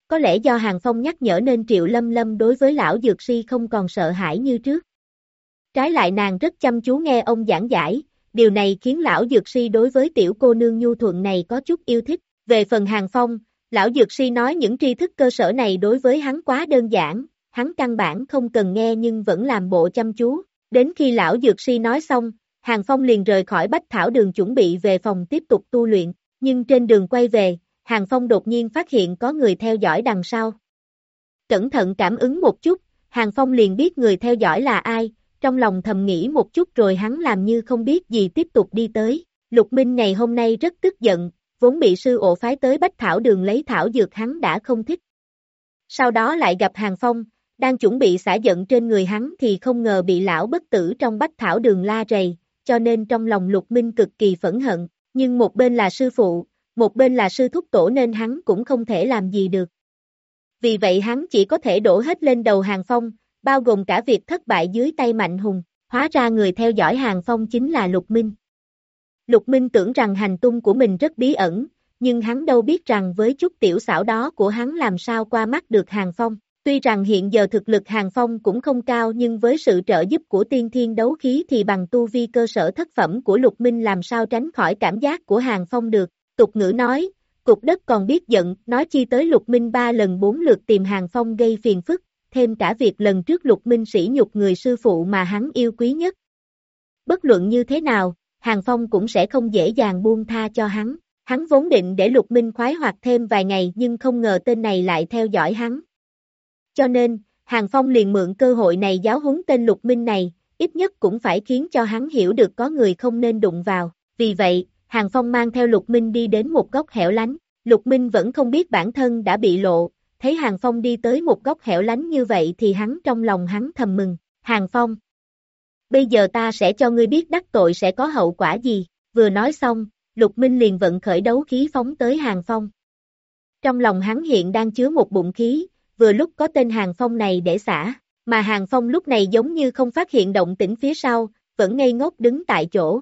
Có lẽ do Hàng Phong nhắc nhở nên Triệu Lâm Lâm đối với lão dược si không còn sợ hãi như trước. Trái lại nàng rất chăm chú nghe ông giảng giải, điều này khiến lão dược sư đối với tiểu cô nương nhu thuận này có chút yêu thích. Về phần Hàng Phong, lão dược sư nói những tri thức cơ sở này đối với hắn quá đơn giản, hắn căn bản không cần nghe nhưng vẫn làm bộ chăm chú. Đến khi lão dược sư nói xong, Hàng Phong liền rời khỏi bách thảo đường chuẩn bị về phòng tiếp tục tu luyện, nhưng trên đường quay về, Hàng Phong đột nhiên phát hiện có người theo dõi đằng sau. Cẩn thận cảm ứng một chút, Hàng Phong liền biết người theo dõi là ai, trong lòng thầm nghĩ một chút rồi hắn làm như không biết gì tiếp tục đi tới. Lục Minh ngày hôm nay rất tức giận, vốn bị sư ổ phái tới Bách Thảo đường lấy thảo dược hắn đã không thích. Sau đó lại gặp Hàng Phong, đang chuẩn bị xả giận trên người hắn thì không ngờ bị lão bất tử trong Bách Thảo đường la rầy, cho nên trong lòng Lục Minh cực kỳ phẫn hận, nhưng một bên là sư phụ, một bên là sư thúc tổ nên hắn cũng không thể làm gì được. Vì vậy hắn chỉ có thể đổ hết lên đầu Hàng Phong, bao gồm cả việc thất bại dưới tay Mạnh Hùng, hóa ra người theo dõi Hàng Phong chính là Lục Minh. Lục Minh tưởng rằng hành tung của mình rất bí ẩn, nhưng hắn đâu biết rằng với chút tiểu xảo đó của hắn làm sao qua mắt được Hàng Phong. Tuy rằng hiện giờ thực lực Hàng Phong cũng không cao nhưng với sự trợ giúp của tiên thiên đấu khí thì bằng tu vi cơ sở thất phẩm của Lục Minh làm sao tránh khỏi cảm giác của Hàng Phong được. Tục ngữ nói, cục đất còn biết giận, nói chi tới Lục Minh ba lần bốn lượt tìm Hàng Phong gây phiền phức, thêm cả việc lần trước Lục Minh sĩ nhục người sư phụ mà hắn yêu quý nhất. Bất luận như thế nào, Hàng Phong cũng sẽ không dễ dàng buông tha cho hắn. Hắn vốn định để Lục Minh khoái hoạt thêm vài ngày nhưng không ngờ tên này lại theo dõi hắn. Cho nên, Hàng Phong liền mượn cơ hội này giáo huấn tên Lục Minh này, ít nhất cũng phải khiến cho hắn hiểu được có người không nên đụng vào. Vì vậy, Hàng Phong mang theo Lục Minh đi đến một góc hẻo lánh. Lục Minh vẫn không biết bản thân đã bị lộ, thấy Hàng Phong đi tới một góc hẻo lánh như vậy thì hắn trong lòng hắn thầm mừng. Hàng Phong, bây giờ ta sẽ cho ngươi biết đắc tội sẽ có hậu quả gì. Vừa nói xong, Lục Minh liền vận khởi đấu khí phóng tới Hàng Phong. Trong lòng hắn hiện đang chứa một bụng khí, vừa lúc có tên Hàng Phong này để xả, mà Hàng Phong lúc này giống như không phát hiện động tĩnh phía sau, vẫn ngây ngốc đứng tại chỗ.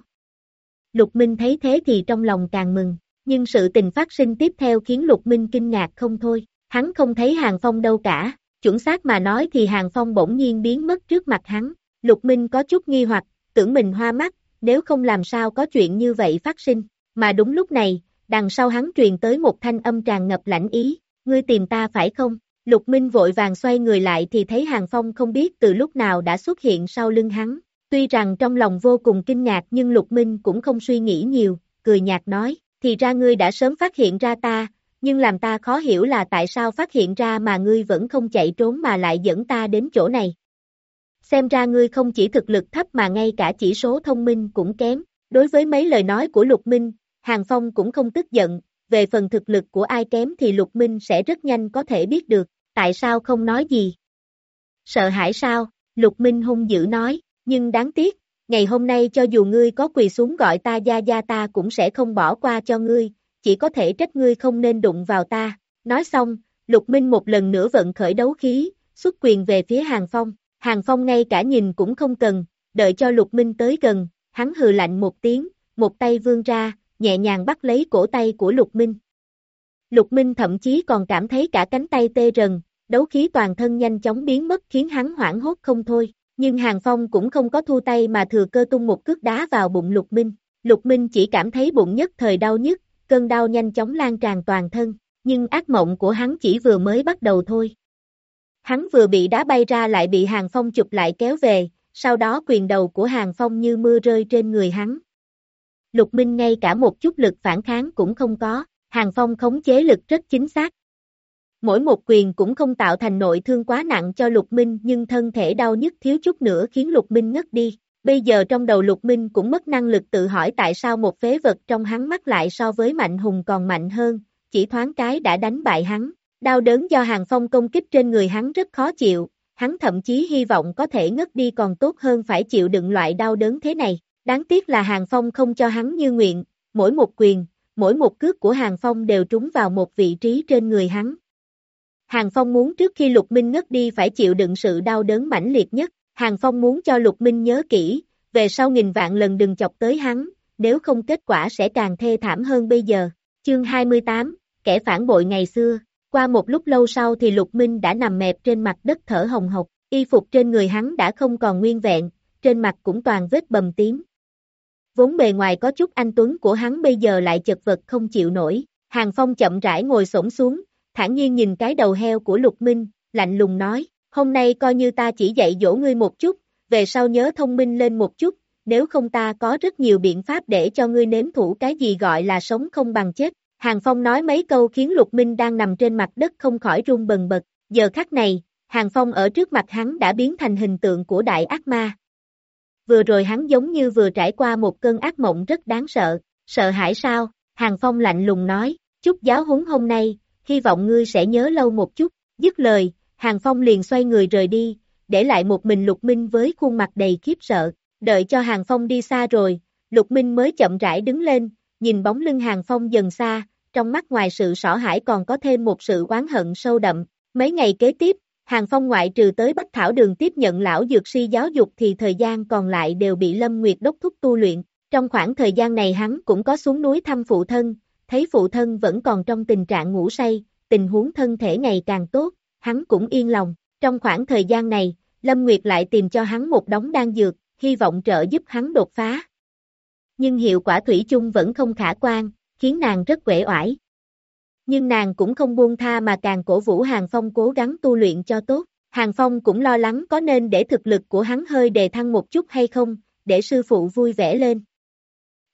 Lục Minh thấy thế thì trong lòng càng mừng, nhưng sự tình phát sinh tiếp theo khiến Lục Minh kinh ngạc không thôi, hắn không thấy Hàng Phong đâu cả, chuẩn xác mà nói thì Hàng Phong bỗng nhiên biến mất trước mặt hắn, Lục Minh có chút nghi hoặc, tưởng mình hoa mắt, nếu không làm sao có chuyện như vậy phát sinh, mà đúng lúc này, đằng sau hắn truyền tới một thanh âm tràn ngập lãnh ý, ngươi tìm ta phải không? Lục Minh vội vàng xoay người lại thì thấy Hàng Phong không biết từ lúc nào đã xuất hiện sau lưng hắn. Tuy rằng trong lòng vô cùng kinh ngạc nhưng Lục Minh cũng không suy nghĩ nhiều, cười nhạt nói, thì ra ngươi đã sớm phát hiện ra ta, nhưng làm ta khó hiểu là tại sao phát hiện ra mà ngươi vẫn không chạy trốn mà lại dẫn ta đến chỗ này. Xem ra ngươi không chỉ thực lực thấp mà ngay cả chỉ số thông minh cũng kém. Đối với mấy lời nói của Lục Minh, Hàng Phong cũng không tức giận, về phần thực lực của ai kém thì Lục Minh sẽ rất nhanh có thể biết được, tại sao không nói gì. Sợ hãi sao, Lục Minh hung dữ nói, nhưng đáng tiếc, ngày hôm nay cho dù ngươi có quỳ xuống gọi ta gia gia ta cũng sẽ không bỏ qua cho ngươi, chỉ có thể trách ngươi không nên đụng vào ta. Nói xong, Lục Minh một lần nữa vận khởi đấu khí, xuất quyền về phía Hàng Phong. Hàng Phong ngay cả nhìn cũng không cần, đợi cho Lục Minh tới gần, hắn hừ lạnh một tiếng, một tay vươn ra, nhẹ nhàng bắt lấy cổ tay của Lục Minh. Lục Minh thậm chí còn cảm thấy cả cánh tay tê rần, đấu khí toàn thân nhanh chóng biến mất khiến hắn hoảng hốt không thôi, nhưng Hàng Phong cũng không có thu tay mà thừa cơ tung một cước đá vào bụng Lục Minh. Lục Minh chỉ cảm thấy bụng nhất thời đau nhức, cơn đau nhanh chóng lan tràn toàn thân, nhưng ác mộng của hắn chỉ vừa mới bắt đầu thôi. Hắn vừa bị đá bay ra lại bị Hàng Phong chụp lại kéo về, sau đó quyền đầu của Hàng Phong như mưa rơi trên người hắn. Lục Minh ngay cả một chút lực phản kháng cũng không có, Hàng Phong khống chế lực rất chính xác. Mỗi một quyền cũng không tạo thành nội thương quá nặng cho Lục Minh nhưng thân thể đau nhức thiếu chút nữa khiến Lục Minh ngất đi. Bây giờ trong đầu Lục Minh cũng mất năng lực tự hỏi tại sao một phế vật trong hắn mắt lại so với Mạnh Hùng còn mạnh hơn, chỉ thoáng cái đã đánh bại hắn. Đau đớn do Hàng Phong công kích trên người hắn rất khó chịu, hắn thậm chí hy vọng có thể ngất đi còn tốt hơn phải chịu đựng loại đau đớn thế này. Đáng tiếc là Hàng Phong không cho hắn như nguyện, mỗi một quyền, mỗi một cước của Hàng Phong đều trúng vào một vị trí trên người hắn. Hàng Phong muốn trước khi Lục Minh ngất đi phải chịu đựng sự đau đớn mãnh liệt nhất, Hàng Phong muốn cho Lục Minh nhớ kỹ, về sau nghìn vạn lần đừng chọc tới hắn, nếu không kết quả sẽ càng thê thảm hơn bây giờ. Chương 28, kẻ phản bội ngày xưa, qua một lúc lâu sau thì Lục Minh đã nằm mẹp trên mặt đất thở hồng hộc, y phục trên người hắn đã không còn nguyên vẹn, trên mặt cũng toàn vết bầm tím. Vốn bề ngoài có chút anh Tuấn của hắn bây giờ lại chật vật không chịu nổi, Hàng Phong chậm rãi ngồi xổm xuống, thản nhiên nhìn cái đầu heo của Lục Minh, lạnh lùng nói, hôm nay coi như ta chỉ dạy dỗ ngươi một chút, về sau nhớ thông minh lên một chút, nếu không ta có rất nhiều biện pháp để cho ngươi nếm thủ cái gì gọi là sống không bằng chết. Hàng Phong nói mấy câu khiến Lục Minh đang nằm trên mặt đất không khỏi run bần bật, giờ khắc này, Hàng Phong ở trước mặt hắn đã biến thành hình tượng của đại ác ma. Vừa rồi hắn giống như vừa trải qua một cơn ác mộng rất đáng sợ, sợ hãi sao, Hàng Phong lạnh lùng nói, chúc giáo huấn hôm nay, hy vọng ngươi sẽ nhớ lâu một chút, dứt lời, Hàng Phong liền xoay người rời đi, để lại một mình Lục Minh với khuôn mặt đầy khiếp sợ, đợi cho Hàng Phong đi xa rồi, Lục Minh mới chậm rãi đứng lên, nhìn bóng lưng Hàng Phong dần xa, trong mắt ngoài sự sợ hãi còn có thêm một sự oán hận sâu đậm, mấy ngày kế tiếp, Hàng Phong ngoại trừ tới Bách Thảo Đường tiếp nhận lão dược si giáo dục thì thời gian còn lại đều bị Lâm Nguyệt đốc thúc tu luyện, trong khoảng thời gian này hắn cũng có xuống núi thăm phụ thân, thấy phụ thân vẫn còn trong tình trạng ngủ say, tình huống thân thể ngày càng tốt, hắn cũng yên lòng. Trong khoảng thời gian này, Lâm Nguyệt lại tìm cho hắn một đống đan dược, hy vọng trợ giúp hắn đột phá. Nhưng hiệu quả thủy chung vẫn không khả quan, khiến nàng rất quể oải. Nhưng nàng cũng không buông tha mà càng cổ vũ Hàng Phong cố gắng tu luyện cho tốt. Hàng Phong cũng lo lắng có nên để thực lực của hắn hơi đề thăng một chút hay không, để sư phụ vui vẻ lên.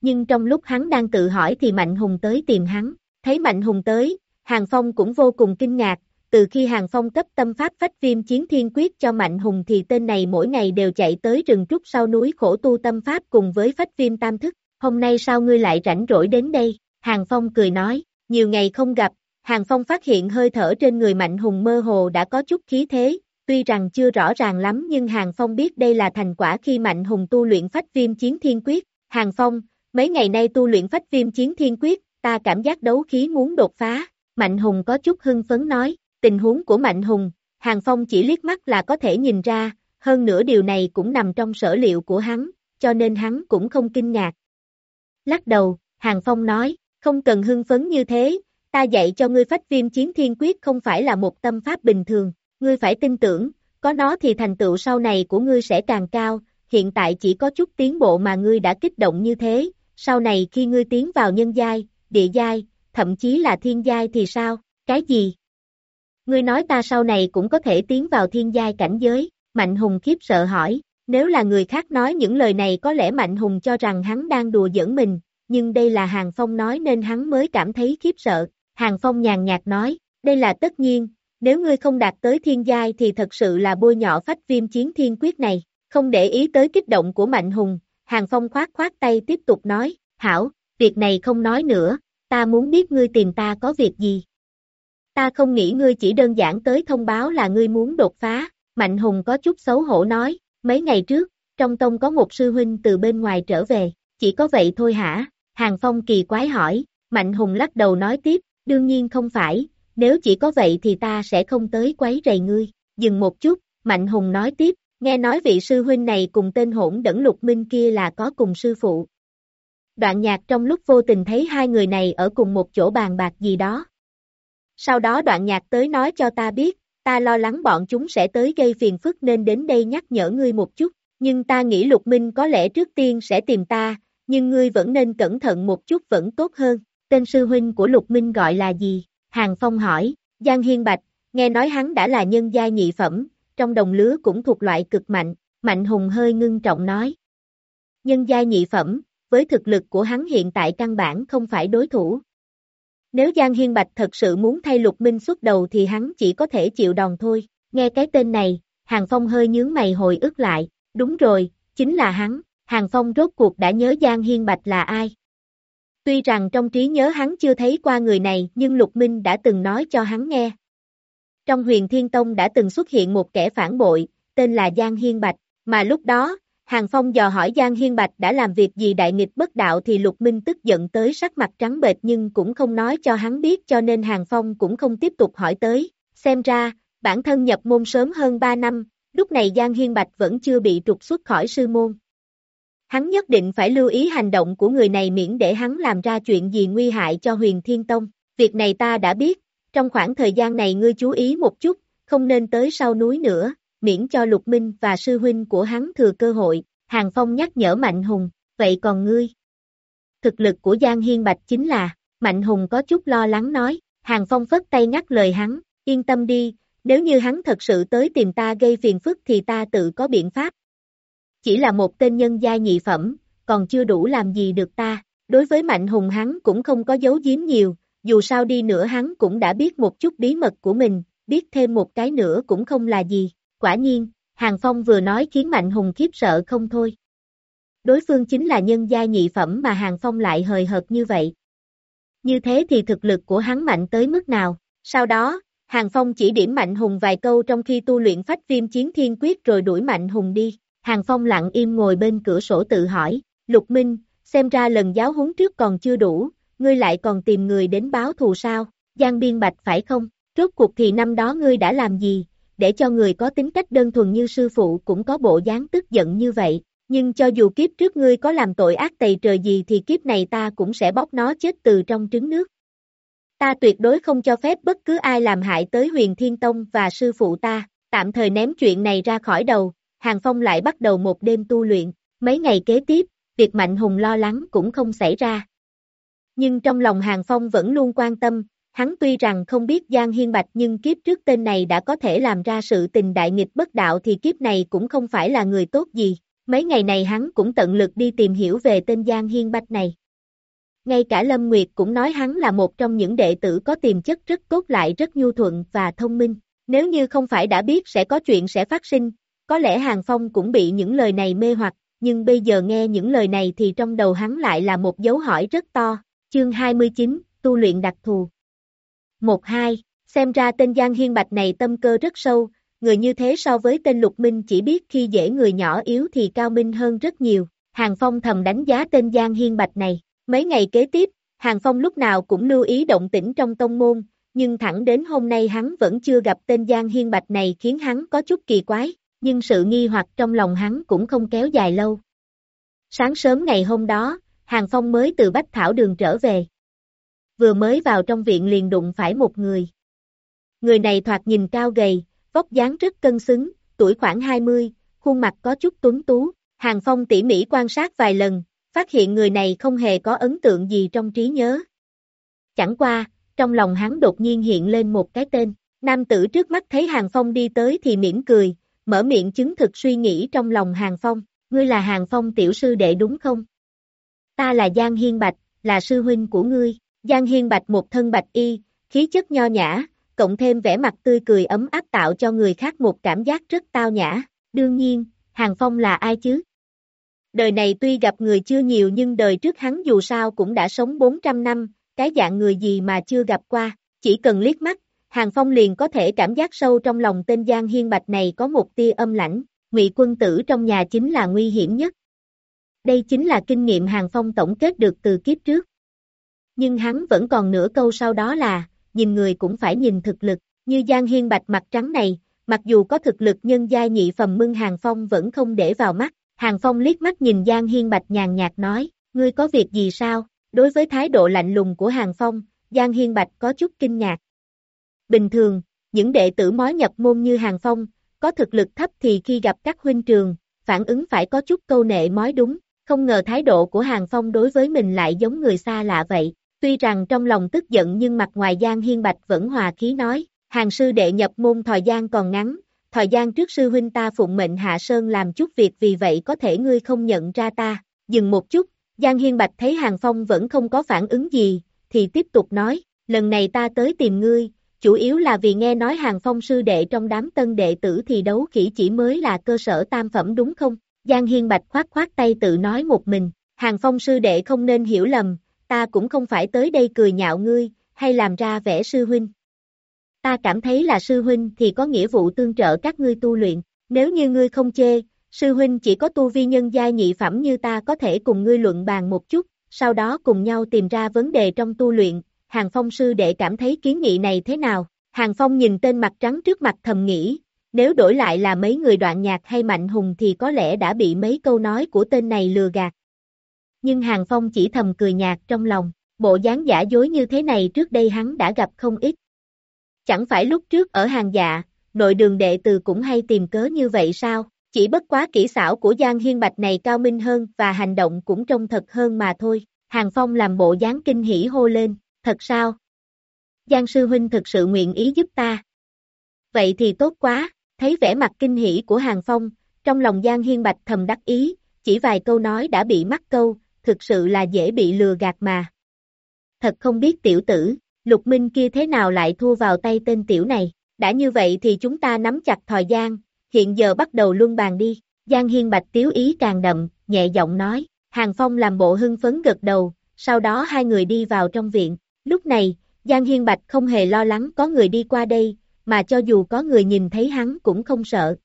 Nhưng trong lúc hắn đang tự hỏi thì Mạnh Hùng tới tìm hắn, thấy Mạnh Hùng tới, Hàng Phong cũng vô cùng kinh ngạc, từ khi Hàng Phong cấp tâm pháp phách viêm chiến thiên quyết cho Mạnh Hùng thì tên này mỗi ngày đều chạy tới rừng trúc sau núi khổ tu tâm pháp cùng với phách viêm tam thức, hôm nay sao ngươi lại rảnh rỗi đến đây, Hàng Phong cười nói, nhiều ngày không gặp, Hàng Phong phát hiện hơi thở trên người Mạnh Hùng mơ hồ đã có chút khí thế, tuy rằng chưa rõ ràng lắm nhưng Hàng Phong biết đây là thành quả khi Mạnh Hùng tu luyện phách viêm chiến thiên quyết, Hàng Phong, mấy ngày nay tu luyện phách viêm chiến thiên quyết, ta cảm giác đấu khí muốn đột phá, Mạnh Hùng có chút hưng phấn nói, tình huống của Mạnh Hùng, Hàng Phong chỉ liếc mắt là có thể nhìn ra, hơn nữa điều này cũng nằm trong sở liệu của hắn, cho nên hắn cũng không kinh ngạc. Lắc đầu, Hàng Phong nói, không cần hưng phấn như thế, ta dạy cho ngươi phách viêm chiến thiên quyết không phải là một tâm pháp bình thường, ngươi phải tin tưởng, có nó thì thành tựu sau này của ngươi sẽ càng cao, hiện tại chỉ có chút tiến bộ mà ngươi đã kích động như thế, sau này khi ngươi tiến vào nhân giai, địa giai, thậm chí là thiên giai thì sao, cái gì? Ngươi nói ta sau này cũng có thể tiến vào thiên giai cảnh giới, Mạnh Hùng khiếp sợ hỏi, nếu là người khác nói những lời này có lẽ Mạnh Hùng cho rằng hắn đang đùa giỡn mình, nhưng đây là Hàng Phong nói nên hắn mới cảm thấy khiếp sợ, Hàng Phong nhàn nhạt nói, đây là tất nhiên, nếu ngươi không đạt tới thiên giai thì thật sự là bôi nhọ phách viêm chiến thiên quyết này, không để ý tới kích động của Mạnh Hùng, Hàng Phong khoát khoát tay tiếp tục nói, hảo, việc này không nói nữa, ta muốn biết ngươi tìm ta có việc gì. Ta không nghĩ ngươi chỉ đơn giản tới thông báo là ngươi muốn đột phá, Mạnh Hùng có chút xấu hổ nói, mấy ngày trước, trong tông có một sư huynh từ bên ngoài trở về, chỉ có vậy thôi hả? Hàng Phong kỳ quái hỏi, Mạnh Hùng lắc đầu nói tiếp, đương nhiên không phải, nếu chỉ có vậy thì ta sẽ không tới quấy rầy ngươi. Dừng một chút, Mạnh Hùng nói tiếp, nghe nói vị sư huynh này cùng tên hỗn đẫn lục minh kia là có cùng sư phụ. Đoạn nhạc trong lúc vô tình thấy hai người này ở cùng một chỗ bàn bạc gì đó. Sau đó đoạn nhạc tới nói cho ta biết, ta lo lắng bọn chúng sẽ tới gây phiền phức nên đến đây nhắc nhở ngươi một chút, nhưng ta nghĩ lục minh có lẽ trước tiên sẽ tìm ta, nhưng ngươi vẫn nên cẩn thận một chút vẫn tốt hơn. Tên sư huynh của Lục Minh gọi là gì? Hàng Phong hỏi, Giang Hiên Bạch, nghe nói hắn đã là nhân gia nhị phẩm, trong đồng lứa cũng thuộc loại cực mạnh, Mạnh Hùng hơi ngưng trọng nói. Nhân gia nhị phẩm, với thực lực của hắn hiện tại căn bản không phải đối thủ. Nếu Giang Hiên Bạch thật sự muốn thay Lục Minh xuất đầu thì hắn chỉ có thể chịu đòn thôi, nghe cái tên này, Hàng Phong hơi nhướng mày hồi ức lại, đúng rồi, chính là hắn, Hàng Phong rốt cuộc đã nhớ Giang Hiên Bạch là ai. Tuy rằng trong trí nhớ hắn chưa thấy qua người này nhưng Lục Minh đã từng nói cho hắn nghe. Trong huyền Thiên Tông đã từng xuất hiện một kẻ phản bội, tên là Giang Hiên Bạch, mà lúc đó, Hàng Phong dò hỏi Giang Hiên Bạch đã làm việc gì đại nghịch bất đạo thì Lục Minh tức giận tới sắc mặt trắng bệch nhưng cũng không nói cho hắn biết cho nên Hàng Phong cũng không tiếp tục hỏi tới. Xem ra, bản thân nhập môn sớm hơn 3 năm, lúc này Giang Hiên Bạch vẫn chưa bị trục xuất khỏi sư môn. Hắn nhất định phải lưu ý hành động của người này miễn để hắn làm ra chuyện gì nguy hại cho huyền thiên tông. Việc này ta đã biết, trong khoảng thời gian này ngươi chú ý một chút, không nên tới sau núi nữa, miễn cho Lục Minh và sư huynh của hắn thừa cơ hội. Hàng Phong nhắc nhở Mạnh Hùng, vậy còn ngươi? Thực lực của Giang Hiên Bạch chính là, Mạnh Hùng có chút lo lắng nói, Hàng Phong phất tay ngắt lời hắn, yên tâm đi, nếu như hắn thật sự tới tìm ta gây phiền phức thì ta tự có biện pháp. Chỉ là một tên nhân gia nhị phẩm, còn chưa đủ làm gì được ta, đối với Mạnh Hùng hắn cũng không có giấu giếm nhiều, dù sao đi nữa hắn cũng đã biết một chút bí mật của mình, biết thêm một cái nữa cũng không là gì, quả nhiên, Hàng Phong vừa nói khiến Mạnh Hùng khiếp sợ không thôi. Đối phương chính là nhân gia nhị phẩm mà Hàng Phong lại hời hợt như vậy. Như thế thì thực lực của hắn mạnh tới mức nào? Sau đó, Hàng Phong chỉ điểm Mạnh Hùng vài câu trong khi tu luyện phách viêm chiến thiên quyết rồi đuổi Mạnh Hùng đi. Hàng Phong lặng im ngồi bên cửa sổ tự hỏi, Lục Minh, xem ra lần giáo huấn trước còn chưa đủ, ngươi lại còn tìm người đến báo thù sao, Giang Biên Bạch phải không? Rốt cuộc thì năm đó ngươi đã làm gì, để cho người có tính cách đơn thuần như sư phụ cũng có bộ dáng tức giận như vậy, nhưng cho dù kiếp trước ngươi có làm tội ác tày trời gì thì kiếp này ta cũng sẽ bóc nó chết từ trong trứng nước. Ta tuyệt đối không cho phép bất cứ ai làm hại tới huyền thiên tông và sư phụ ta, tạm thời ném chuyện này ra khỏi đầu, Hàng Phong lại bắt đầu một đêm tu luyện, mấy ngày kế tiếp, việc Mạnh Hùng lo lắng cũng không xảy ra. Nhưng trong lòng Hàng Phong vẫn luôn quan tâm, hắn tuy rằng không biết Giang Hiên Bạch nhưng kiếp trước tên này đã có thể làm ra sự tình đại nghịch bất đạo thì kiếp này cũng không phải là người tốt gì, mấy ngày này hắn cũng tận lực đi tìm hiểu về tên Giang Hiên Bạch này. Ngay cả Lâm Nguyệt cũng nói hắn là một trong những đệ tử có tiềm chất rất cốt lại rất nhu thuận và thông minh, nếu như không phải đã biết sẽ có chuyện sẽ phát sinh, có lẽ Hàng Phong cũng bị những lời này mê hoặc, nhưng bây giờ nghe những lời này thì trong đầu hắn lại là một dấu hỏi rất to. Chương 29, Tu luyện đặc thù 1-2, xem ra tên Giang Hiên Bạch này tâm cơ rất sâu, người như thế so với tên Lục Minh chỉ biết khi dễ người nhỏ yếu thì cao minh hơn rất nhiều. Hàng Phong thầm đánh giá tên Giang Hiên Bạch này. Mấy ngày kế tiếp, Hàng Phong lúc nào cũng lưu ý động tĩnh trong tông môn, nhưng thẳng đến hôm nay hắn vẫn chưa gặp tên Giang Hiên Bạch này khiến hắn có chút kỳ quái nhưng sự nghi hoặc trong lòng hắn cũng không kéo dài lâu. Sáng sớm ngày hôm đó, Hàng Phong mới từ Bách Thảo đường trở về. Vừa mới vào trong viện liền đụng phải một người. Người này thoạt nhìn cao gầy, vóc dáng rất cân xứng, tuổi khoảng 20, khuôn mặt có chút tuấn tú. Hàng Phong tỉ mỉ quan sát vài lần, phát hiện người này không hề có ấn tượng gì trong trí nhớ. Chẳng qua, trong lòng hắn đột nhiên hiện lên một cái tên. Nam tử trước mắt thấy Hàng Phong đi tới thì mỉm cười, mở miệng chứng thực suy nghĩ trong lòng Hàng Phong, ngươi là Hàng Phong tiểu sư đệ đúng không? Ta là Giang Hiên Bạch, là sư huynh của ngươi, Giang Hiên Bạch một thân bạch y, khí chất nho nhã, cộng thêm vẻ mặt tươi cười ấm áp tạo cho người khác một cảm giác rất tao nhã, đương nhiên, Hàng Phong là ai chứ? Đời này tuy gặp người chưa nhiều nhưng đời trước hắn dù sao cũng đã sống 400 năm, cái dạng người gì mà chưa gặp qua, chỉ cần liếc mắt, Hàng Phong liền có thể cảm giác sâu trong lòng tên Giang Hiên Bạch này có một tia âm lãnh, ngụy quân tử trong nhà chính là nguy hiểm nhất. Đây chính là kinh nghiệm Hàng Phong tổng kết được từ kiếp trước. Nhưng hắn vẫn còn nửa câu sau đó là, nhìn người cũng phải nhìn thực lực, như Giang Hiên Bạch mặt trắng này, mặc dù có thực lực nhân gia nhị phẩm mưng Hàng Phong vẫn không để vào mắt. Hàng Phong liếc mắt nhìn Giang Hiên Bạch nhàn nhạt nói, ngươi có việc gì sao? Đối với thái độ lạnh lùng của Hàng Phong, Giang Hiên Bạch có chút kinh ngạc. Bình thường, những đệ tử mới nhập môn như Hàng Phong, có thực lực thấp thì khi gặp các huynh trường, phản ứng phải có chút câu nệ mới đúng, không ngờ thái độ của Hàng Phong đối với mình lại giống người xa lạ vậy. Tuy rằng trong lòng tức giận nhưng mặt ngoài Giang Hiên Bạch vẫn hòa khí nói, hàng sư đệ nhập môn thời gian còn ngắn, thời gian trước sư huynh ta phụng mệnh Hạ Sơn làm chút việc vì vậy có thể ngươi không nhận ra ta, dừng một chút, Giang Hiên Bạch thấy Hàng Phong vẫn không có phản ứng gì, thì tiếp tục nói, lần này ta tới tìm ngươi, chủ yếu là vì nghe nói hàng phong sư đệ trong đám tân đệ tử thì đấu kỹ chỉ mới là cơ sở tam phẩm đúng không? Giang Hiên Bạch khoát khoát tay tự nói một mình, hàng phong sư đệ không nên hiểu lầm, ta cũng không phải tới đây cười nhạo ngươi, hay làm ra vẻ sư huynh. Ta cảm thấy là sư huynh thì có nghĩa vụ tương trợ các ngươi tu luyện, nếu như ngươi không chê, sư huynh chỉ có tu vi nhân giai nhị phẩm như ta có thể cùng ngươi luận bàn một chút, sau đó cùng nhau tìm ra vấn đề trong tu luyện, Hàng Phong sư đệ cảm thấy kiến nghị này thế nào? Hàng Phong nhìn tên mặt trắng trước mặt thầm nghĩ, nếu đổi lại là mấy người đoạn nhạc hay mạnh hùng thì có lẽ đã bị mấy câu nói của tên này lừa gạt. Nhưng Hàng Phong chỉ thầm cười nhạt trong lòng, bộ dáng giả dối như thế này trước đây hắn đã gặp không ít. Chẳng phải lúc trước ở hàng dạ, nội đường đệ từ cũng hay tìm cớ như vậy sao? Chỉ bất quá kỹ xảo của Giang Hiên Bạch này cao minh hơn và hành động cũng trông thật hơn mà thôi. Hàng Phong làm bộ dáng kinh hỉ hô lên, thật sao? Giang sư huynh thực sự nguyện ý giúp ta. vậy thì tốt quá, thấy vẻ mặt kinh hỉ của Hàng Phong, trong lòng Giang Hiên Bạch thầm đắc ý, chỉ vài câu nói đã bị mắc câu, thực sự là dễ bị lừa gạt mà. Thật không biết tiểu tử, lục minh kia thế nào lại thua vào tay tên tiểu này, đã như vậy thì chúng ta nắm chặt thời gian, hiện giờ bắt đầu luân bàn đi, Giang Hiên Bạch tiếu ý càng đậm, nhẹ giọng nói, Hàng Phong làm bộ hưng phấn gật đầu, sau đó hai người đi vào trong viện, lúc này, Giang Hiên Bạch không hề lo lắng có người đi qua đây, mà cho dù có người nhìn thấy hắn cũng không sợ.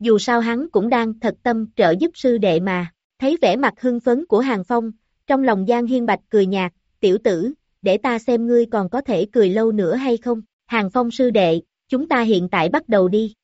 Dù sao hắn cũng đang thật tâm trợ giúp sư đệ mà, thấy vẻ mặt hưng phấn của Hàng Phong, trong lòng Giang Hiên Bạch cười nhạt, tiểu tử, để ta xem ngươi còn có thể cười lâu nữa hay không, Hàng Phong sư đệ, chúng ta hiện tại bắt đầu đi.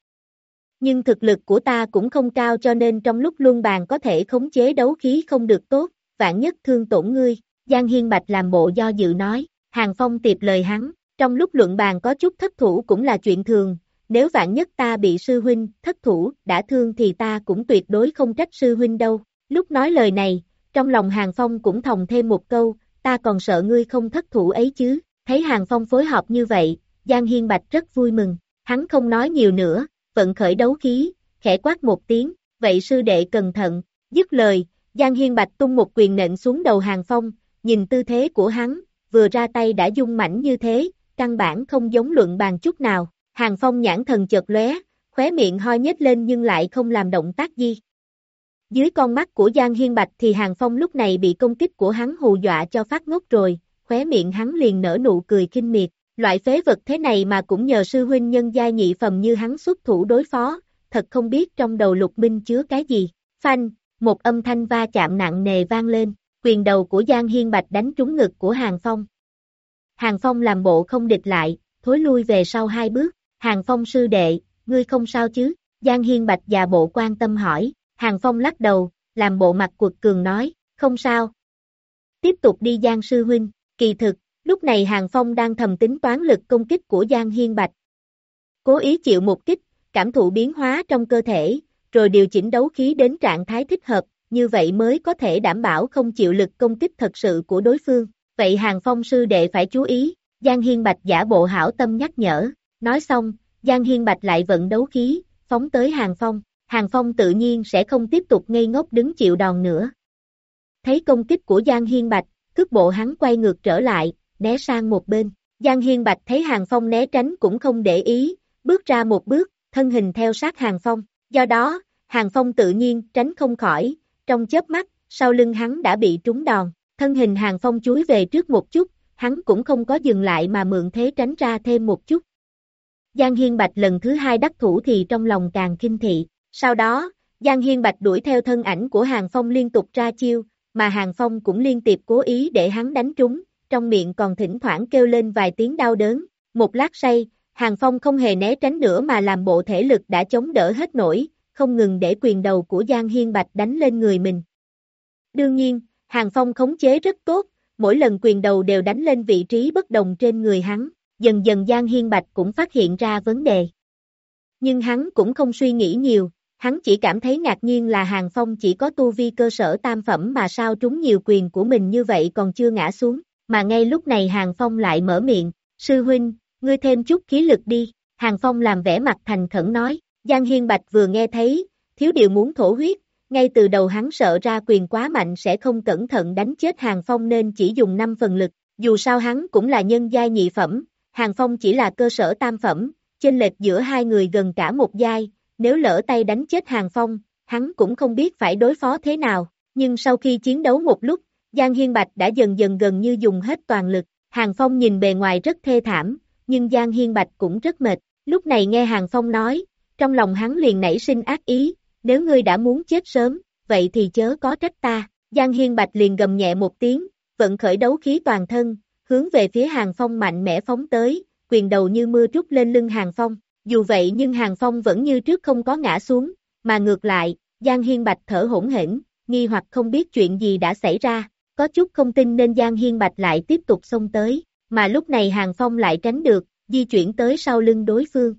Nhưng thực lực của ta cũng không cao cho nên trong lúc luân bàn có thể khống chế đấu khí không được tốt, vạn nhất thương tổn ngươi, Giang Hiên Bạch làm bộ do dự nói, Hàng Phong tiệp lời hắn, trong lúc luận bàn có chút thất thủ cũng là chuyện thường, nếu vạn nhất ta bị sư huynh thất thủ, đã thương thì ta cũng tuyệt đối không trách sư huynh đâu. Lúc nói lời này, trong lòng Hàng Phong cũng thòng thêm một câu, ta còn sợ ngươi không thất thủ ấy chứ, thấy Hàng Phong phối hợp như vậy, Giang Hiên Bạch rất vui mừng, hắn không nói nhiều nữa, vận khởi đấu khí, khẽ quát một tiếng, vậy sư đệ cẩn thận, dứt lời, Giang Hiên Bạch tung một quyền nện xuống đầu Hàng Phong, nhìn tư thế của hắn, vừa ra tay đã dung mảnh như thế, căn bản không giống luận bàn chút nào, Hàng Phong nhãn thần chợt lóe, khóe miệng hoi nhếch lên nhưng lại không làm động tác gì. Dưới con mắt của Giang Hiên Bạch thì Hàng Phong lúc này bị công kích của hắn hù dọa cho phát ngốc rồi, khóe miệng hắn liền nở nụ cười kinh miệt, loại phế vật thế này mà cũng nhờ sư huynh nhân gia nhị phẩm như hắn xuất thủ đối phó, thật không biết trong đầu lục minh chứa cái gì. Phanh, một âm thanh va chạm nặng nề vang lên, quyền đầu của Giang Hiên Bạch đánh trúng ngực của Hàng Phong. Hàng Phong làm bộ không địch lại, thối lui về sau hai bước, Hàng Phong sư đệ, ngươi không sao chứ? Giang Hiên Bạch già bộ quan tâm hỏi, Hàng Phong lắc đầu, làm bộ mặt quật cường nói, không sao. Tiếp tục đi Giang sư huynh, kỳ thực, lúc này Hàng Phong đang thầm tính toán lực công kích của Giang Hiên Bạch. Cố ý chịu một kích, cảm thụ biến hóa trong cơ thể, rồi điều chỉnh đấu khí đến trạng thái thích hợp, như vậy mới có thể đảm bảo không chịu lực công kích thật sự của đối phương. Vậy Hàng Phong sư đệ phải chú ý, Giang Hiên Bạch giả bộ hảo tâm nhắc nhở, nói xong, Giang Hiên Bạch lại vận đấu khí, phóng tới Hàng Phong, Hàng Phong tự nhiên sẽ không tiếp tục ngây ngốc đứng chịu đòn nữa. Thấy công kích của Giang Hiên Bạch, cước bộ hắn quay ngược trở lại, né sang một bên, Giang Hiên Bạch thấy Hàng Phong né tránh cũng không để ý, bước ra một bước, thân hình theo sát Hàng Phong, do đó, Hàng Phong tự nhiên tránh không khỏi, trong chớp mắt, sau lưng hắn đã bị trúng đòn, thân hình Hàng Phong chúi về trước một chút, hắn cũng không có dừng lại mà mượn thế tránh ra thêm một chút. Giang Hiên Bạch lần thứ hai đắc thủ thì trong lòng càng kinh thị, sau đó, Giang Hiên Bạch đuổi theo thân ảnh của Hàng Phong liên tục ra chiêu, mà Hàng Phong cũng liên tiếp cố ý để hắn đánh trúng, trong miệng còn thỉnh thoảng kêu lên vài tiếng đau đớn, một lát say, Hàng Phong không hề né tránh nữa mà làm bộ thể lực đã chống đỡ hết nổi, không ngừng để quyền đầu của Giang Hiên Bạch đánh lên người mình. Đương nhiên, Hàng Phong khống chế rất tốt, mỗi lần quyền đầu đều đánh lên vị trí bất đồng trên người hắn, dần dần Giang Hiên Bạch cũng phát hiện ra vấn đề. Nhưng hắn cũng không suy nghĩ nhiều, hắn chỉ cảm thấy ngạc nhiên là Hàng Phong chỉ có tu vi cơ sở tam phẩm mà sao trúng nhiều quyền của mình như vậy còn chưa ngã xuống, mà ngay lúc này Hàng Phong lại mở miệng, sư huynh, ngươi thêm chút khí lực đi, Hàng Phong làm vẻ mặt thành khẩn nói, Giang Hiên Bạch vừa nghe thấy, thiếu điều muốn thổ huyết, ngay từ đầu hắn sợ ra quyền quá mạnh sẽ không cẩn thận đánh chết Hàng Phong nên chỉ dùng 5 phần lực, dù sao hắn cũng là nhân giai nhị phẩm, Hàng Phong chỉ là cơ sở tam phẩm, chênh lệch giữa hai người gần cả một giai, nếu lỡ tay đánh chết Hàng Phong, hắn cũng không biết phải đối phó thế nào, nhưng sau khi chiến đấu một lúc, Giang Hiên Bạch đã dần dần gần như dùng hết toàn lực, Hàng Phong nhìn bề ngoài rất thê thảm, nhưng Giang Hiên Bạch cũng rất mệt, lúc này nghe Hàng Phong nói, trong lòng hắn liền nảy sinh ác ý, nếu ngươi đã muốn chết sớm, vậy thì chớ có trách ta, Giang Hiên Bạch liền gầm nhẹ một tiếng, vận khởi đấu khí toàn thân, hướng về phía Hàng Phong mạnh mẽ phóng tới, quyền đầu như mưa trút lên lưng Hàng Phong, dù vậy nhưng Hàng Phong vẫn như trước không có ngã xuống, mà ngược lại, Giang Hiên Bạch thở hỗn hển, nghi hoặc không biết chuyện gì đã xảy ra, có chút không tin nên Giang Hiên Bạch lại tiếp tục xông tới, mà lúc này Hàng Phong lại tránh được, di chuyển tới sau lưng đối phương.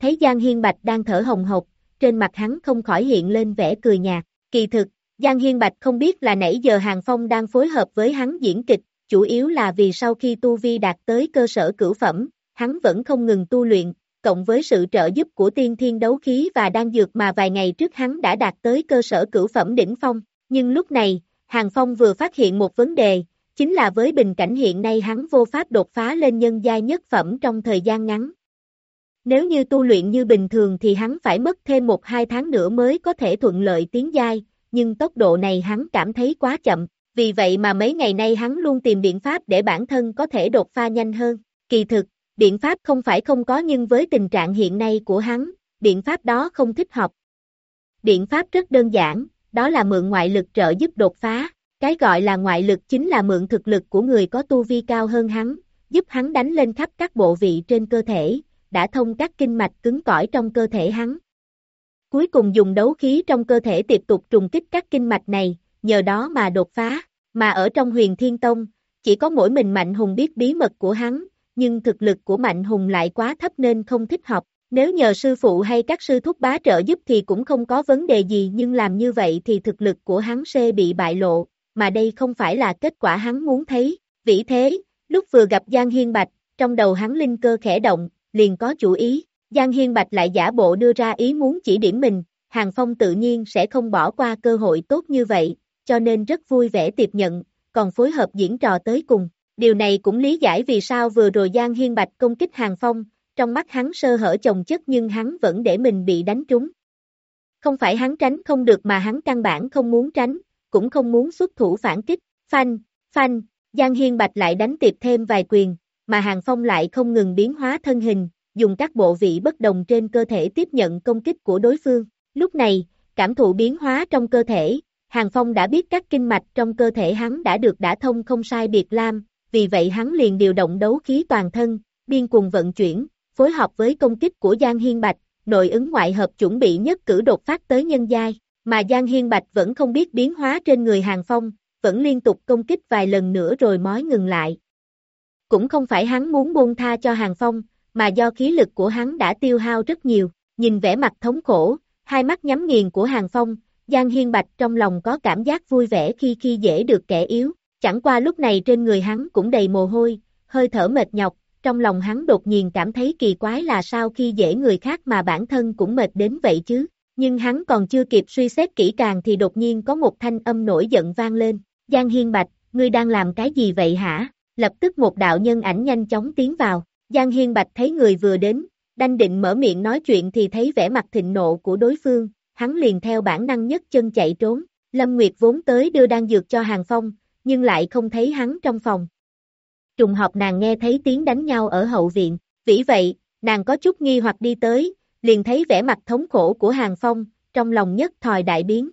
Thấy Giang Hiên Bạch đang thở hồng hộc, trên mặt hắn không khỏi hiện lên vẻ cười nhạt, kỳ thực, Giang Hiên Bạch không biết là nãy giờ Hàng Phong đang phối hợp với hắn diễn kịch, chủ yếu là vì sau khi tu vi đạt tới cơ sở cửu phẩm, hắn vẫn không ngừng tu luyện, cộng với sự trợ giúp của tiên thiên đấu khí và đan dược mà vài ngày trước hắn đã đạt tới cơ sở cửu phẩm đỉnh phong. Nhưng lúc này, Hàng Phong vừa phát hiện một vấn đề, chính là với bình cảnh hiện nay hắn vô pháp đột phá lên nhân giai nhất phẩm trong thời gian ngắn. Nếu như tu luyện như bình thường thì hắn phải mất thêm một hai tháng nữa mới có thể thuận lợi tiến giai, nhưng tốc độ này hắn cảm thấy quá chậm, vì vậy mà mấy ngày nay hắn luôn tìm biện pháp để bản thân có thể đột phá nhanh hơn. Kỳ thực, biện pháp không phải không có nhưng với tình trạng hiện nay của hắn, biện pháp đó không thích hợp. Biện pháp rất đơn giản, đó là mượn ngoại lực trợ giúp đột phá. Cái gọi là ngoại lực chính là mượn thực lực của người có tu vi cao hơn hắn, giúp hắn đánh lên khắp các bộ vị trên cơ thể, đã thông các kinh mạch cứng cỏi trong cơ thể hắn. Cuối cùng dùng đấu khí trong cơ thể tiếp tục trùng kích các kinh mạch này, nhờ đó mà đột phá, mà ở trong huyền thiên tông, chỉ có mỗi mình Mạnh Hùng biết bí mật của hắn, nhưng thực lực của Mạnh Hùng lại quá thấp nên không thích hợp. Nếu nhờ sư phụ hay các sư thúc bá trợ giúp thì cũng không có vấn đề gì nhưng làm như vậy thì thực lực của hắn sẽ bị bại lộ, mà đây không phải là kết quả hắn muốn thấy. Vĩ thế, lúc vừa gặp Giang Hiên Bạch, trong đầu hắn linh cơ khẽ động, liền có chủ ý. Giang Hiên Bạch lại giả bộ đưa ra ý muốn chỉ điểm mình, Hàng Phong tự nhiên sẽ không bỏ qua cơ hội tốt như vậy, cho nên rất vui vẻ tiếp nhận, còn phối hợp diễn trò tới cùng. Điều này cũng lý giải vì sao vừa rồi Giang Hiên Bạch công kích Hàng Phong, trong mắt hắn sơ hở chồng chất nhưng hắn vẫn để mình bị đánh trúng. Không phải hắn tránh không được mà hắn căn bản không muốn tránh, cũng không muốn xuất thủ phản kích, phanh, phanh, Giang Hiên Bạch lại đánh tiệp thêm vài quyền, mà Hàng Phong lại không ngừng biến hóa thân hình, dùng các bộ vị bất đồng trên cơ thể tiếp nhận công kích của đối phương. Lúc này, cảm thụ biến hóa trong cơ thể, Hàng Phong đã biết các kinh mạch trong cơ thể hắn đã được đả thông không sai biệt lam, vì vậy hắn liền điều động đấu khí toàn thân, biên cùng vận chuyển, phối hợp với công kích của Giang Hiên Bạch, nội ứng ngoại hợp chuẩn bị nhất cử đột phát tới nhân giai, mà Giang Hiên Bạch vẫn không biết biến hóa trên người Hàng Phong, vẫn liên tục công kích vài lần nữa rồi mới ngừng lại. Cũng không phải hắn muốn buông tha cho Hàng Phong, mà do khí lực của hắn đã tiêu hao rất nhiều, nhìn vẻ mặt thống khổ, hai mắt nhắm nghiền của Hàng Phong, Giang Hiên Bạch trong lòng có cảm giác vui vẻ khi khi dễ được kẻ yếu, chẳng qua lúc này trên người hắn cũng đầy mồ hôi, hơi thở mệt nhọc, trong lòng hắn đột nhiên cảm thấy kỳ quái là sao khi dễ người khác mà bản thân cũng mệt đến vậy chứ, nhưng hắn còn chưa kịp suy xét kỹ càng thì đột nhiên có một thanh âm nổi giận vang lên, Giang Hiên Bạch, ngươi đang làm cái gì vậy hả? Lập tức một đạo nhân ảnh nhanh chóng tiến vào, Giang Hiên Bạch thấy người vừa đến, đanh định mở miệng nói chuyện thì thấy vẻ mặt thịnh nộ của đối phương, hắn liền theo bản năng nhất chân chạy trốn, Lâm Nguyệt vốn tới đưa đan dược cho Hàng Phong, nhưng lại không thấy hắn trong phòng. Trùng hợp nàng nghe thấy tiếng đánh nhau ở hậu viện, vì vậy, nàng có chút nghi hoặc đi tới, liền thấy vẻ mặt thống khổ của Hàng Phong, trong lòng nhất thòi đại biến.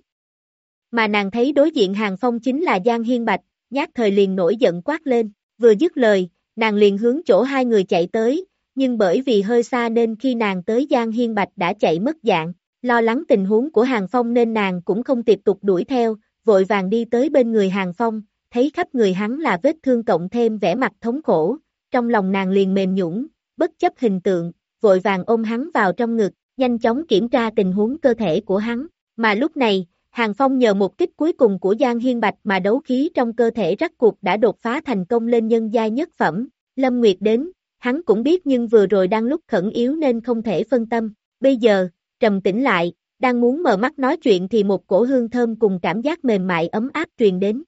Mà nàng thấy đối diện Hàng Phong chính là Giang Hiên Bạch, nhát thời liền nổi giận quát lên, vừa dứt lời, nàng liền hướng chỗ hai người chạy tới, nhưng bởi vì hơi xa nên khi nàng tới Giang Hiên Bạch đã chạy mất dạng, lo lắng tình huống của Hàng Phong nên nàng cũng không tiếp tục đuổi theo, vội vàng đi tới bên người Hàng Phong, thấy khắp người hắn là vết thương cộng thêm vẻ mặt thống khổ, trong lòng nàng liền mềm nhũng, bất chấp hình tượng, vội vàng ôm hắn vào trong ngực, nhanh chóng kiểm tra tình huống cơ thể của hắn, mà lúc này, Hàng Phong nhờ một kích cuối cùng của Giang Hiên Bạch mà đấu khí trong cơ thể rắc cuộc đã đột phá thành công lên nhân giai nhất phẩm, Lâm Nguyệt đến, hắn cũng biết nhưng vừa rồi đang lúc khẩn yếu nên không thể phân tâm, bây giờ, trầm tĩnh lại, đang muốn mở mắt nói chuyện thì một cổ hương thơm cùng cảm giác mềm mại ấm áp truyền đến.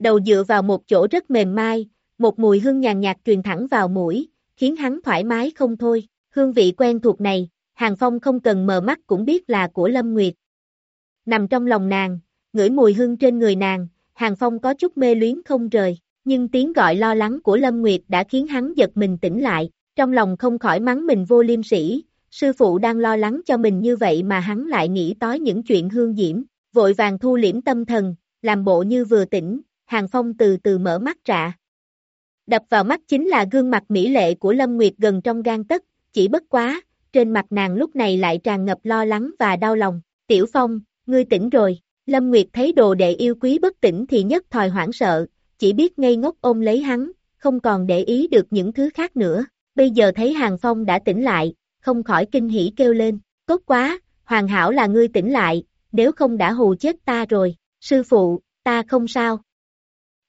Đầu dựa vào một chỗ rất mềm mai, một mùi hương nhàn nhạt truyền thẳng vào mũi, khiến hắn thoải mái không thôi, hương vị quen thuộc này, Hàng Phong không cần mở mắt cũng biết là của Lâm Nguyệt. Nằm trong lòng nàng, ngửi mùi hương trên người nàng, Hàng Phong có chút mê luyến không rời, nhưng tiếng gọi lo lắng của Lâm Nguyệt đã khiến hắn giật mình tỉnh lại, trong lòng không khỏi mắng mình vô liêm sỉ, sư phụ đang lo lắng cho mình như vậy mà hắn lại nghĩ tới những chuyện hương diễm, vội vàng thu liễm tâm thần, làm bộ như vừa tỉnh, Hàng Phong từ từ mở mắt ra. Đập vào mắt chính là gương mặt mỹ lệ của Lâm Nguyệt gần trong gan tất, chỉ bất quá, trên mặt nàng lúc này lại tràn ngập lo lắng và đau lòng. Tiểu Phong, ngươi tỉnh rồi, Lâm Nguyệt thấy đồ đệ yêu quý bất tỉnh thì nhất thời hoảng sợ, chỉ biết ngây ngốc ôm lấy hắn, không còn để ý được những thứ khác nữa. Bây giờ thấy Hàng Phong đã tỉnh lại, không khỏi kinh hỉ kêu lên, tốt quá, hoàn hảo là ngươi tỉnh lại, nếu không đã hù chết ta rồi, sư phụ, ta không sao.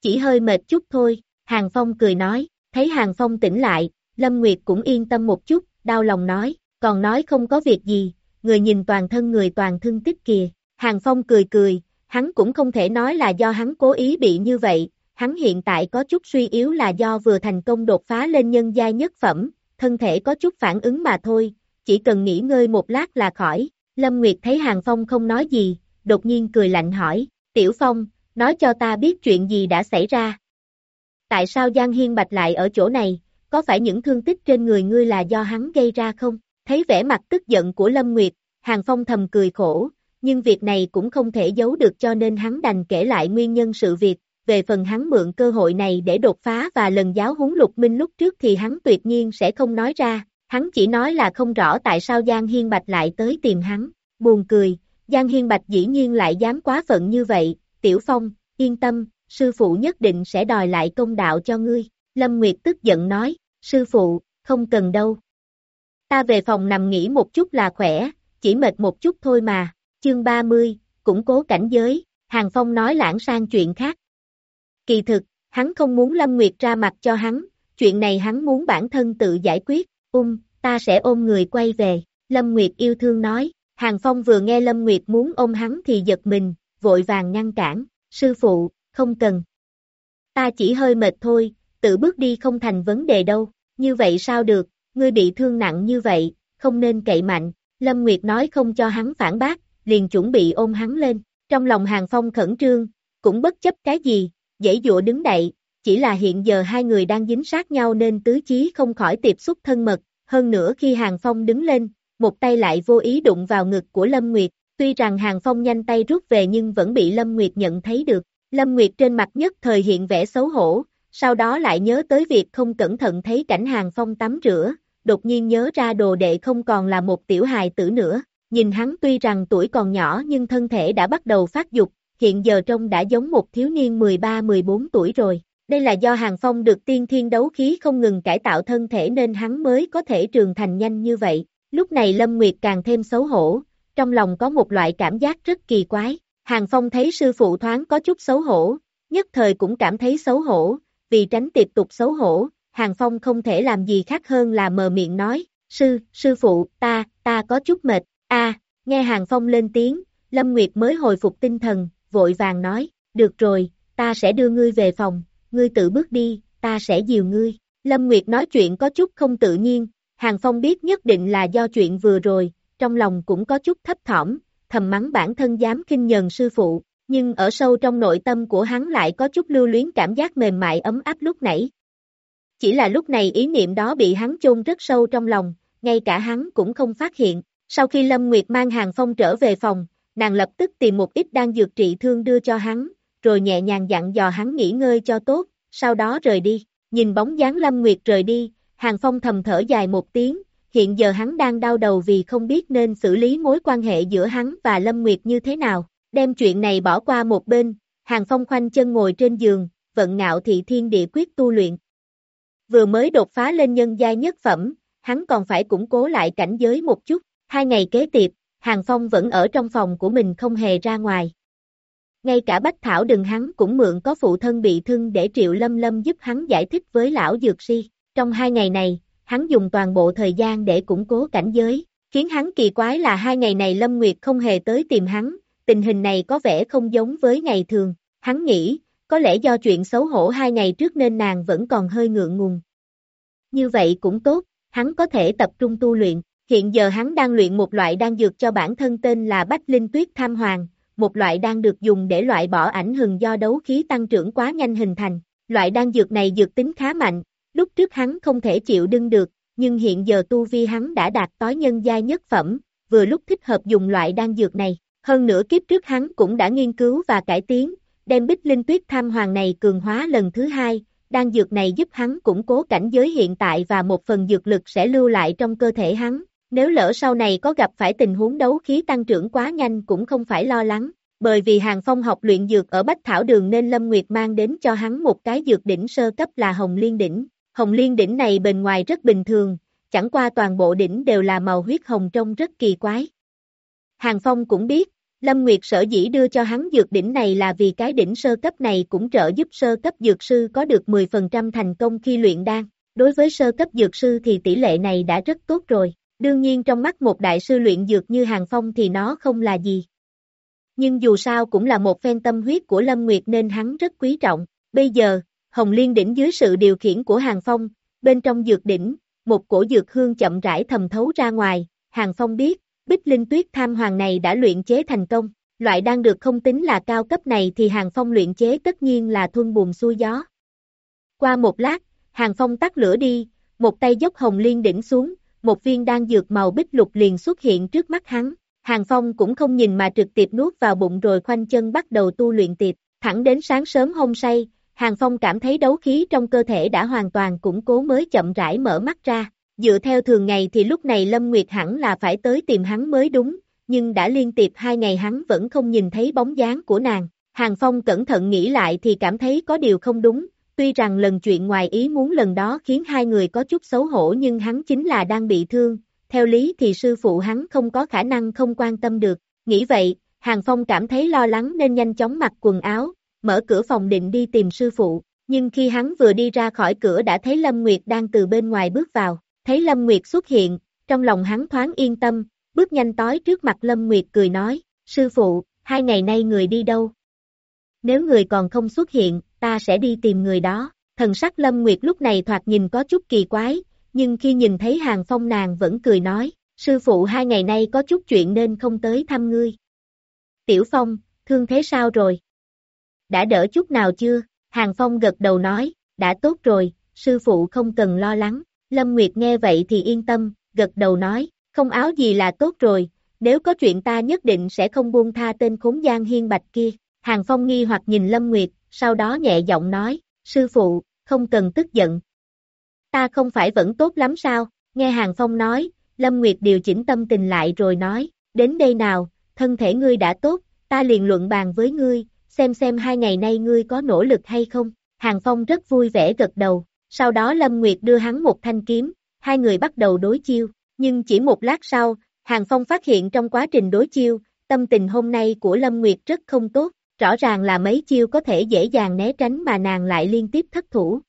Chỉ hơi mệt chút thôi, Hàng Phong cười nói, thấy Hàng Phong tỉnh lại, Lâm Nguyệt cũng yên tâm một chút, đau lòng nói, còn nói không có việc gì, người nhìn toàn thân người toàn thương tích kìa. Hàng Phong cười cười, hắn cũng không thể nói là do hắn cố ý bị như vậy, hắn hiện tại có chút suy yếu là do vừa thành công đột phá lên nhân giai nhất phẩm, thân thể có chút phản ứng mà thôi, chỉ cần nghỉ ngơi một lát là khỏi. Lâm Nguyệt thấy Hàng Phong không nói gì, đột nhiên cười lạnh hỏi, Tiểu Phong, nói cho ta biết chuyện gì đã xảy ra. Tại sao Giang Hiên Bạch lại ở chỗ này, có phải những thương tích trên người ngươi là do hắn gây ra không? Thấy vẻ mặt tức giận của Lâm Nguyệt, Hàng Phong thầm cười khổ, nhưng việc này cũng không thể giấu được cho nên hắn đành kể lại nguyên nhân sự việc, về phần hắn mượn cơ hội này để đột phá và lần giáo huấn lục minh lúc trước thì hắn tuyệt nhiên sẽ không nói ra, hắn chỉ nói là không rõ tại sao Giang Hiên Bạch lại tới tìm hắn, buồn cười, Giang Hiên Bạch dĩ nhiên lại dám quá phận như vậy, Tiểu Phong, yên tâm, sư phụ nhất định sẽ đòi lại công đạo cho ngươi, Lâm Nguyệt tức giận nói, sư phụ, không cần đâu. Ta về phòng nằm nghỉ một chút là khỏe, chỉ mệt một chút thôi mà, chương 30, củng cố cảnh giới, Hàng Phong nói lãng sang chuyện khác. Kỳ thực, hắn không muốn Lâm Nguyệt ra mặt cho hắn, chuyện này hắn muốn bản thân tự giải quyết, ung, ta sẽ ôm người quay về, Lâm Nguyệt yêu thương nói, Hàng Phong vừa nghe Lâm Nguyệt muốn ôm hắn thì giật mình, vội vàng ngăn cản, sư phụ, không cần. Ta chỉ hơi mệt thôi, tự bước đi không thành vấn đề đâu, như vậy sao được, ngươi bị thương nặng như vậy, không nên cậy mạnh, Lâm Nguyệt nói không cho hắn phản bác, liền chuẩn bị ôm hắn lên, trong lòng Hàng Phong khẩn trương, cũng bất chấp cái gì, dễ dụa đứng đậy, chỉ là hiện giờ hai người đang dính sát nhau nên tứ chí không khỏi tiếp xúc thân mật, hơn nữa khi Hàng Phong đứng lên, một tay lại vô ý đụng vào ngực của Lâm Nguyệt, tuy rằng Hàng Phong nhanh tay rút về nhưng vẫn bị Lâm Nguyệt nhận thấy được, Lâm Nguyệt trên mặt nhất thời hiện vẻ xấu hổ, sau đó lại nhớ tới việc không cẩn thận thấy cảnh Hàng Phong tắm rửa, đột nhiên nhớ ra đồ đệ không còn là một tiểu hài tử nữa, nhìn hắn tuy rằng tuổi còn nhỏ nhưng thân thể đã bắt đầu phát dục, hiện giờ trông đã giống một thiếu niên 13-14 tuổi rồi. Đây là do Hàng Phong được tiên thiên đấu khí không ngừng cải tạo thân thể nên hắn mới có thể trường thành nhanh như vậy. Lúc này Lâm Nguyệt càng thêm xấu hổ, trong lòng có một loại cảm giác rất kỳ quái. Hàng Phong thấy sư phụ thoáng có chút xấu hổ, nhất thời cũng cảm thấy xấu hổ, vì tránh tiếp tục xấu hổ, Hàng Phong không thể làm gì khác hơn là mờ miệng nói, sư, sư phụ, ta, ta có chút mệt, a nghe Hàng Phong lên tiếng, Lâm Nguyệt mới hồi phục tinh thần, vội vàng nói, được rồi, ta sẽ đưa ngươi về phòng, ngươi tự bước đi, ta sẽ dìu ngươi. Lâm Nguyệt nói chuyện có chút không tự nhiên, Hàng Phong biết nhất định là do chuyện vừa rồi, trong lòng cũng có chút thấp thỏm, thầm mắng bản thân dám kinh nhờn sư phụ, nhưng ở sâu trong nội tâm của hắn lại có chút lưu luyến cảm giác mềm mại ấm áp lúc nãy. Chỉ là lúc này ý niệm đó bị hắn chôn rất sâu trong lòng, ngay cả hắn cũng không phát hiện. Sau khi Lâm Nguyệt mang Hàng Phong trở về phòng, nàng lập tức tìm một ít đan dược trị thương đưa cho hắn, rồi nhẹ nhàng dặn dò hắn nghỉ ngơi cho tốt, sau đó rời đi. Nhìn bóng dáng Lâm Nguyệt rời đi, Hàng Phong thầm thở dài một tiếng, hiện giờ hắn đang đau đầu vì không biết nên xử lý mối quan hệ giữa hắn và Lâm Nguyệt như thế nào. Đem chuyện này bỏ qua một bên, Hàng Phong khoanh chân ngồi trên giường, vận ngạo thị thiên địa quyết tu luyện. Vừa mới đột phá lên nhân giai nhất phẩm, hắn còn phải củng cố lại cảnh giới một chút. Hai ngày kế tiếp, Hàng Phong vẫn ở trong phòng của mình không hề ra ngoài. Ngay cả Bách Thảo đừng hắn cũng mượn có phụ thân bị thương để Triệu Lâm Lâm giúp hắn giải thích với lão Dược Si. Trong hai ngày này, hắn dùng toàn bộ thời gian để củng cố cảnh giới, khiến hắn kỳ quái là hai ngày này Lâm Nguyệt không hề tới tìm hắn, tình hình này có vẻ không giống với ngày thường, hắn nghĩ, có lẽ do chuyện xấu hổ hai ngày trước nên nàng vẫn còn hơi ngượng ngùng. Như vậy cũng tốt, hắn có thể tập trung tu luyện, hiện giờ hắn đang luyện một loại đan dược cho bản thân tên là Bách Linh Tuyết Tham Hoàng, một loại đan được dùng để loại bỏ ảnh hưởng do đấu khí tăng trưởng quá nhanh hình thành. Loại đan dược này dược tính khá mạnh, lúc trước hắn không thể chịu đựng được, nhưng hiện giờ tu vi hắn đã đạt tối nhân giai nhất phẩm, vừa lúc thích hợp dùng loại đan dược này. Hơn nữa kiếp trước hắn cũng đã nghiên cứu và cải tiến, đem bích linh tuyết tham hoàng này cường hóa lần thứ hai, đan dược này giúp hắn củng cố cảnh giới hiện tại và một phần dược lực sẽ lưu lại trong cơ thể hắn. Nếu lỡ sau này có gặp phải tình huống đấu khí tăng trưởng quá nhanh cũng không phải lo lắng, bởi vì Hàng Phong học luyện dược ở Bách Thảo Đường nên Lâm Nguyệt mang đến cho hắn một cái dược đỉnh sơ cấp là Hồng Liên Đỉnh. Hồng Liên Đỉnh này bên ngoài rất bình thường, chẳng qua toàn bộ đỉnh đều là màu huyết hồng trông rất kỳ quái. Hàng Phong cũng biết, Lâm Nguyệt sở dĩ đưa cho hắn dược đỉnh này là vì cái đỉnh sơ cấp này cũng trợ giúp sơ cấp dược sư có được 10% thành công khi luyện đan. đối với sơ cấp dược sư thì tỷ lệ này đã rất tốt rồi, đương nhiên trong mắt một đại sư luyện dược như Hàng Phong thì nó không là gì. Nhưng dù sao cũng là một phen tâm huyết của Lâm Nguyệt nên hắn rất quý trọng, bây giờ, Hồng Liên đỉnh dưới sự điều khiển của Hàng Phong, bên trong dược đỉnh, một cổ dược hương chậm rãi thầm thấu ra ngoài, Hàng Phong biết, Bích Linh Tuyết Tham Hoàng này đã luyện chế thành công, loại đang được không tính là cao cấp này thì Hàng Phong luyện chế tất nhiên là thuân buồm xuôi gió. Qua một lát, Hàng Phong tắt lửa đi, một tay dốc hồng liên đỉnh xuống, một viên đan dược màu bích lục liền xuất hiện trước mắt hắn. Hàng Phong cũng không nhìn mà trực tiếp nuốt vào bụng rồi khoanh chân bắt đầu tu luyện tiệp, thẳng đến sáng sớm hôm say, Hàng Phong cảm thấy đấu khí trong cơ thể đã hoàn toàn củng cố mới chậm rãi mở mắt ra. Dựa theo thường ngày thì lúc này Lâm Nguyệt hẳn là phải tới tìm hắn mới đúng, nhưng đã liên tiếp hai ngày hắn vẫn không nhìn thấy bóng dáng của nàng. Hàng Phong cẩn thận nghĩ lại thì cảm thấy có điều không đúng, tuy rằng lần chuyện ngoài ý muốn lần đó khiến hai người có chút xấu hổ nhưng hắn chính là đang bị thương, theo lý thì sư phụ hắn không có khả năng không quan tâm được, nghĩ vậy, Hàng Phong cảm thấy lo lắng nên nhanh chóng mặc quần áo, mở cửa phòng định đi tìm sư phụ, nhưng khi hắn vừa đi ra khỏi cửa đã thấy Lâm Nguyệt đang từ bên ngoài bước vào, thấy Lâm Nguyệt xuất hiện, trong lòng hắn thoáng yên tâm, bước nhanh tối trước mặt Lâm Nguyệt cười nói, sư phụ, hai ngày nay người đi đâu? Nếu người còn không xuất hiện, ta sẽ đi tìm người đó. Thần sắc Lâm Nguyệt lúc này thoạt nhìn có chút kỳ quái, nhưng khi nhìn thấy hàng phong nàng vẫn cười nói, sư phụ hai ngày nay có chút chuyện nên không tới thăm ngươi. Tiểu Phong, thương thế sao rồi? Đã đỡ chút nào chưa? Hàng Phong gật đầu nói, đã tốt rồi, sư phụ không cần lo lắng. Lâm Nguyệt nghe vậy thì yên tâm, gật đầu nói, không áo gì là tốt rồi, nếu có chuyện ta nhất định sẽ không buông tha tên khốn gian hiên bạch kia. Hàng Phong nghi hoặc nhìn Lâm Nguyệt, sau đó nhẹ giọng nói, sư phụ, không cần tức giận. Ta không phải vẫn tốt lắm sao, nghe Hàng Phong nói, Lâm Nguyệt điều chỉnh tâm tình lại rồi nói, đến đây nào, thân thể ngươi đã tốt, ta liền luận bàn với ngươi, xem xem hai ngày nay ngươi có nỗ lực hay không. Hàng Phong rất vui vẻ gật đầu, sau đó Lâm Nguyệt đưa hắn một thanh kiếm, hai người bắt đầu đối chiêu, nhưng chỉ một lát sau, Hàng Phong phát hiện trong quá trình đối chiêu, tâm tình hôm nay của Lâm Nguyệt rất không tốt, rõ ràng là mấy chiêu có thể dễ dàng né tránh mà nàng lại liên tiếp thất thủ.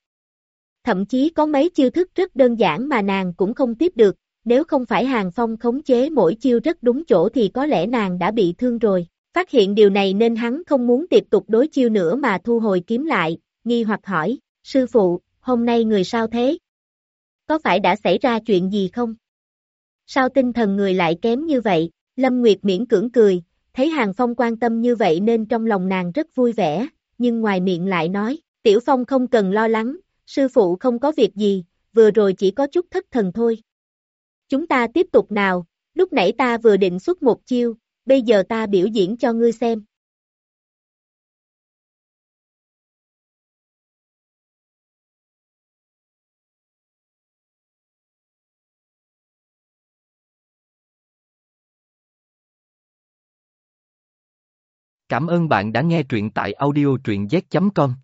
Thậm chí có mấy chiêu thức rất đơn giản mà nàng cũng không tiếp được, nếu không phải Hàng Phong khống chế mỗi chiêu rất đúng chỗ thì có lẽ nàng đã bị thương rồi. Phát hiện điều này nên hắn không muốn tiếp tục đối chiêu nữa mà thu hồi kiếm lại, nghi hoặc hỏi, sư phụ, hôm nay người sao thế? Có phải đã xảy ra chuyện gì không? Sao tinh thần người lại kém như vậy? Lâm Nguyệt miễn cưỡng cười, thấy Hàng Phong quan tâm như vậy nên trong lòng nàng rất vui vẻ, nhưng ngoài miệng lại nói, Tiểu Phong không cần lo lắng, sư phụ không có việc gì, vừa rồi chỉ có chút thất thần thôi. Chúng ta tiếp tục nào, lúc nãy ta vừa định xuất một chiêu, bây giờ ta biểu diễn cho ngươi xem. Cảm ơn bạn đã nghe truyện tại audio truyện z.com.